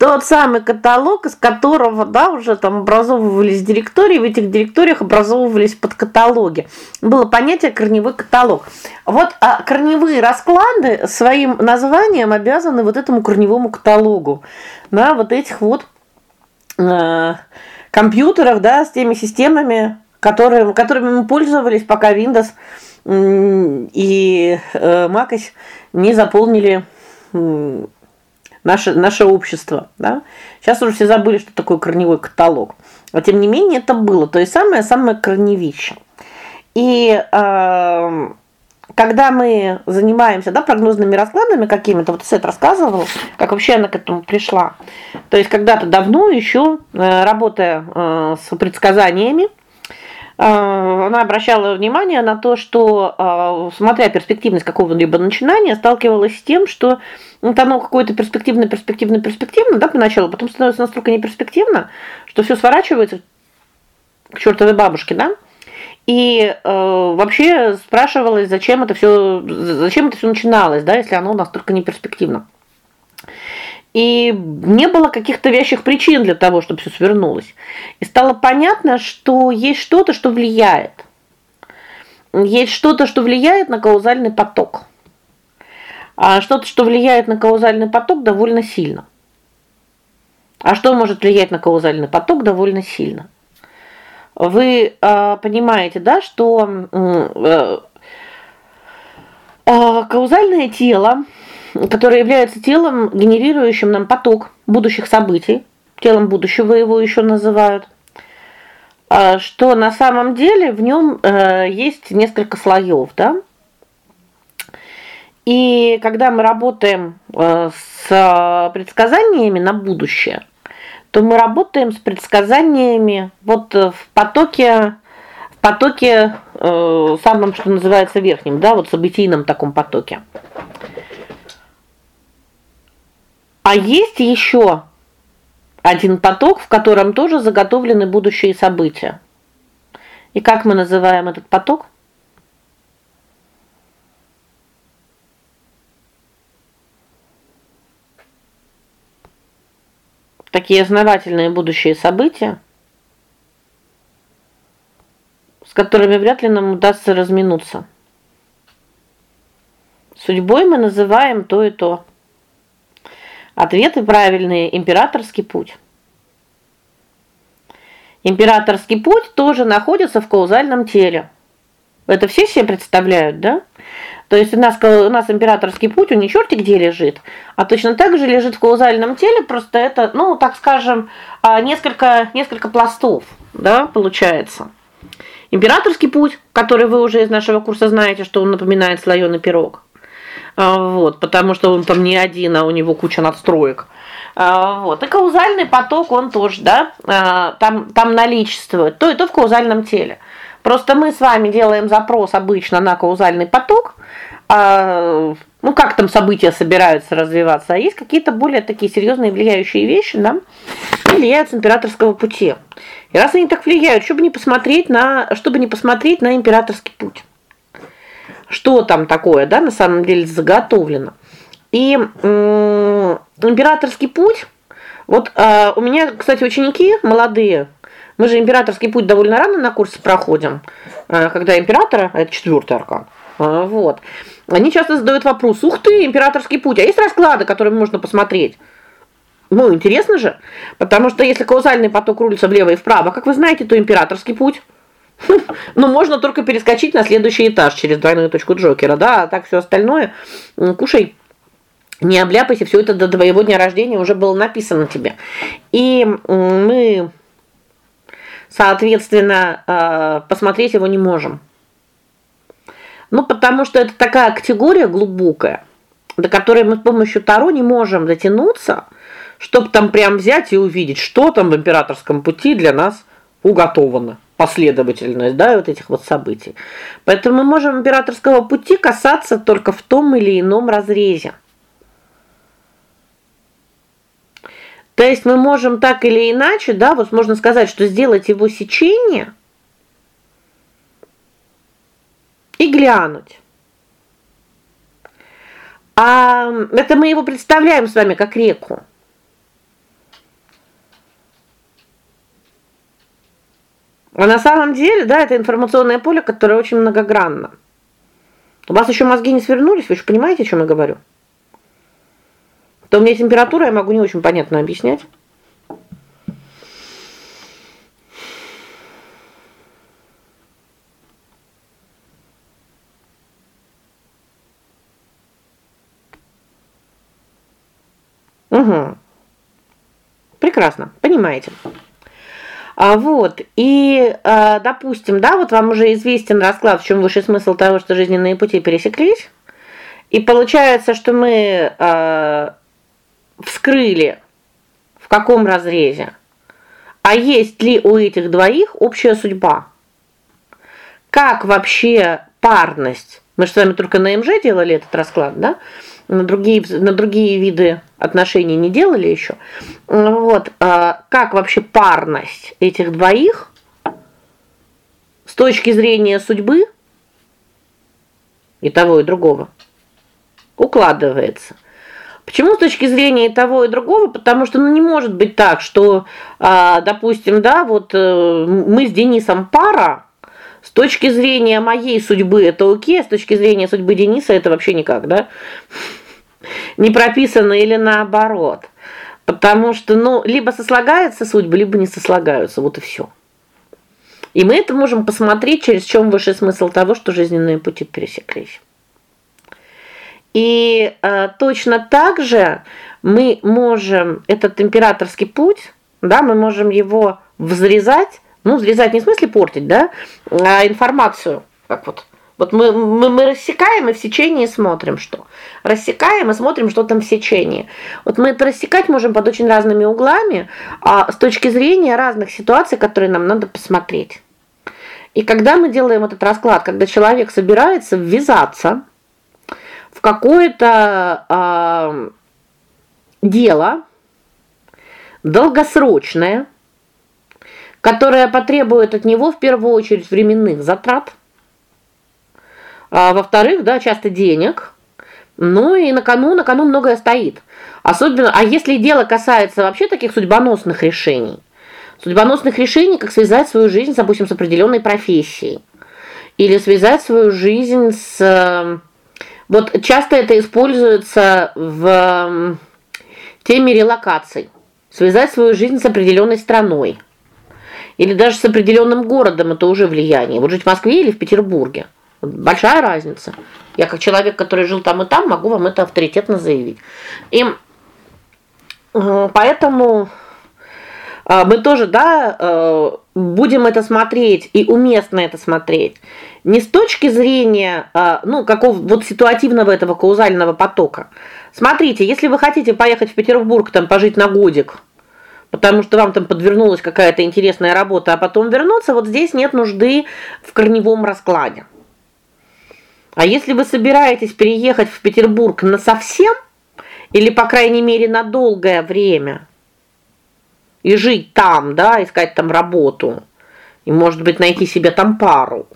Тот самый каталог, из которого, да, уже там образовывались директории, в этих директориях образовывались подкаталоги. Было понятие корневой каталог. Вот а корневые расклады своим названием обязаны вот этому корневому каталогу. На вот этих вот э, компьютерах, да, с теми системами, которые которыми мы пользовались, пока Windows и э, macOS не заполнили наше наше общество, да? Сейчас уже все забыли, что такое корневой каталог. Но тем не менее это было, то есть самое-самое корневище. И э, когда мы занимаемся, да, прогнозными раскладами какими-то, вот Сет рассказывал, как вообще она к этому пришла. То есть когда-то давно еще, э, работая э, с предсказаниями, а, она обращала внимание на то, что, а, смотря перспективность какого-либо начинания, сталкивалась с тем, что вот оно какое-то перспективное, перспективное, перспективное, да, поначалу, потом становится настолько неперспективно, что все сворачивается к чертовой бабушке, да? И э, вообще спрашивалась, зачем это все зачем это все начиналось, да, если оно настолько неперспективно. И не было каких-то вещих причин для того, чтобы все свернулось. И стало понятно, что есть что-то, что влияет. Есть что-то, что влияет на каузальный поток. А что-то, что влияет на каузальный поток довольно сильно. А что может влиять на каузальный поток довольно сильно? Вы э, понимаете, да, что э, э, каузальное тело которое является телом, генерирующим нам поток будущих событий, телом будущего его еще называют. А, что на самом деле в нем э, есть несколько слоев, да? И когда мы работаем э, с предсказаниями на будущее, то мы работаем с предсказаниями вот в потоке в потоке э, самом, что называется, верхнем, да, вот событийном таком потоке. А есть еще один поток, в котором тоже заготовлены будущие события. И как мы называем этот поток? Такие основательные будущие события, с которыми вряд ли нам удастся разминуться. Судьбой мы называем то и то. Ответы правильные императорский путь. Императорский путь тоже находится в каузальном теле. Это все себе представляют, да? То есть у нас у нас императорский путь, он не черти где лежит, а точно так же лежит в каузальном теле, просто это, ну, так скажем, а, несколько несколько пластов, да, получается. Императорский путь, который вы уже из нашего курса знаете, что он напоминает слоеный пирог. А, вот, потому что он там не один, а у него куча надстроек. А, вот. И каузальный поток, он тоже, да, а, там там наличествует. То и то в каузальном теле. Просто мы с вами делаем запрос обычно на каузальный поток. Ну как там события собираются развиваться, а есть какие-то более такие серьезные влияющие вещи, да? влияют с императорского пути. И раз они так влияют, чтобы не посмотреть на чтобы не посмотреть на императорский путь что там такое, да, на самом деле заготовлено. И императорский путь вот э, у меня, кстати, ученики молодые. Мы же императорский путь довольно рано на курсе проходим, э, когда императора это четвертый аркан. Э, вот. Они часто задают вопрос: "Ух ты, императорский путь, а есть расклады, которые можно посмотреть?" Ну, интересно же, потому что если каузальный поток рулится влево и вправо, как вы знаете, то императорский путь но можно только перескочить на следующий этаж через двойную точку Джокера, да, а так все остальное кушай не обляпайся, все это до твоего дня рождения уже было написано тебе. И мы соответственно, а, посмотреть его не можем. Ну, потому что это такая категория глубокая, до которой мы с помощью Таро не можем дотянуться, чтобы там прям взять и увидеть, что там в императорском пути для нас уготовано последовательность, да, вот этих вот событий. Поэтому мы можем императорского пути касаться только в том или ином разрезе. То есть мы можем так или иначе, да, вот можно сказать, что сделать его сечение и глянуть. А это мы его представляем с вами как реку. А на самом деле, да, это информационное поле, которое очень многогранно. У вас еще мозги не свернулись, вы же понимаете, о чем я говорю? То у меня температура, я могу не очень понятно объяснять. Угу. Прекрасно, понимаете. А вот. И, а, допустим, да, вот вам уже известен расклад, в чем высший смысл того, что жизненные пути пересеклись. И получается, что мы а, вскрыли в каком разрезе. А есть ли у этих двоих общая судьба? как вообще парность. Мы же с вами только на МЖ делали этот расклад, да? На другие на другие виды отношений не делали еще. Вот, а как вообще парность этих двоих с точки зрения судьбы и того и другого укладывается. Почему с точки зрения и того и другого? Потому что ну не может быть так, что, а, допустим, да, вот э, мы с Денисом пара, с точки зрения моей судьбы это о'кей, а с точки зрения судьбы Дениса это вообще никак, да? Не прописано или наоборот. Потому что, ну, либо сослагается судьба, либо не сослагаются, вот и все. И мы это можем посмотреть, через чем высший смысл того, что жизненные пути пересеклись. И э, точно так же мы можем этот императорский путь, да, мы можем его взрезать, ну, взрезать не в смысле портить, да, а информацию, как вот вот мы, мы мы рассекаем и в сечении смотрим, что. Рассекаем и смотрим, что там в сечении. Вот мы это рассекать можем под очень разными углами, а с точки зрения разных ситуаций, которые нам надо посмотреть. И когда мы делаем этот расклад, когда человек собирается ввязаться в какое-то э, дело долгосрочное, которое потребует от него в первую очередь временных затрат, а во-вторых, да, часто денег. Ну и на кону, на кону многое стоит. Особенно, а если дело касается вообще таких судьбоносных решений. Судьбоносных решений, как связать свою жизнь, допустим, с определенной профессией или связать свою жизнь с вот часто это используется в теме релокаций. Связать свою жизнь с определенной страной или даже с определенным городом это уже влияние. Вот жить в Москве или в Петербурге. Большая разница. Я как человек, который жил там и там, могу вам это авторитетно заявить. И поэтому э, мы тоже, да, э, будем это смотреть и уместно это смотреть. Не с точки зрения, ну, какого вот ситуативного этого каузального потока. Смотрите, если вы хотите поехать в Петербург там пожить на годик, потому что вам там подвернулась какая-то интересная работа, а потом вернуться, вот здесь нет нужды в корневом раскладе. А если вы собираетесь переехать в Петербург на совсем или по крайней мере на долгое время и жить там, да, искать там работу, и, может быть, найти себе там пару,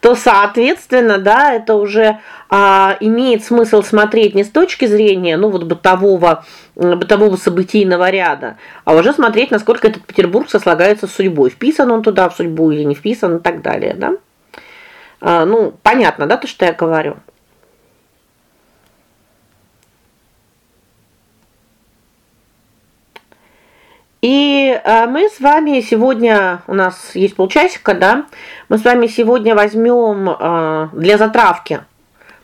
то, соответственно, да, это уже а, имеет смысл смотреть не с точки зрения, ну вот бытового бытового событийного ряда, а уже смотреть, насколько этот Петербург сослагается с судьбой. Вписан он туда в судьбу или не вписан и так далее, да? А, ну, понятно, да, то, что я говорю. И а, мы с вами сегодня у нас есть полчасика, да? Мы с вами сегодня возьмем а, для затравки.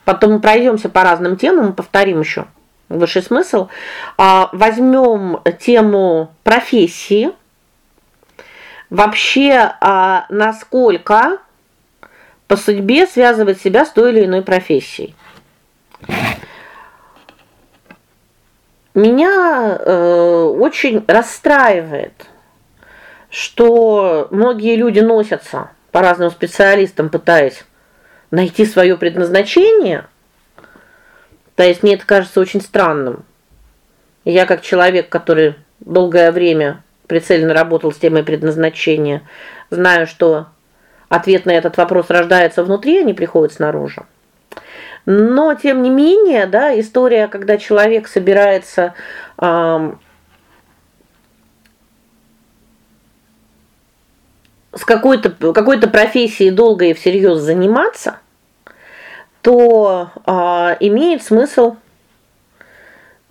Потом пройдемся по разным темам, повторим еще высший смысл. Возьмем тему профессии. Вообще, насколько по судьбе связывать себя с той или иной профессией. Меня э, очень расстраивает, что многие люди носятся по разным специалистам, пытаясь найти свое предназначение. То есть мне это кажется очень странным. Я как человек, который долгое время прицельно работал с темой предназначения, знаю, что Ответ на этот вопрос рождается внутри, а не приходит снаружи. Но тем не менее, да, история, когда человек собирается эм, с какой-то какой-то профессией долго и всерьез заниматься, то э, имеет смысл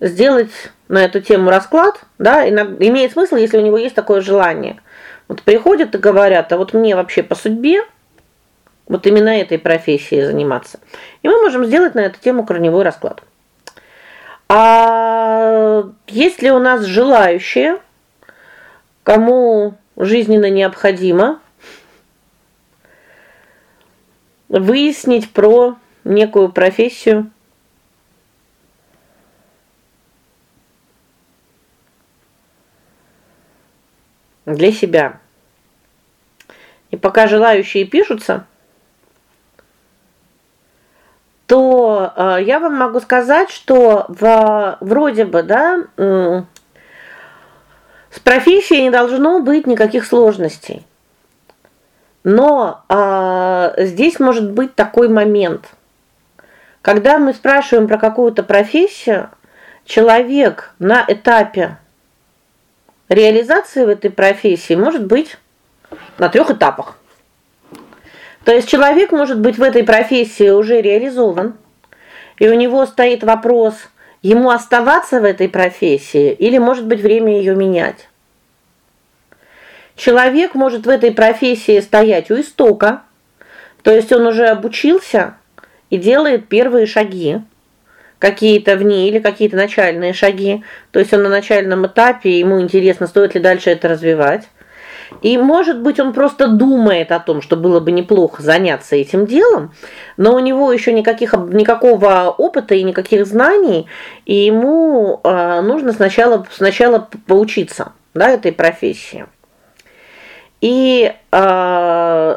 сделать на эту тему расклад, да, имеет смысл, если у него есть такое желание. Вот приходят и говорят: "А вот мне вообще по судьбе вот именно этой профессией заниматься". И мы можем сделать на эту тему корневой расклад. А есть ли у нас желающие, кому жизненно необходимо выяснить про некую профессию для себя. И пока желающие пишутся, то э, я вам могу сказать, что в вроде бы, да, э, с профессией не должно быть никаких сложностей. Но э, здесь может быть такой момент. Когда мы спрашиваем про какую-то профессию, человек на этапе реализации в этой профессии может быть на трех этапах. То есть человек может быть в этой профессии уже реализован, и у него стоит вопрос: ему оставаться в этой профессии или, может быть, время ее менять. Человек может в этой профессии стоять у истока, то есть он уже обучился и делает первые шаги какие-то в ней или какие-то начальные шаги. То есть он на начальном этапе, ему интересно, стоит ли дальше это развивать. И, может быть, он просто думает о том, что было бы неплохо заняться этим делом, но у него еще никаких никакого опыта и никаких знаний, и ему э, нужно сначала сначала поучиться, да, этой профессии. И э,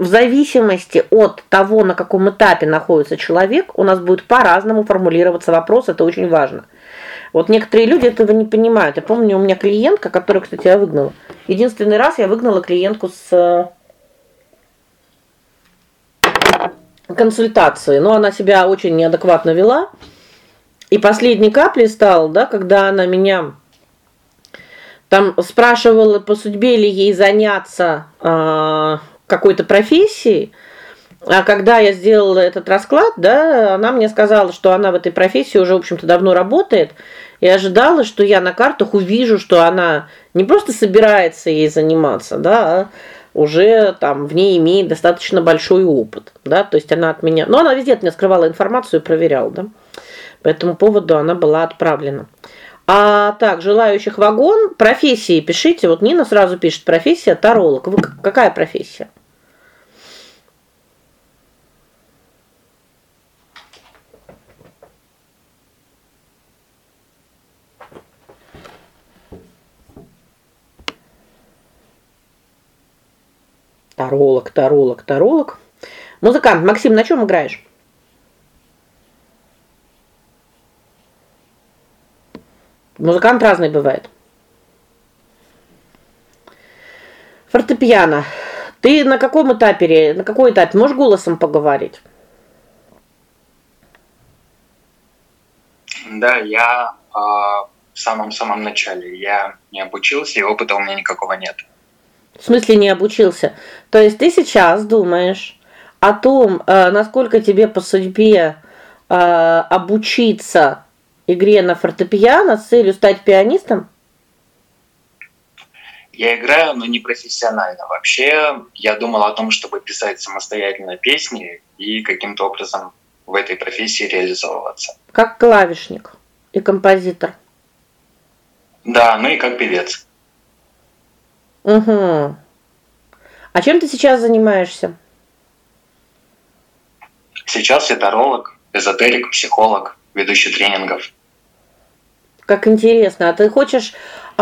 в зависимости от того, на каком этапе находится человек, у нас будет по-разному формулироваться вопрос, это очень важно. Вот некоторые люди этого не понимают. Я помню, у меня клиентка, которую, кстати, я выгнала. Единственный раз я выгнала клиентку с э, консультации, но она себя очень неадекватно вела. И последней каплей стал, да, когда она меня там спрашивала по судьбе ли ей заняться э, какой-то профессии. А когда я сделала этот расклад, да, она мне сказала, что она в этой профессии уже, в общем-то, давно работает, и ожидала, что я на картах увижу, что она не просто собирается ей заниматься, да, а уже там в ней имеет достаточно большой опыт, да? То есть она от меня, но она везде от меня скрывала информацию и проверяла, да? По этому поводу она была отправлена. А так, желающих вагон, профессии пишите. Вот Нина сразу пишет: профессия таролог. Вы какая профессия? Таролог, таролог, таролог. Музыкант Максим, на чем играешь? Музыкант разный бывает. Фортепиано. Ты на каком этапе, на какой этап можешь голосом поговорить?
Да, я э, в самом-самом начале. Я не обучился, и опыта у меня никакого нет.
В смысле не обучился? То есть ты сейчас думаешь о том, э, насколько тебе по судьбе э, обучиться игре на фортепиано с целью стать пианистом?
Я играю, но не профессионально. Вообще, я думал о том, чтобы писать самостоятельно песни и каким-то образом в этой профессии реализовываться.
Как клавишник и композитор.
Да, ну и как певец.
Угу. А чем ты сейчас занимаешься?
Сейчас я таролог, эзотерик, психолог, ведущий тренингов.
Как интересно. А ты хочешь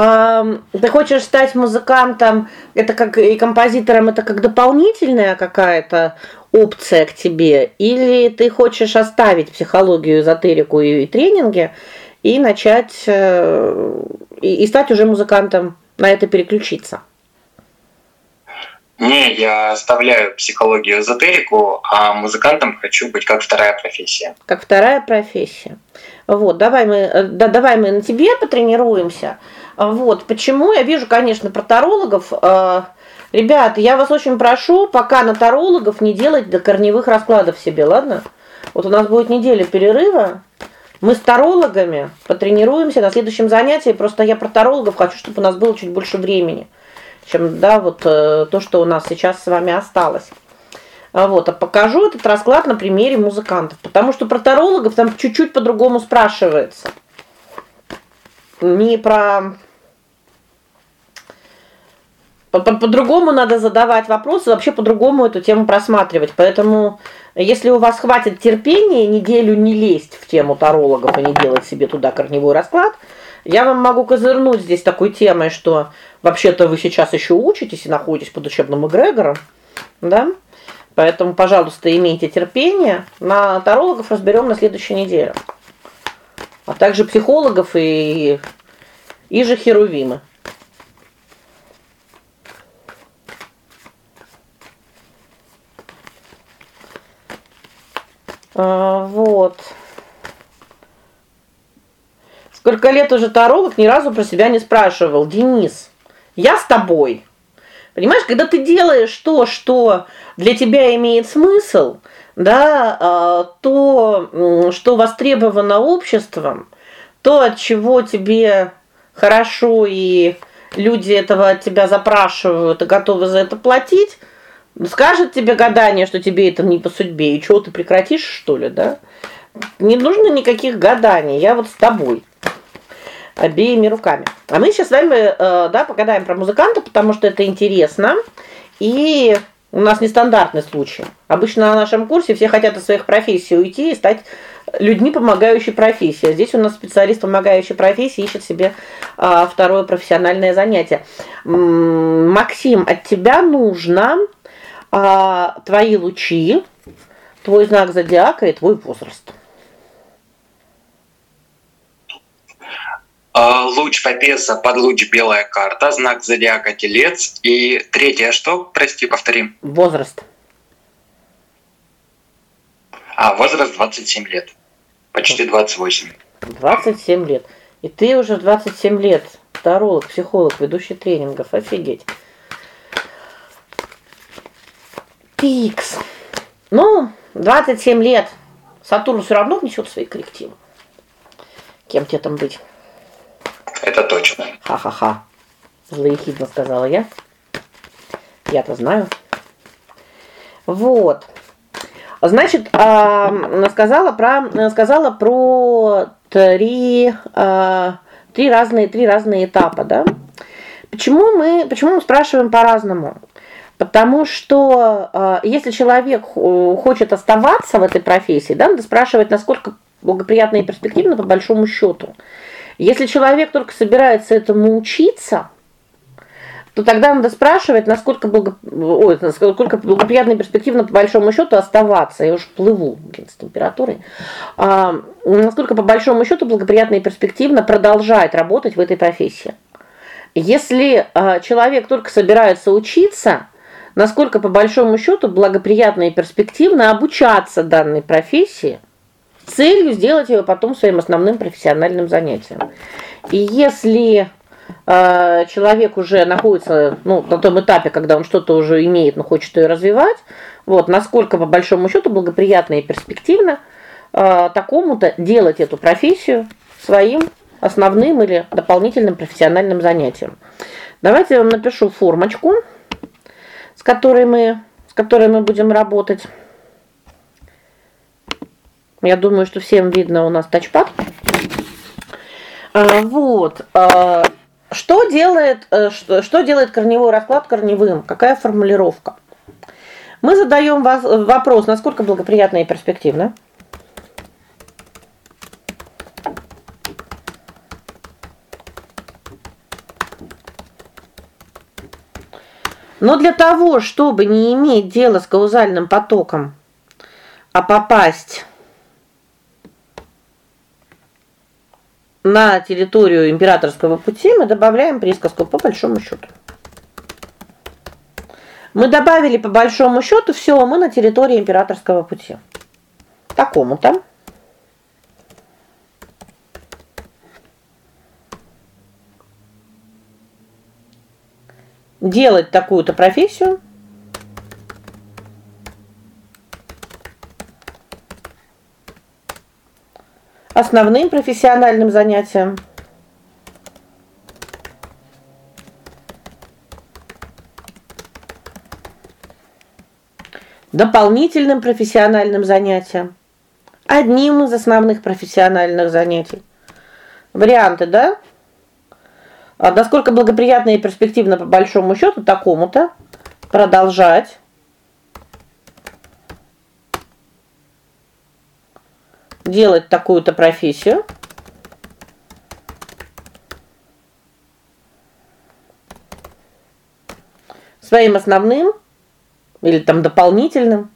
а, ты хочешь стать музыкантом, это как и композитором, это как дополнительная какая-то опция к тебе или ты хочешь оставить психологию, эзотерику и, и тренинги и начать э, и, и стать уже музыкантом, на это переключиться?
Не, я оставляю психологию, эзотерику, а музыкантом хочу быть как вторая профессия.
Как вторая профессия. Вот, давай мы э, да, давай мы на тебе потренируемся. Вот, почему я вижу, конечно, про тарологов. Э, ребята, я вас очень прошу, пока на тарологов не делать до корневых раскладов себе, ладно? Вот у нас будет неделя перерыва. Мы с тарологами потренируемся на следующем занятии. Просто я про тарологов хочу, чтобы у нас было чуть больше времени чем да, вот э, то, что у нас сейчас с вами осталось. А вот, а покажу этот расклад на примере музыкантов, потому что про тарологов там чуть-чуть по-другому спрашивается. Не про по-другому по надо задавать вопросы, вообще по-другому эту тему просматривать. Поэтому, если у вас хватит терпения неделю не лезть в тему тарологов и не делать себе туда корневой расклад, я вам могу козырнуть здесь такой темой, что вообще-то вы сейчас еще учитесь и находитесь под учебным эгрегором, да? Поэтому, пожалуйста, имейте терпение. На тарологов разберем на следующей неделе. А также психологов и и же херувимы. А, вот. Сколько лет уже таролог ни разу про себя не спрашивал. Денис, я с тобой. Понимаешь, когда ты делаешь то, что для тебя имеет смысл, да, а, то, что востребовано обществом, то, от чего тебе хорошо и люди этого от тебя запрашивают и готовы за это платить, скажет тебе гадание, что тебе это не по судьбе, и что ты прекратишь, что ли, да? Не нужно никаких гаданий. Я вот с тобой обеими руками. А мы сейчас с вами, э, да, погадаем про музыканта, потому что это интересно. И у нас нестандартный случай. Обычно на нашем курсе все хотят из своих профессий уйти и стать людьми помогающей профессии. А здесь у нас специалист помогающей профессии ищет себе а, второе профессиональное занятие. Максим, от тебя нужно а, твои лучи, твой знак зодиака и твой возраст.
Луч Папеса под луч белая карта, знак зодиака Телец и третье что? Прости, повторим.
Возраст.
А, возраст 27 лет. Почти 28.
27 лет. И ты уже 27 лет таролог, психолог, ведущий тренингов. Офигеть. Пикс. Ну, 27 лет. Сатурн все равно внесет свои коллективы. Кем тебе там быть?
Это точно.
Ха-ха-ха. Злоехидно сказала я. Я-то знаю. Вот. Значит, сказала про сказала про три три разные три разные этапа, да? Почему мы почему мы спрашиваем по-разному? Потому что если человек хочет оставаться в этой профессии, да, надо спрашивать, насколько благоприятно и перспективно по большому счету. Если человек только собирается этому учиться, то тогда надо спрашивать, насколько благо... Ой, насколько благоприятно перспективно по большому счету оставаться. Я уж плыву, блин, с температурой. А, насколько по большому счету благоприятно и перспективно продолжать работать в этой профессии. Если а, человек только собирается учиться, насколько по большому счету благоприятно и перспективно обучаться данной профессии целью сделать ее потом своим основным профессиональным занятием. И если э, человек уже находится, ну, на том этапе, когда он что-то уже имеет, но хочет ее развивать, вот, насколько по большому счету благоприятно и перспективно э, такому-то делать эту профессию своим основным или дополнительным профессиональным занятием. Давайте я вам напишу формочку, с которой мы с которой мы будем работать. Я думаю, что всем видно у нас тачпад. А, вот. А, что делает э, что, делает корневой расклад корневым? Какая формулировка? Мы задаем вас вопрос, насколько благоприятно и перспективно. Но для того, чтобы не иметь дела с каузальным потоком, а попасть на территорию императорского пути мы добавляем присказку по большому счету. Мы добавили по большому счету все, мы на территории императорского пути. Такому-то. Делать такую-то профессию основным профессиональным занятием. дополнительным профессиональным занятием, одним из основных профессиональных занятий. Варианты, да? А насколько благоприятно и перспективно по большому счету такому-то продолжать делать такую-то профессию. Своим основным или там дополнительным,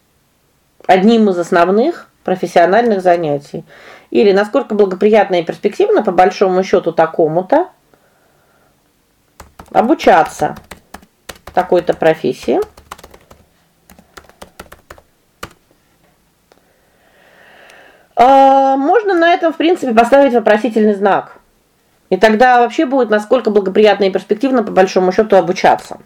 одним из основных профессиональных занятий. Или насколько благоприятно и перспективно по большому счету такому-то обучаться такой-то профессии. Можно на этом, в принципе, поставить вопросительный знак. И тогда вообще будет насколько благоприятно и перспективно по большому счету обучаться.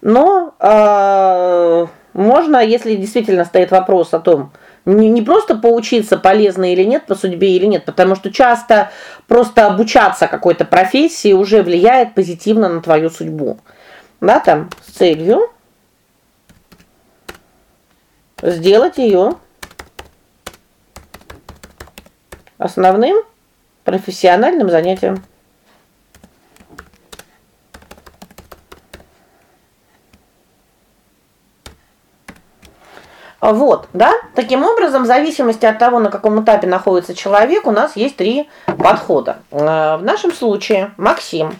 Но э, можно, если действительно стоит вопрос о том, не, не просто поучиться полезно или нет по судьбе или нет, потому что часто просто обучаться какой-то профессии уже влияет позитивно на твою судьбу. Да, там с целью сделать ее основным профессиональным занятием. Вот, да? Таким образом, в зависимости от того, на каком этапе находится человек, у нас есть три подхода. Э, в нашем случае Максим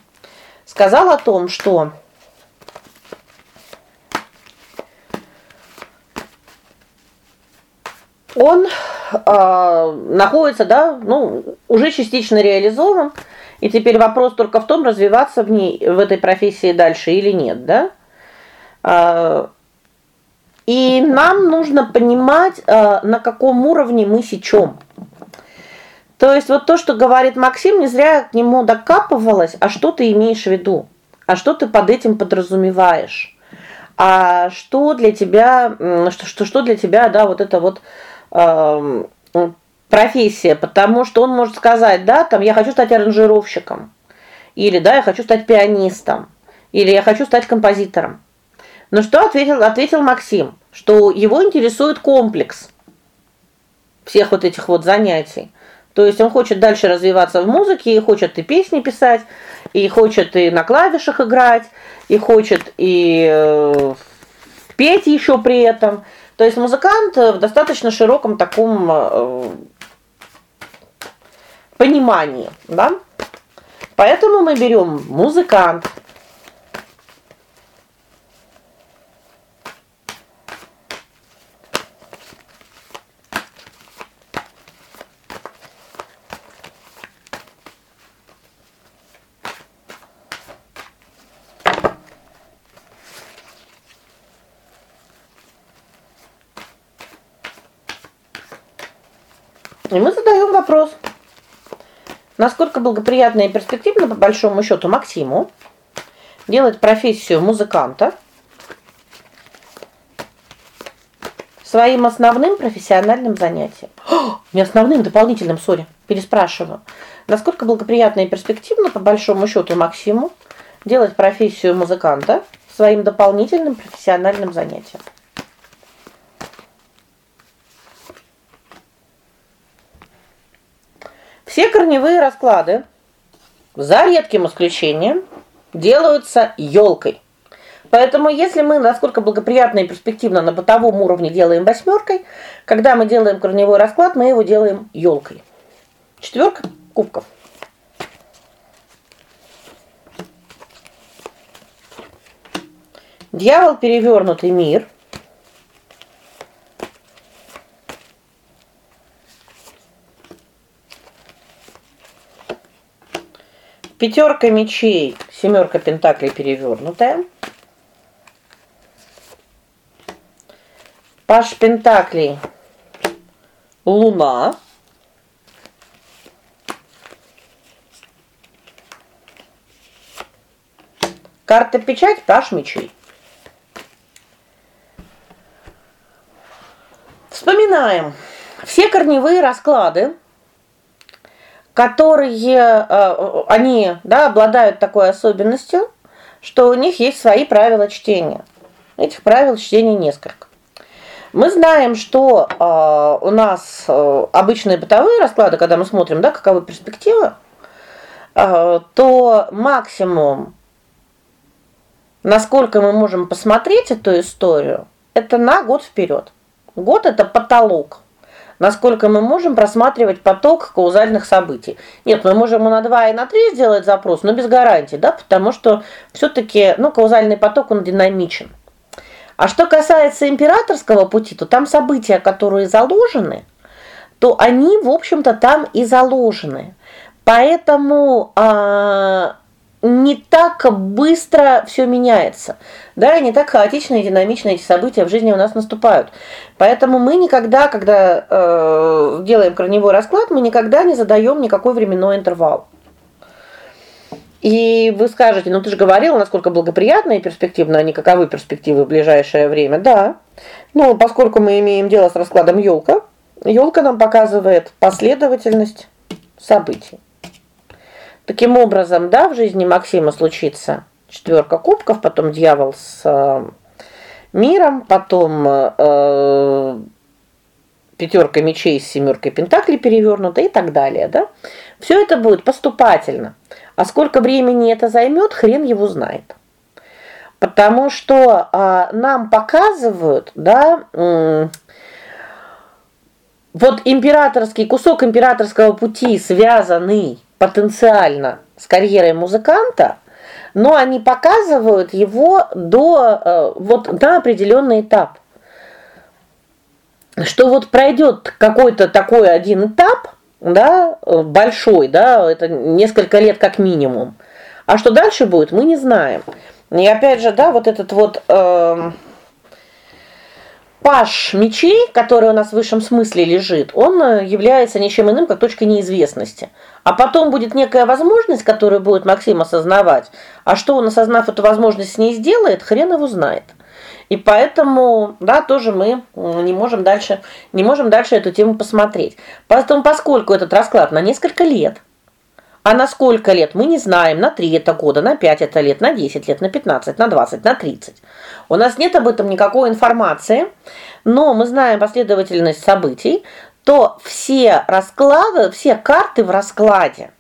сказал о том, что он э, находится, да, ну, уже частично реализован, и теперь вопрос только в том, развиваться в ней в этой профессии дальше или нет, да? Э, и нам нужно понимать, э, на каком уровне мы сечем. То есть вот то, что говорит Максим, не зря к нему докапывалась, а что ты имеешь в виду? А что ты под этим подразумеваешь? А что для тебя, что что что для тебя, да, вот это вот профессия, потому что он может сказать, да, там я хочу стать аранжировщиком. Или да, я хочу стать пианистом. Или я хочу стать композитором. Но что ответил ответил Максим, что его интересует комплекс всех вот этих вот занятий. То есть он хочет дальше развиваться в музыке, и хочет и песни писать, и хочет и на клавишах играть, и хочет и э, петь еще при этом. То есть музыкант в достаточно широком таком э, понимании, да? Поэтому мы берем музыкант, И мы задаем вопрос: насколько благоприятно и перспективно по большому счету Максиму делать профессию музыканта своим основным профессиональным занятием. О, не основным, дополнительным, сори, переспрашиваю. Насколько благоприятно и перспективно по большому счету Максиму делать профессию музыканта своим дополнительным профессиональным занятием? Все корневые расклады, за редким исключением, делаются елкой. Поэтому если мы насколько благоприятно и перспективно на бытовом уровне делаем восьмеркой, когда мы делаем корневой расклад, мы его делаем елкой. Четверка кубков. Дьявол перевернутый мир. Пятерка мечей, семерка пентаклей перевернутая. Паш пентаклей. Луна. Карта печать, паш мечей. Вспоминаем. Все корневые расклады которые э, они, да, обладают такой особенностью, что у них есть свои правила чтения. Этих правил чтения несколько. Мы знаем, что э, у нас э, обычные бытовые расклады, когда мы смотрим, да, каковы перспективы, э, то максимум насколько мы можем посмотреть эту историю, это на год вперед. Год это потолок насколько мы можем просматривать поток каузальных событий. Нет, мы можем и на 2, и на 3 сделать запрос, но без гарантии, да, потому что все таки ну, каузальный поток он динамичен. А что касается императорского пути, то там события, которые заложены, то они, в общем-то, там и заложены. Поэтому а, не так быстро все меняется. Да, и не так хаотично и динамично эти события в жизни у нас наступают. Поэтому мы никогда, когда э, делаем корневой расклад, мы никогда не задаем никакой временной интервал. И вы скажете: "Ну ты же говорила, насколько благоприятно и перспективно, они каковы перспективы в ближайшее время?" Да. Но поскольку мы имеем дело с раскладом елка, елка нам показывает последовательность событий. Таким образом, да, в жизни Максима случится четверка кубков, потом дьявол с э, миром, потом э, пятерка мечей с семеркой пентаклей перевернута и так далее, да? Все это будет поступательно. А сколько времени это займет, хрен его знает. Потому что э, нам показывают, да, э, вот императорский кусок императорского пути, связанный потенциально с карьерой музыканта, но они показывают его до э, вот на определенный этап. Что вот пройдет какой-то такой один этап, да, большой, да, это несколько лет как минимум. А что дальше будет, мы не знаем. И опять же, да, вот этот вот э, паш мечей, который у нас в высшем смысле лежит, он э, является ничем иным, как точкой неизвестности. А потом будет некая возможность, которую будет Максим осознавать. А что он, осознав эту возможность с ней сделает, хрен его знает. И поэтому, да, тоже мы не можем дальше не можем дальше эту тему посмотреть. Поэтому поскольку этот расклад на несколько лет, а на сколько лет мы не знаем, на 3 это года, на 5 это лет, на 10 лет, на 15, на 20, на 30. У нас нет об этом никакой информации, но мы знаем последовательность событий, то все расклады, все карты в раскладе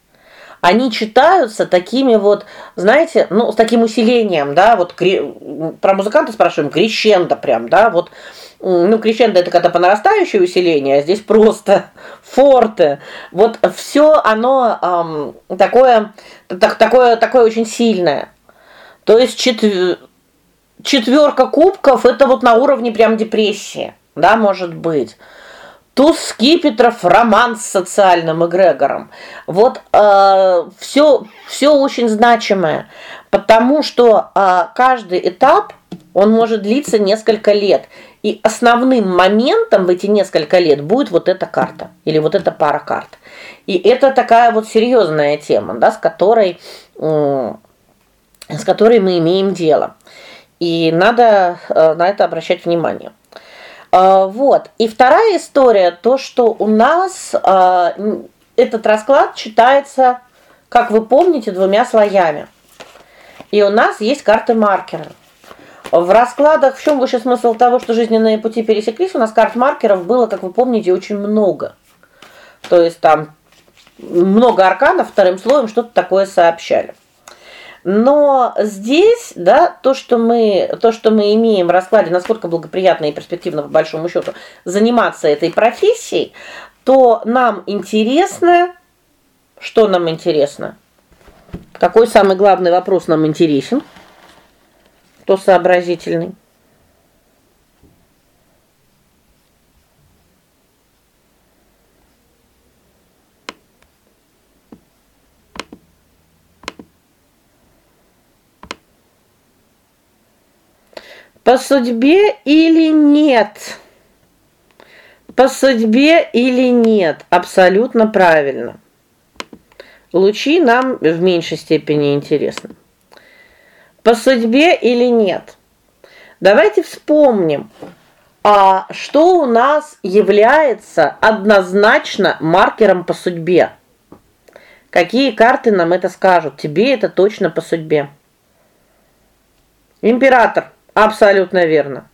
они читаются такими вот, знаете, ну, с таким усилением, да, вот про музыканта спрашиваем, крещендо прям, да, вот ну, крещендо это когда по нарастающей усиление, а здесь просто форте. Вот все оно эм, такое так, такое такое очень сильное. То есть четвер... четверка кубков это вот на уровне прям депрессии, да, может быть. Туз скипетров роман с социальным эгрегором. Вот э, все все очень значимое, потому что э, каждый этап он может длиться несколько лет. И основным моментом в эти несколько лет будет вот эта карта или вот эта пара карт. И это такая вот серьезная тема, да, с которой с которой мы имеем дело. И надо э, на это обращать внимание. А, вот. И вторая история то, что у нас а, этот расклад читается, как вы помните, двумя слоями. И у нас есть карты маркеры. В раскладах в чем выше смысл того, что жизненные пути пересеклись, у нас карт маркеров было, как вы помните, очень много. То есть там много арканов вторым слоем что-то такое сообщали. Но здесь, да, то, что мы то, что мы имеем в раскладе, насколько благоприятно и перспективно по большому счету заниматься этой профессией, то нам интересно, что нам интересно? Какой самый главный вопрос нам интересен? Кто сообразительный? По судьбе или нет? По судьбе или нет? Абсолютно правильно. Лучи нам в меньшей степени интересны. По судьбе или нет? Давайте вспомним, а что у нас является однозначно маркером по судьбе? Какие карты нам это скажут? Тебе это точно по судьбе. Император Абсолютно верно.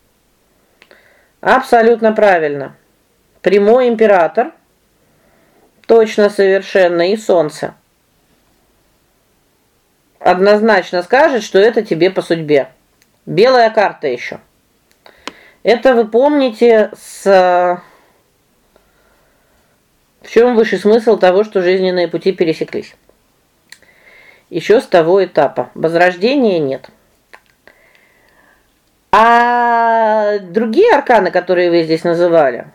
Абсолютно правильно. Прямой император. Точно совершенно и солнце. Однозначно скажет, что это тебе по судьбе. Белая карта еще. Это вы помните с в чем высший смысл того, что жизненные пути пересеклись? Еще с того этапа. Возрождения нет. А другие арканы, которые вы здесь называли,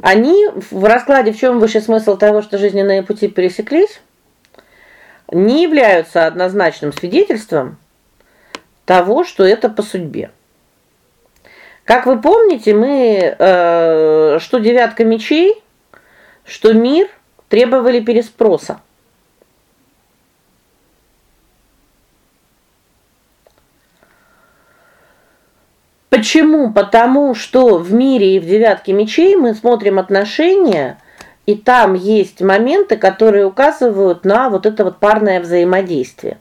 они в раскладе, в чем высший смысл того, что жизненные пути пересеклись, не являются однозначным свидетельством того, что это по судьбе. Как вы помните, мы э, что девятка мечей, что мир требовали переспроса. Почему? Потому что в мире и в девятке мечей мы смотрим отношения, и там есть моменты, которые указывают на вот это вот парное взаимодействие.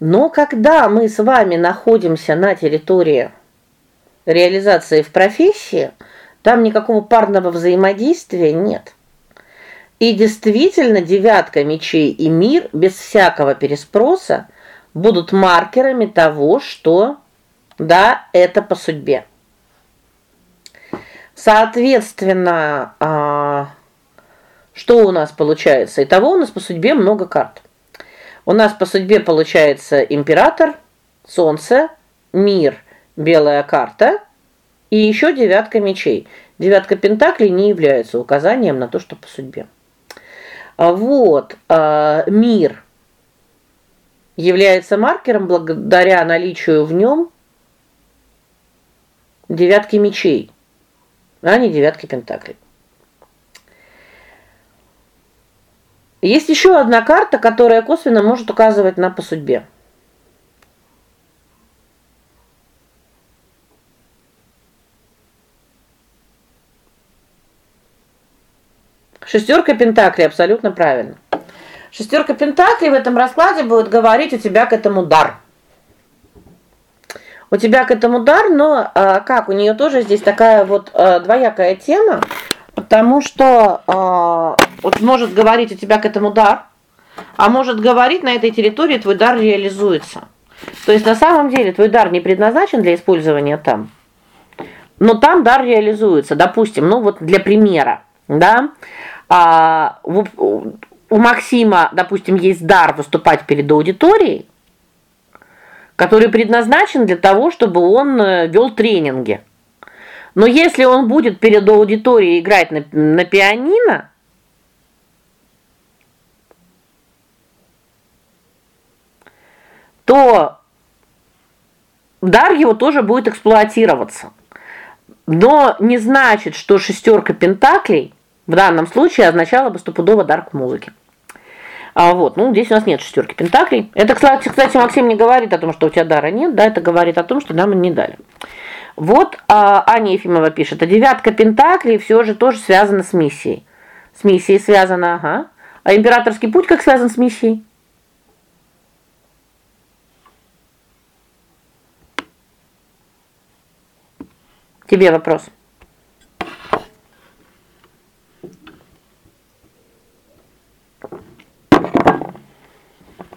Но когда мы с вами находимся на территории реализации в профессии, там никакого парного взаимодействия нет. И действительно, девятка мечей и мир без всякого переспроса будут маркерами того, что да, это по судьбе. Соответственно, а, что у нас получается? Итого у нас по судьбе много карт. У нас по судьбе получается император, солнце, мир, белая карта и еще девятка мечей. Девятка пентаклей не является указанием на то, что по судьбе. А вот, а, мир является маркером благодаря наличию в нем девятки мечей, а не девятки пентаклей. Есть еще одна карта, которая косвенно может указывать на по судьбе. Шестерка пентаклей абсолютно правильно. Шестерка пентаклей в этом раскладе будет говорить у тебя к этому дар. У тебя к этому дар, но а, как у нее тоже здесь такая вот а, двоякая тема, потому что а, вот может говорить у тебя к этому дар, а может говорить на этой территории твой дар реализуется. То есть на самом деле твой дар не предназначен для использования там. Но там дар реализуется, допустим, ну вот для примера, да? А у, у Максима, допустим, есть дар выступать перед аудиторией, который предназначен для того, чтобы он э, вел тренинги. Но если он будет перед аудиторией играть на на пианино, то дар его тоже будет эксплуатироваться. Но не значит, что шестерка пентаклей в данном случае означала бы стопудово дар к музыке. А вот, ну, здесь у нас нет шестерки пентаклей. Это, кстати, кстати, Максим не говорит о том, что у тебя дара нет, да, это говорит о том, что нам не дали. Вот а, Аня Ефимова пишет: "А девятка пентаклей все же тоже связана с миссией". С миссией связана, ага. А императорский путь как связан с миссией? Тебе вопрос.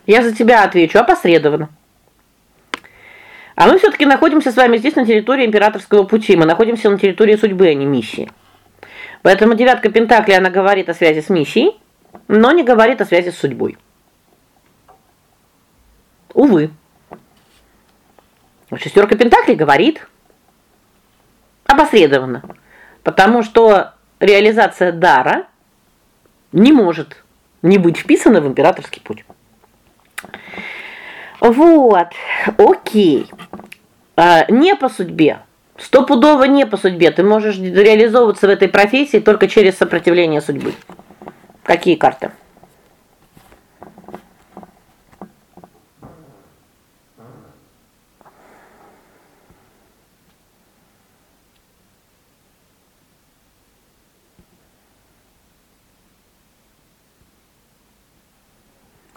Я за тебя отвечу опосредованно. А мы все таки находимся с вами здесь на территории императорского пути. Мы находимся на территории судьбы, а не миссии. Поэтому девятка пентаклей она говорит о связи с миссией, но не говорит о связи с судьбой. Увы. Шестерка пентаклей говорит опосредованно, потому что реализация дара не может не быть вписана в императорский путь. Вот. О'кей. А, не по судьбе. Стопудово не по судьбе. Ты можешь реализовываться в этой профессии только через сопротивление судьбы. Какие карты?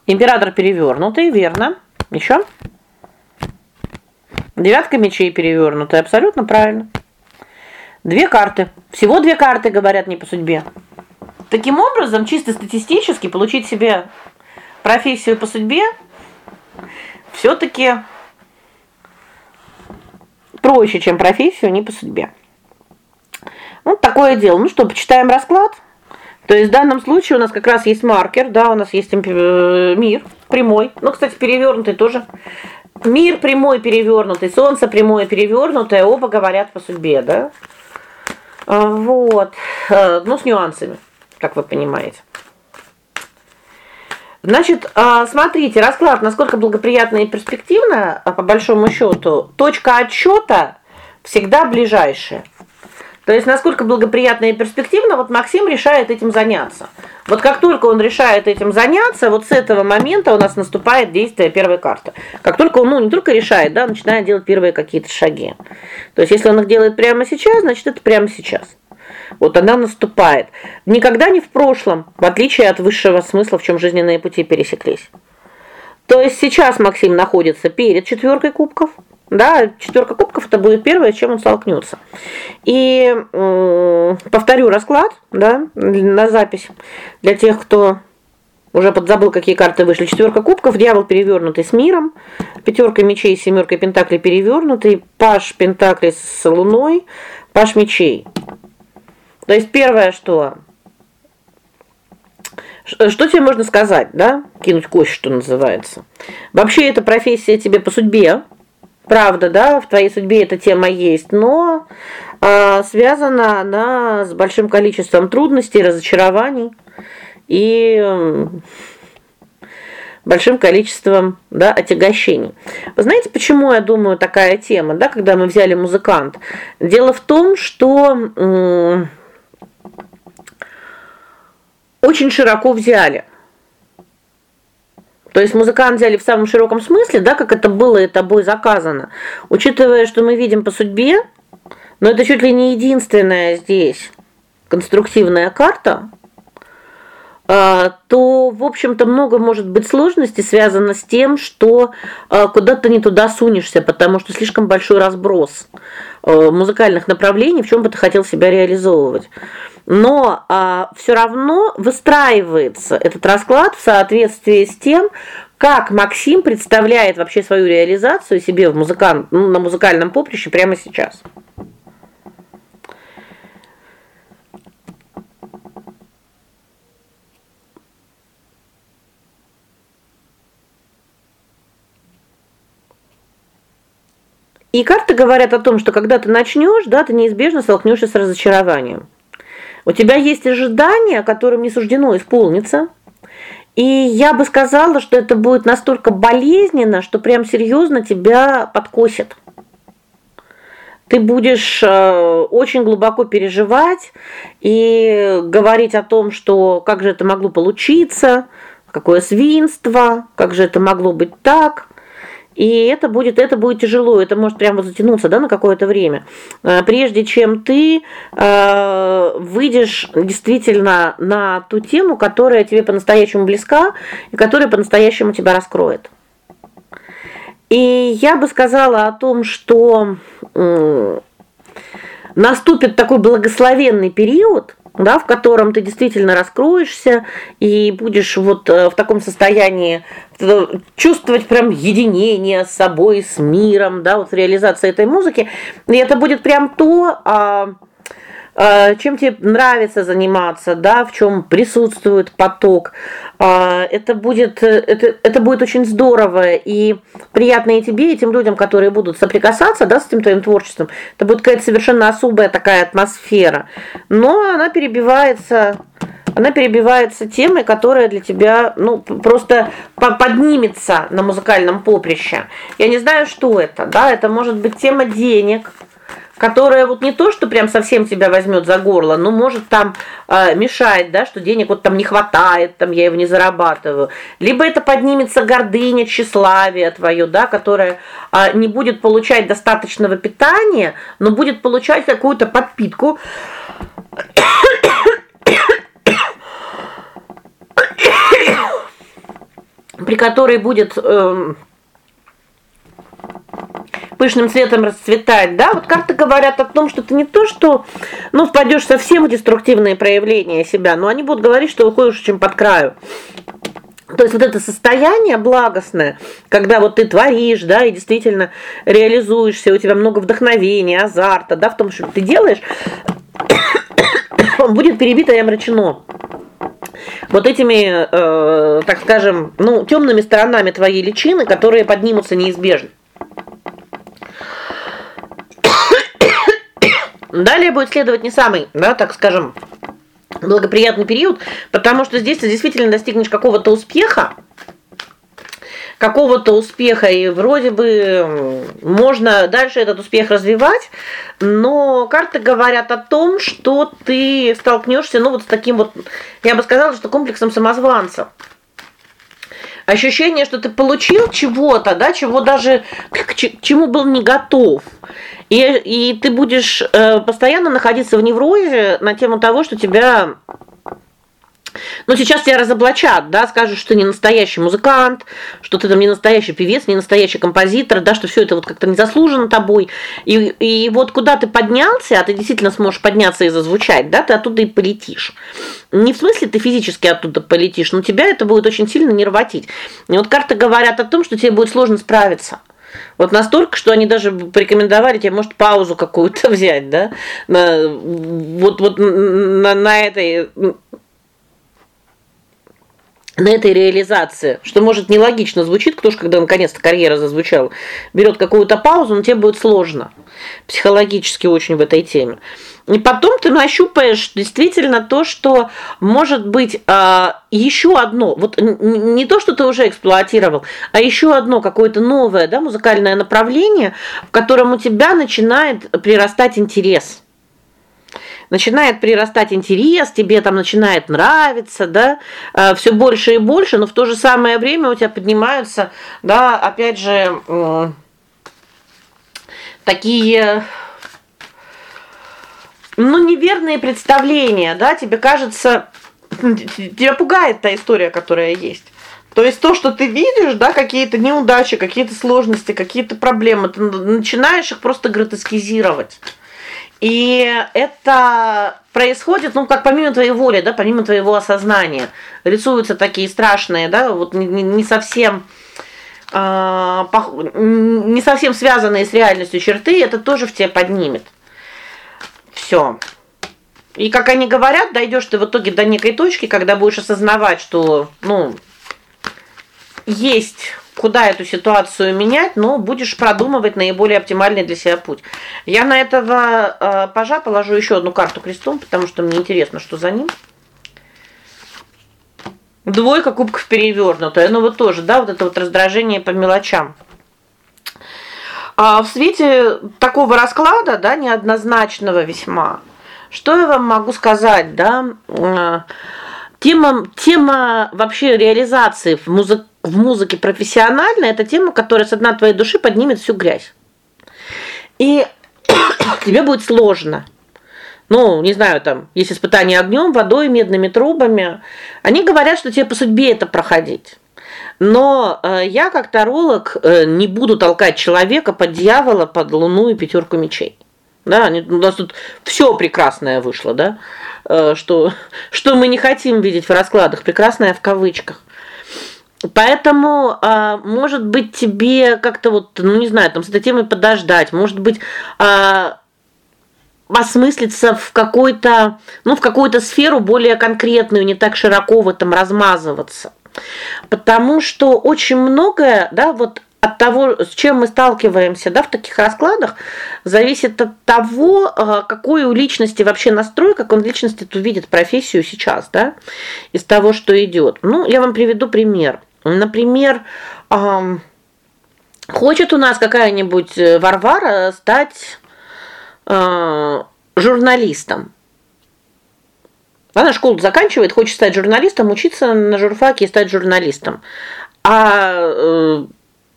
Император перевернутый, верно. Еще? Девятка мечей перевернутая, абсолютно правильно. Две карты. Всего две карты, говорят, не по судьбе. Таким образом, чисто статистически получить себе профессию по судьбе все таки проще, чем профессию не по судьбе. Вот такое дело. Ну что, почитаем расклад. То есть в данном случае у нас как раз есть маркер, да, у нас есть э, мир прямой. Ну, кстати, перевернутый тоже мир прямой перевернутый, солнце прямое перевернутое, оба говорят по судьбе, да? А, вот. Э, ну, с нюансами, как вы понимаете. Значит, а, смотрите, расклад насколько благоприятно и перспективно, а по большому счету, точка отсчета всегда ближайшая. То есть насколько благоприятно и перспективно, вот Максим решает этим заняться. Вот как только он решает этим заняться, вот с этого момента у нас наступает действие первой карты. Как только он, ну, не только решает, да, начинает делать первые какие-то шаги. То есть если он их делает прямо сейчас, значит, это прямо сейчас. Вот она наступает. Никогда не в прошлом, в отличие от высшего смысла, в чем жизненные пути пересеклись. То есть сейчас Максим находится перед четверкой кубков. Да, четверка кубков это будет первое, с чем он столкнется. И э, повторю расклад, да, на запись для тех, кто уже подзабыл, какие карты вышли. Четверка кубков, дьявол перевернутый с миром, пятерка мечей, семерка пентаклей перевернутый, паш пентаклей с луной, паш мечей. То есть первое, что что тебе можно сказать, да? Кинуть кость, что называется. Вообще эта профессия тебе по судьбе. Правда, да, в твоей судьбе эта тема есть, но э, связана она с большим количеством трудностей, разочарований и э, большим количеством, да, отягощений. Вы знаете, почему я думаю такая тема, да, когда мы взяли музыкант? Дело в том, что э, очень широко взяли. То есть музыкант взяли в самом широком смысле, да, как это было и тобой заказано. Учитывая, что мы видим по судьбе, но это чуть ли не единственная здесь конструктивная карта, то, в общем-то, много может быть сложностей связано с тем, что а, куда-то не туда сунешься, потому что слишком большой разброс а, музыкальных направлений, в чем бы ты хотел себя реализовывать но а, все равно выстраивается этот расклад в соответствии с тем, как Максим представляет вообще свою реализацию себе в музыкан, ну, на музыкальном поприще прямо сейчас. И карты говорят о том, что когда ты начнешь, да, ты неизбежно столкнешься с разочарованием. У тебя есть ожидания, которым не суждено исполниться. И я бы сказала, что это будет настолько болезненно, что прям серьезно тебя подкосит. Ты будешь э, очень глубоко переживать и говорить о том, что как же это могло получиться, какое свинство, как же это могло быть так. И это будет это будет тяжело, это может прямо затянуться, да, на какое-то время. Э, прежде чем ты э, выйдешь действительно на ту тему, которая тебе по-настоящему близка и которая по-настоящему тебя раскроет. И я бы сказала о том, что наступит такой благословенный период, да, в котором ты действительно раскроешься и будешь вот э, в таком состоянии э, чувствовать прям единение с собой, с миром, да, вот реализация этой музыки. И это будет прям то, а чем тебе нравится заниматься, да, в чем присутствует поток. А, это будет это это будет очень здорово и приятно и тебе, и тем людям, которые будут соприкасаться, да, с этим твоим творчеством. Это будет какая-то совершенно особая такая атмосфера. Но она перебивается она перебивается темой, которая для тебя, ну, просто поднимется на музыкальном поприще. Я не знаю, что это, да? Это может быть тема денег, которая вот не то, что прям совсем тебя возьмет за горло, но может там э, мешает, да, что денег вот там не хватает, там я его не зарабатываю. Либо это поднимется гордыня, тщеславие твое, да, которое э, не будет получать достаточного питания, но будет получать какую-то подпитку. при которой будет э, пышным цветом расцветать, да? Вот карты говорят о том, что ты не то, что ну впадешь совсем в деструктивные проявления себя, но они будут говорить, что выходишь чем под краю. То есть вот это состояние благостное, когда вот ты творишь, да, и действительно реализуешься, у тебя много вдохновения, азарта, да, в том, что ты делаешь, будет перебито и омрачено. вот этими, э, так скажем, ну, темными сторонами твоей личины, которые поднимутся неизбежно. Далее будет следовать не самый, да, так скажем, благоприятный период, потому что здесь ты действительно достигнешь какого-то успеха, какого-то успеха и вроде бы можно дальше этот успех развивать, но карты говорят о том, что ты столкнешься, ну вот с таким вот, я бы сказала, что комплексом самозванца. Ощущение, что ты получил чего-то, да, чего даже к чему был не готов. И и ты будешь э, постоянно находиться в неврозе на тему того, что тебя но сейчас тебя разоблачат, да, скажут, что ты не настоящий музыкант, что ты там не настоящий певец, не настоящий композитор, да, что все это вот как-то не заслужено тобой. И и вот куда ты поднялся, а ты действительно сможешь подняться и зазвучать, да, ты оттуда и полетишь. Не в смысле ты физически оттуда полетишь, но тебя это будет очень сильно нервотить. И вот карты говорят о том, что тебе будет сложно справиться. Вот настолько, что они даже порекомендовали тебе, может, паузу какую-то взять, да? На вот вот на на этой на этой реализации, что может нелогично звучит, кто ж когда наконец-то карьера зазвучала, берет какую-то паузу, но тебе будет сложно. Психологически очень в этой теме. И потом ты нащупаешь действительно то, что может быть а, еще одно, вот не то, что ты уже эксплуатировал, а еще одно какое-то новое, да, музыкальное направление, в котором у тебя начинает прирастать интерес. Начинает прирастать интерес, тебе там начинает нравиться, да, э, все больше и больше, но в то же самое время у тебя поднимаются, да, опять же, такие ну неверные представления, да, тебе кажется, тебя пугает та история, которая есть. То есть то, что ты видишь, да, какие-то неудачи, какие-то сложности, какие-то проблемы, ты начинаешь их просто гротескизировать. И это происходит, ну, как помимо твоей воли, да, помимо твоего осознания. Рисуются такие страшные, да, вот не, не совсем э, не совсем связанные с реальностью черты, это тоже в тебе поднимет. Все. И как они говорят, дойдешь ты в итоге до некой точки, когда будешь осознавать, что, ну, есть куда эту ситуацию менять, но будешь продумывать наиболее оптимальный для себя путь. Я на этого э, пажа положу еще одну карту крестом, потому что мне интересно, что за ним. Двойка кубков перевернутая. Ну вот тоже, да, вот это вот раздражение по мелочам. А в свете такого расклада, да, неоднозначного весьма. Что я вам могу сказать, да? Э, тема тема вообще реализации в музыке в музыке профессионально это тема, которая с дна твоей души поднимет всю грязь. И тебе будет сложно. Ну, не знаю, там есть испытания огнем, водой, медными трубами. Они говорят, что тебе по судьбе это проходить. Но э, я как таролог э, не буду толкать человека под дьявола, под луну и пятерку мечей. Да, у нас тут все прекрасное вышло, да? Э, что что мы не хотим видеть в раскладах, прекрасное в кавычках. Поэтому, а, может быть, тебе как-то вот, ну не знаю, там с этой темой подождать, может быть, а, осмыслиться в какой-то, ну, в какую-то сферу более конкретную, не так широко в этом размазываться. Потому что очень многое, да, вот от того, с чем мы сталкиваемся, да, в таких раскладах, зависит от того, а, какой у личности вообще настрой, как он в личности тут видит профессию сейчас, да, из того, что идет. Ну, я вам приведу пример. Например, хочет у нас какая-нибудь э, Варвара стать э, журналистом. Она школу заканчивает, хочет стать журналистом, учиться на журфаке и стать журналистом. А э,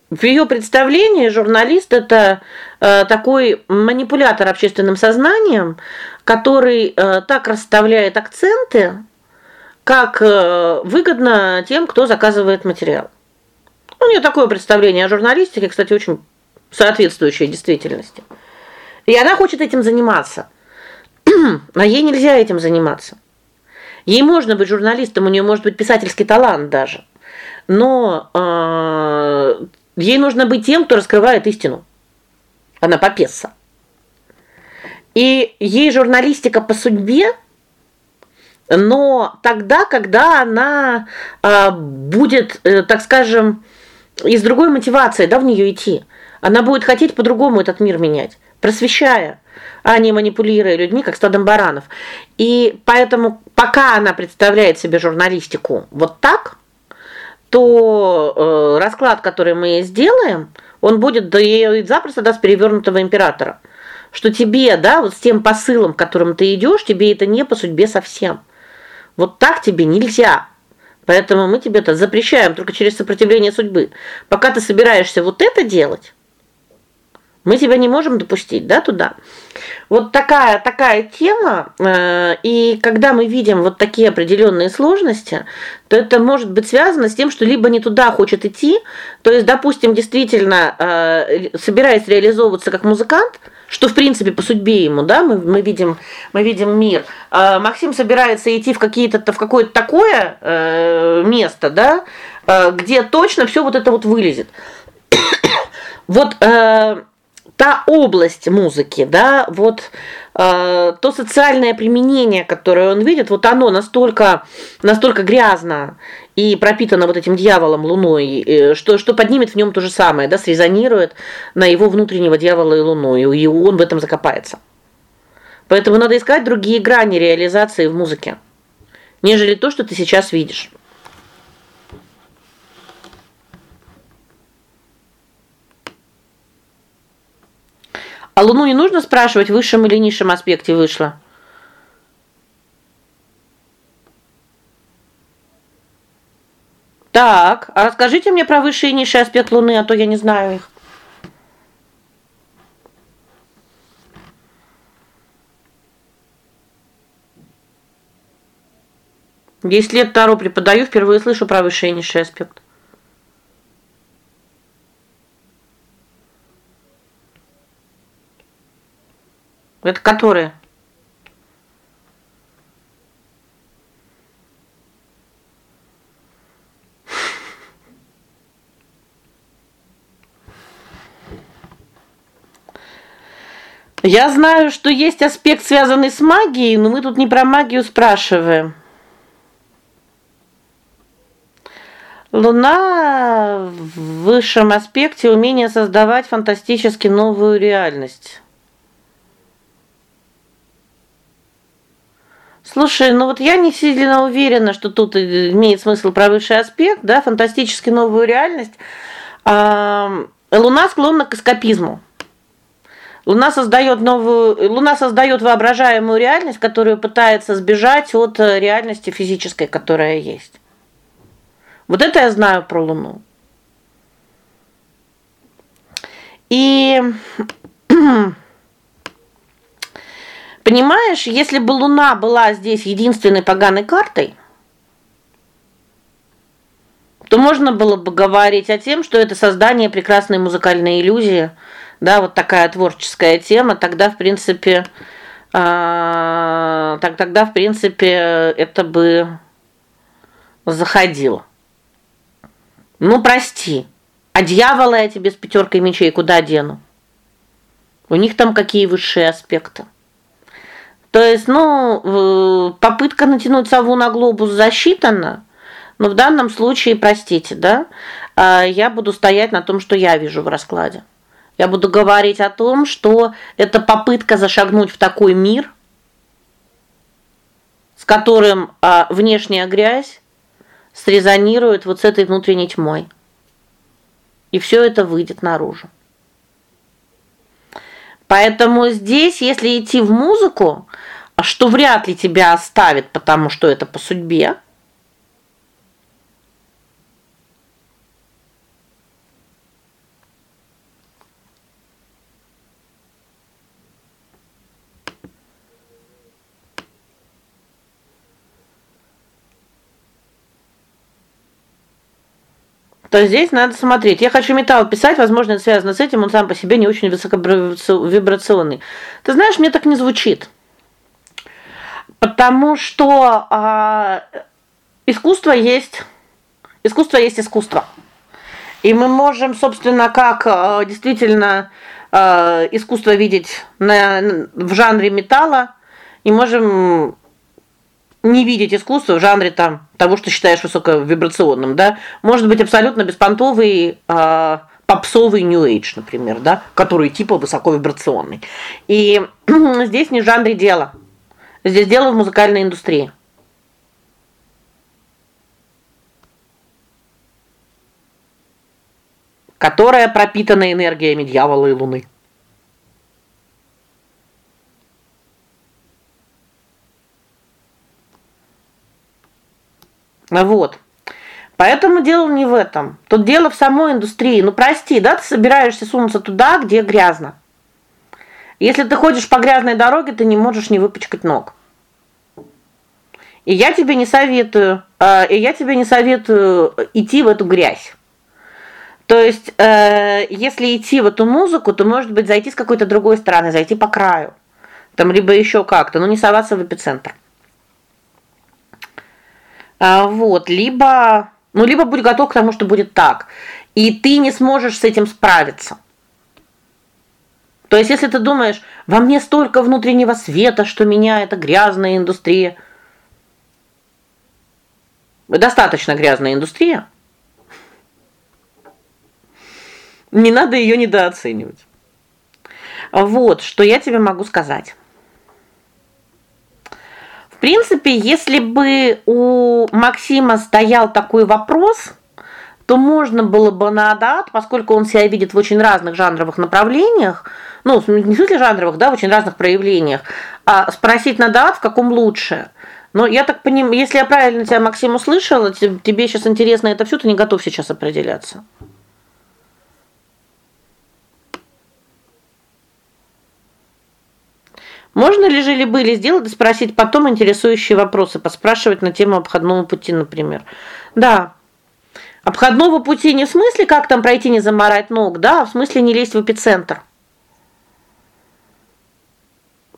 в ее представлении журналист это э, такой манипулятор общественным сознанием, который э, так расставляет акценты, как э, выгодно тем, кто заказывает материал. У нее такое представление о журналистике, кстати, очень соответствующее действительности. И она хочет этим заниматься. А ей нельзя этим заниматься. Ей можно быть журналистом, у нее может быть писательский талант даже. Но э, ей нужно быть тем, кто раскрывает истину. Она попесса. И ей журналистика по судьбе но тогда, когда она э, будет, э, так скажем, из другой мотивации, да, в нее идти. Она будет хотеть по-другому этот мир менять, просвещая, а не манипулируя людьми как стадом баранов. И поэтому пока она представляет себе журналистику вот так, то э, расклад, который мы сделаем, он будет да и запросто даст перевернутого императора. Что тебе, да, вот с тем посылом, которым ты идешь, тебе это не по судьбе совсем. Вот так тебе нельзя. Поэтому мы тебе это запрещаем только через сопротивление судьбы. Пока ты собираешься вот это делать, мы тебя не можем допустить, да, туда. Вот такая такая тема, э, и когда мы видим вот такие определенные сложности, то это может быть связано с тем, что либо не туда хочет идти, то есть, допустим, действительно, э, собираясь реализовываться как музыкант, что в принципе по судьбе ему, да, мы мы видим, мы видим мир. А Максим собирается идти в какие-то в какое-то такое э, место, да, э, где точно все вот это вот вылезет. вот э, та область музыки, да, вот э, то социальное применение, которое он видит, вот оно настолько настолько грязно и пропитано вот этим дьяволом луной, э, что что поднимет в нем то же самое, да, срезонирует на его внутреннего дьявола и луну, и он в этом закопается. Поэтому надо искать другие грани реализации в музыке, нежели то, что ты сейчас видишь. А Луну не нужно спрашивать, в высшем или низшем аспекте вышла. Так, а расскажите мне про высший и низший аспект Луны, а то я не знаю их. Десять лет Таро преподаю, впервые слышу про высший и низший аспект. Это которые? Я знаю, что есть аспект, связанный с магией, но мы тут не про магию спрашиваем. Луна в высшем аспекте умение создавать фантастически новую реальность. Слушай, ну вот я не сильно уверена, что тут имеет смысл про высший аспект, да, фантастически новую реальность. Луна склонна к эскапизму. Луна создает новую Луна создает воображаемую реальность, которая пытается сбежать от э, реальности физической, которая есть. Вот это я знаю про Луну. И Понимаешь, если бы Луна была здесь единственной поганой картой, то можно было бы говорить о тем, что это создание прекрасной музыкальной иллюзии, да, вот такая творческая тема, тогда, в принципе, э, так тогда, в принципе, это бы заходило. Ну, прости. А дьявола я тебе с пятеркой мечей куда дену? У них там какие высшие аспекты? То есть, ну, попытка натянуть сову на глобус засчитана, но в данном случае, простите, да, а, я буду стоять на том, что я вижу в раскладе. Я буду говорить о том, что это попытка зашагнуть в такой мир, с которым а, внешняя грязь срезонирует вот с этой внутренней тьмой. И все это выйдет наружу. Поэтому здесь, если идти в музыку, что вряд ли тебя оставит, потому что это по судьбе, то здесь надо смотреть. Я хочу металл писать, возможно, это связано с этим, он сам по себе не очень высоковибрационный. Ты знаешь, мне так не звучит. Потому что а, искусство есть искусство есть искусство. И мы можем, собственно, как а, действительно а, искусство видеть на в жанре металла, и можем не видеть искусство в жанре там того, что считаешь высоковибрационным, да? Может быть абсолютно беспонтовый э, попсовый new age, например, да, который типа высоковибрационный. И здесь не в жанре дело. Здесь дело в музыкальной индустрии. которая пропитана энергиями дьявола и луны. Вот. Поэтому дело не в этом. Тут дело в самой индустрии. Ну прости, да, ты собираешься сунуться туда, где грязно. Если ты ходишь по грязной дороге, ты не можешь не выпачкать ног. И я тебе не советую, э, и я тебе не советую идти в эту грязь. То есть, э, если идти в эту музыку, то может быть зайти с какой-то другой стороны, зайти по краю. Там либо еще как-то, но не соваться в эпицентр. А вот, либо, ну либо будь готов к тому, что будет так. И ты не сможешь с этим справиться. То есть, если ты думаешь, во мне столько внутреннего света, что меня эта грязная индустрия достаточно грязная индустрия. Не надо ее недооценивать. Вот, что я тебе могу сказать. В принципе, если бы у Максима стоял такой вопрос, то можно было бы на Адат, поскольку он себя видит в очень разных жанровых направлениях, ну, не в смысле жанровых, да, в очень разных проявлениях, а спросить на Адат, в каком лучше. Но я так понимаю, если я правильно тебя, Максим, услышала, тебе сейчас интересно это все, ты не готов сейчас определяться. Можно ли жили-были сделать и спросить потом интересующие вопросы, поспрашивать на тему обходного пути, например. Да. Обходного пути не в смысле, как там пройти, не заморать ног, да, а в смысле не лезть в эпицентр.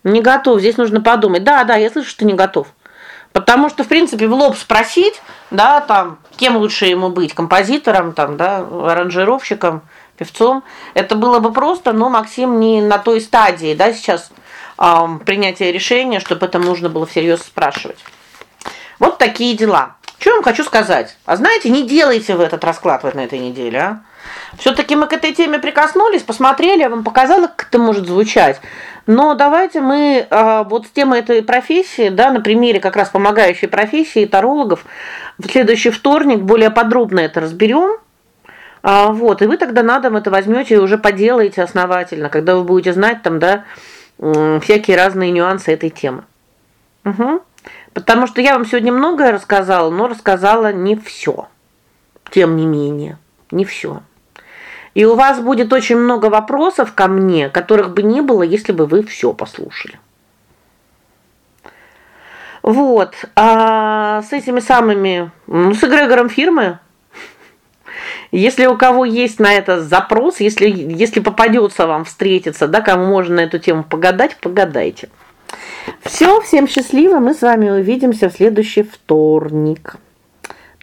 Не готов, здесь нужно подумать. Да, да, я слышу, что не готов. Потому что, в принципе, в лоб спросить, да, там, кем лучше ему быть, композитором, там, да, аранжировщиком, певцом, это было бы просто, но Максим не на той стадии, да, сейчас э, принятия решения, чтобы это нужно было всерьез спрашивать. Вот такие дела. Что я вам хочу сказать? А знаете, не делайте в этот расклад вот на этой неделе, а? все таки мы к этой теме прикоснулись, посмотрели, я вам показала, как это может звучать. Но давайте мы э, вот с темой этой профессии, да, на примере как раз помогающей профессии тарологов в следующий вторник более подробно это разберем. А, вот, и вы тогда на дом это возьмете и уже поделаете основательно, когда вы будете знать там, да, всякие разные нюансы этой темы. Угу. Потому что я вам сегодня многое рассказала, но рассказала не все. Тем не менее, не все. И у вас будет очень много вопросов ко мне, которых бы не было, если бы вы все послушали. Вот. А с этими самыми, ну, с эгрегором фирмы если у кого есть на это запрос, если если попадется вам встретиться, да, кому можно на эту тему погадать, погадайте. Все, всем счастливо. Мы с вами увидимся в следующий вторник.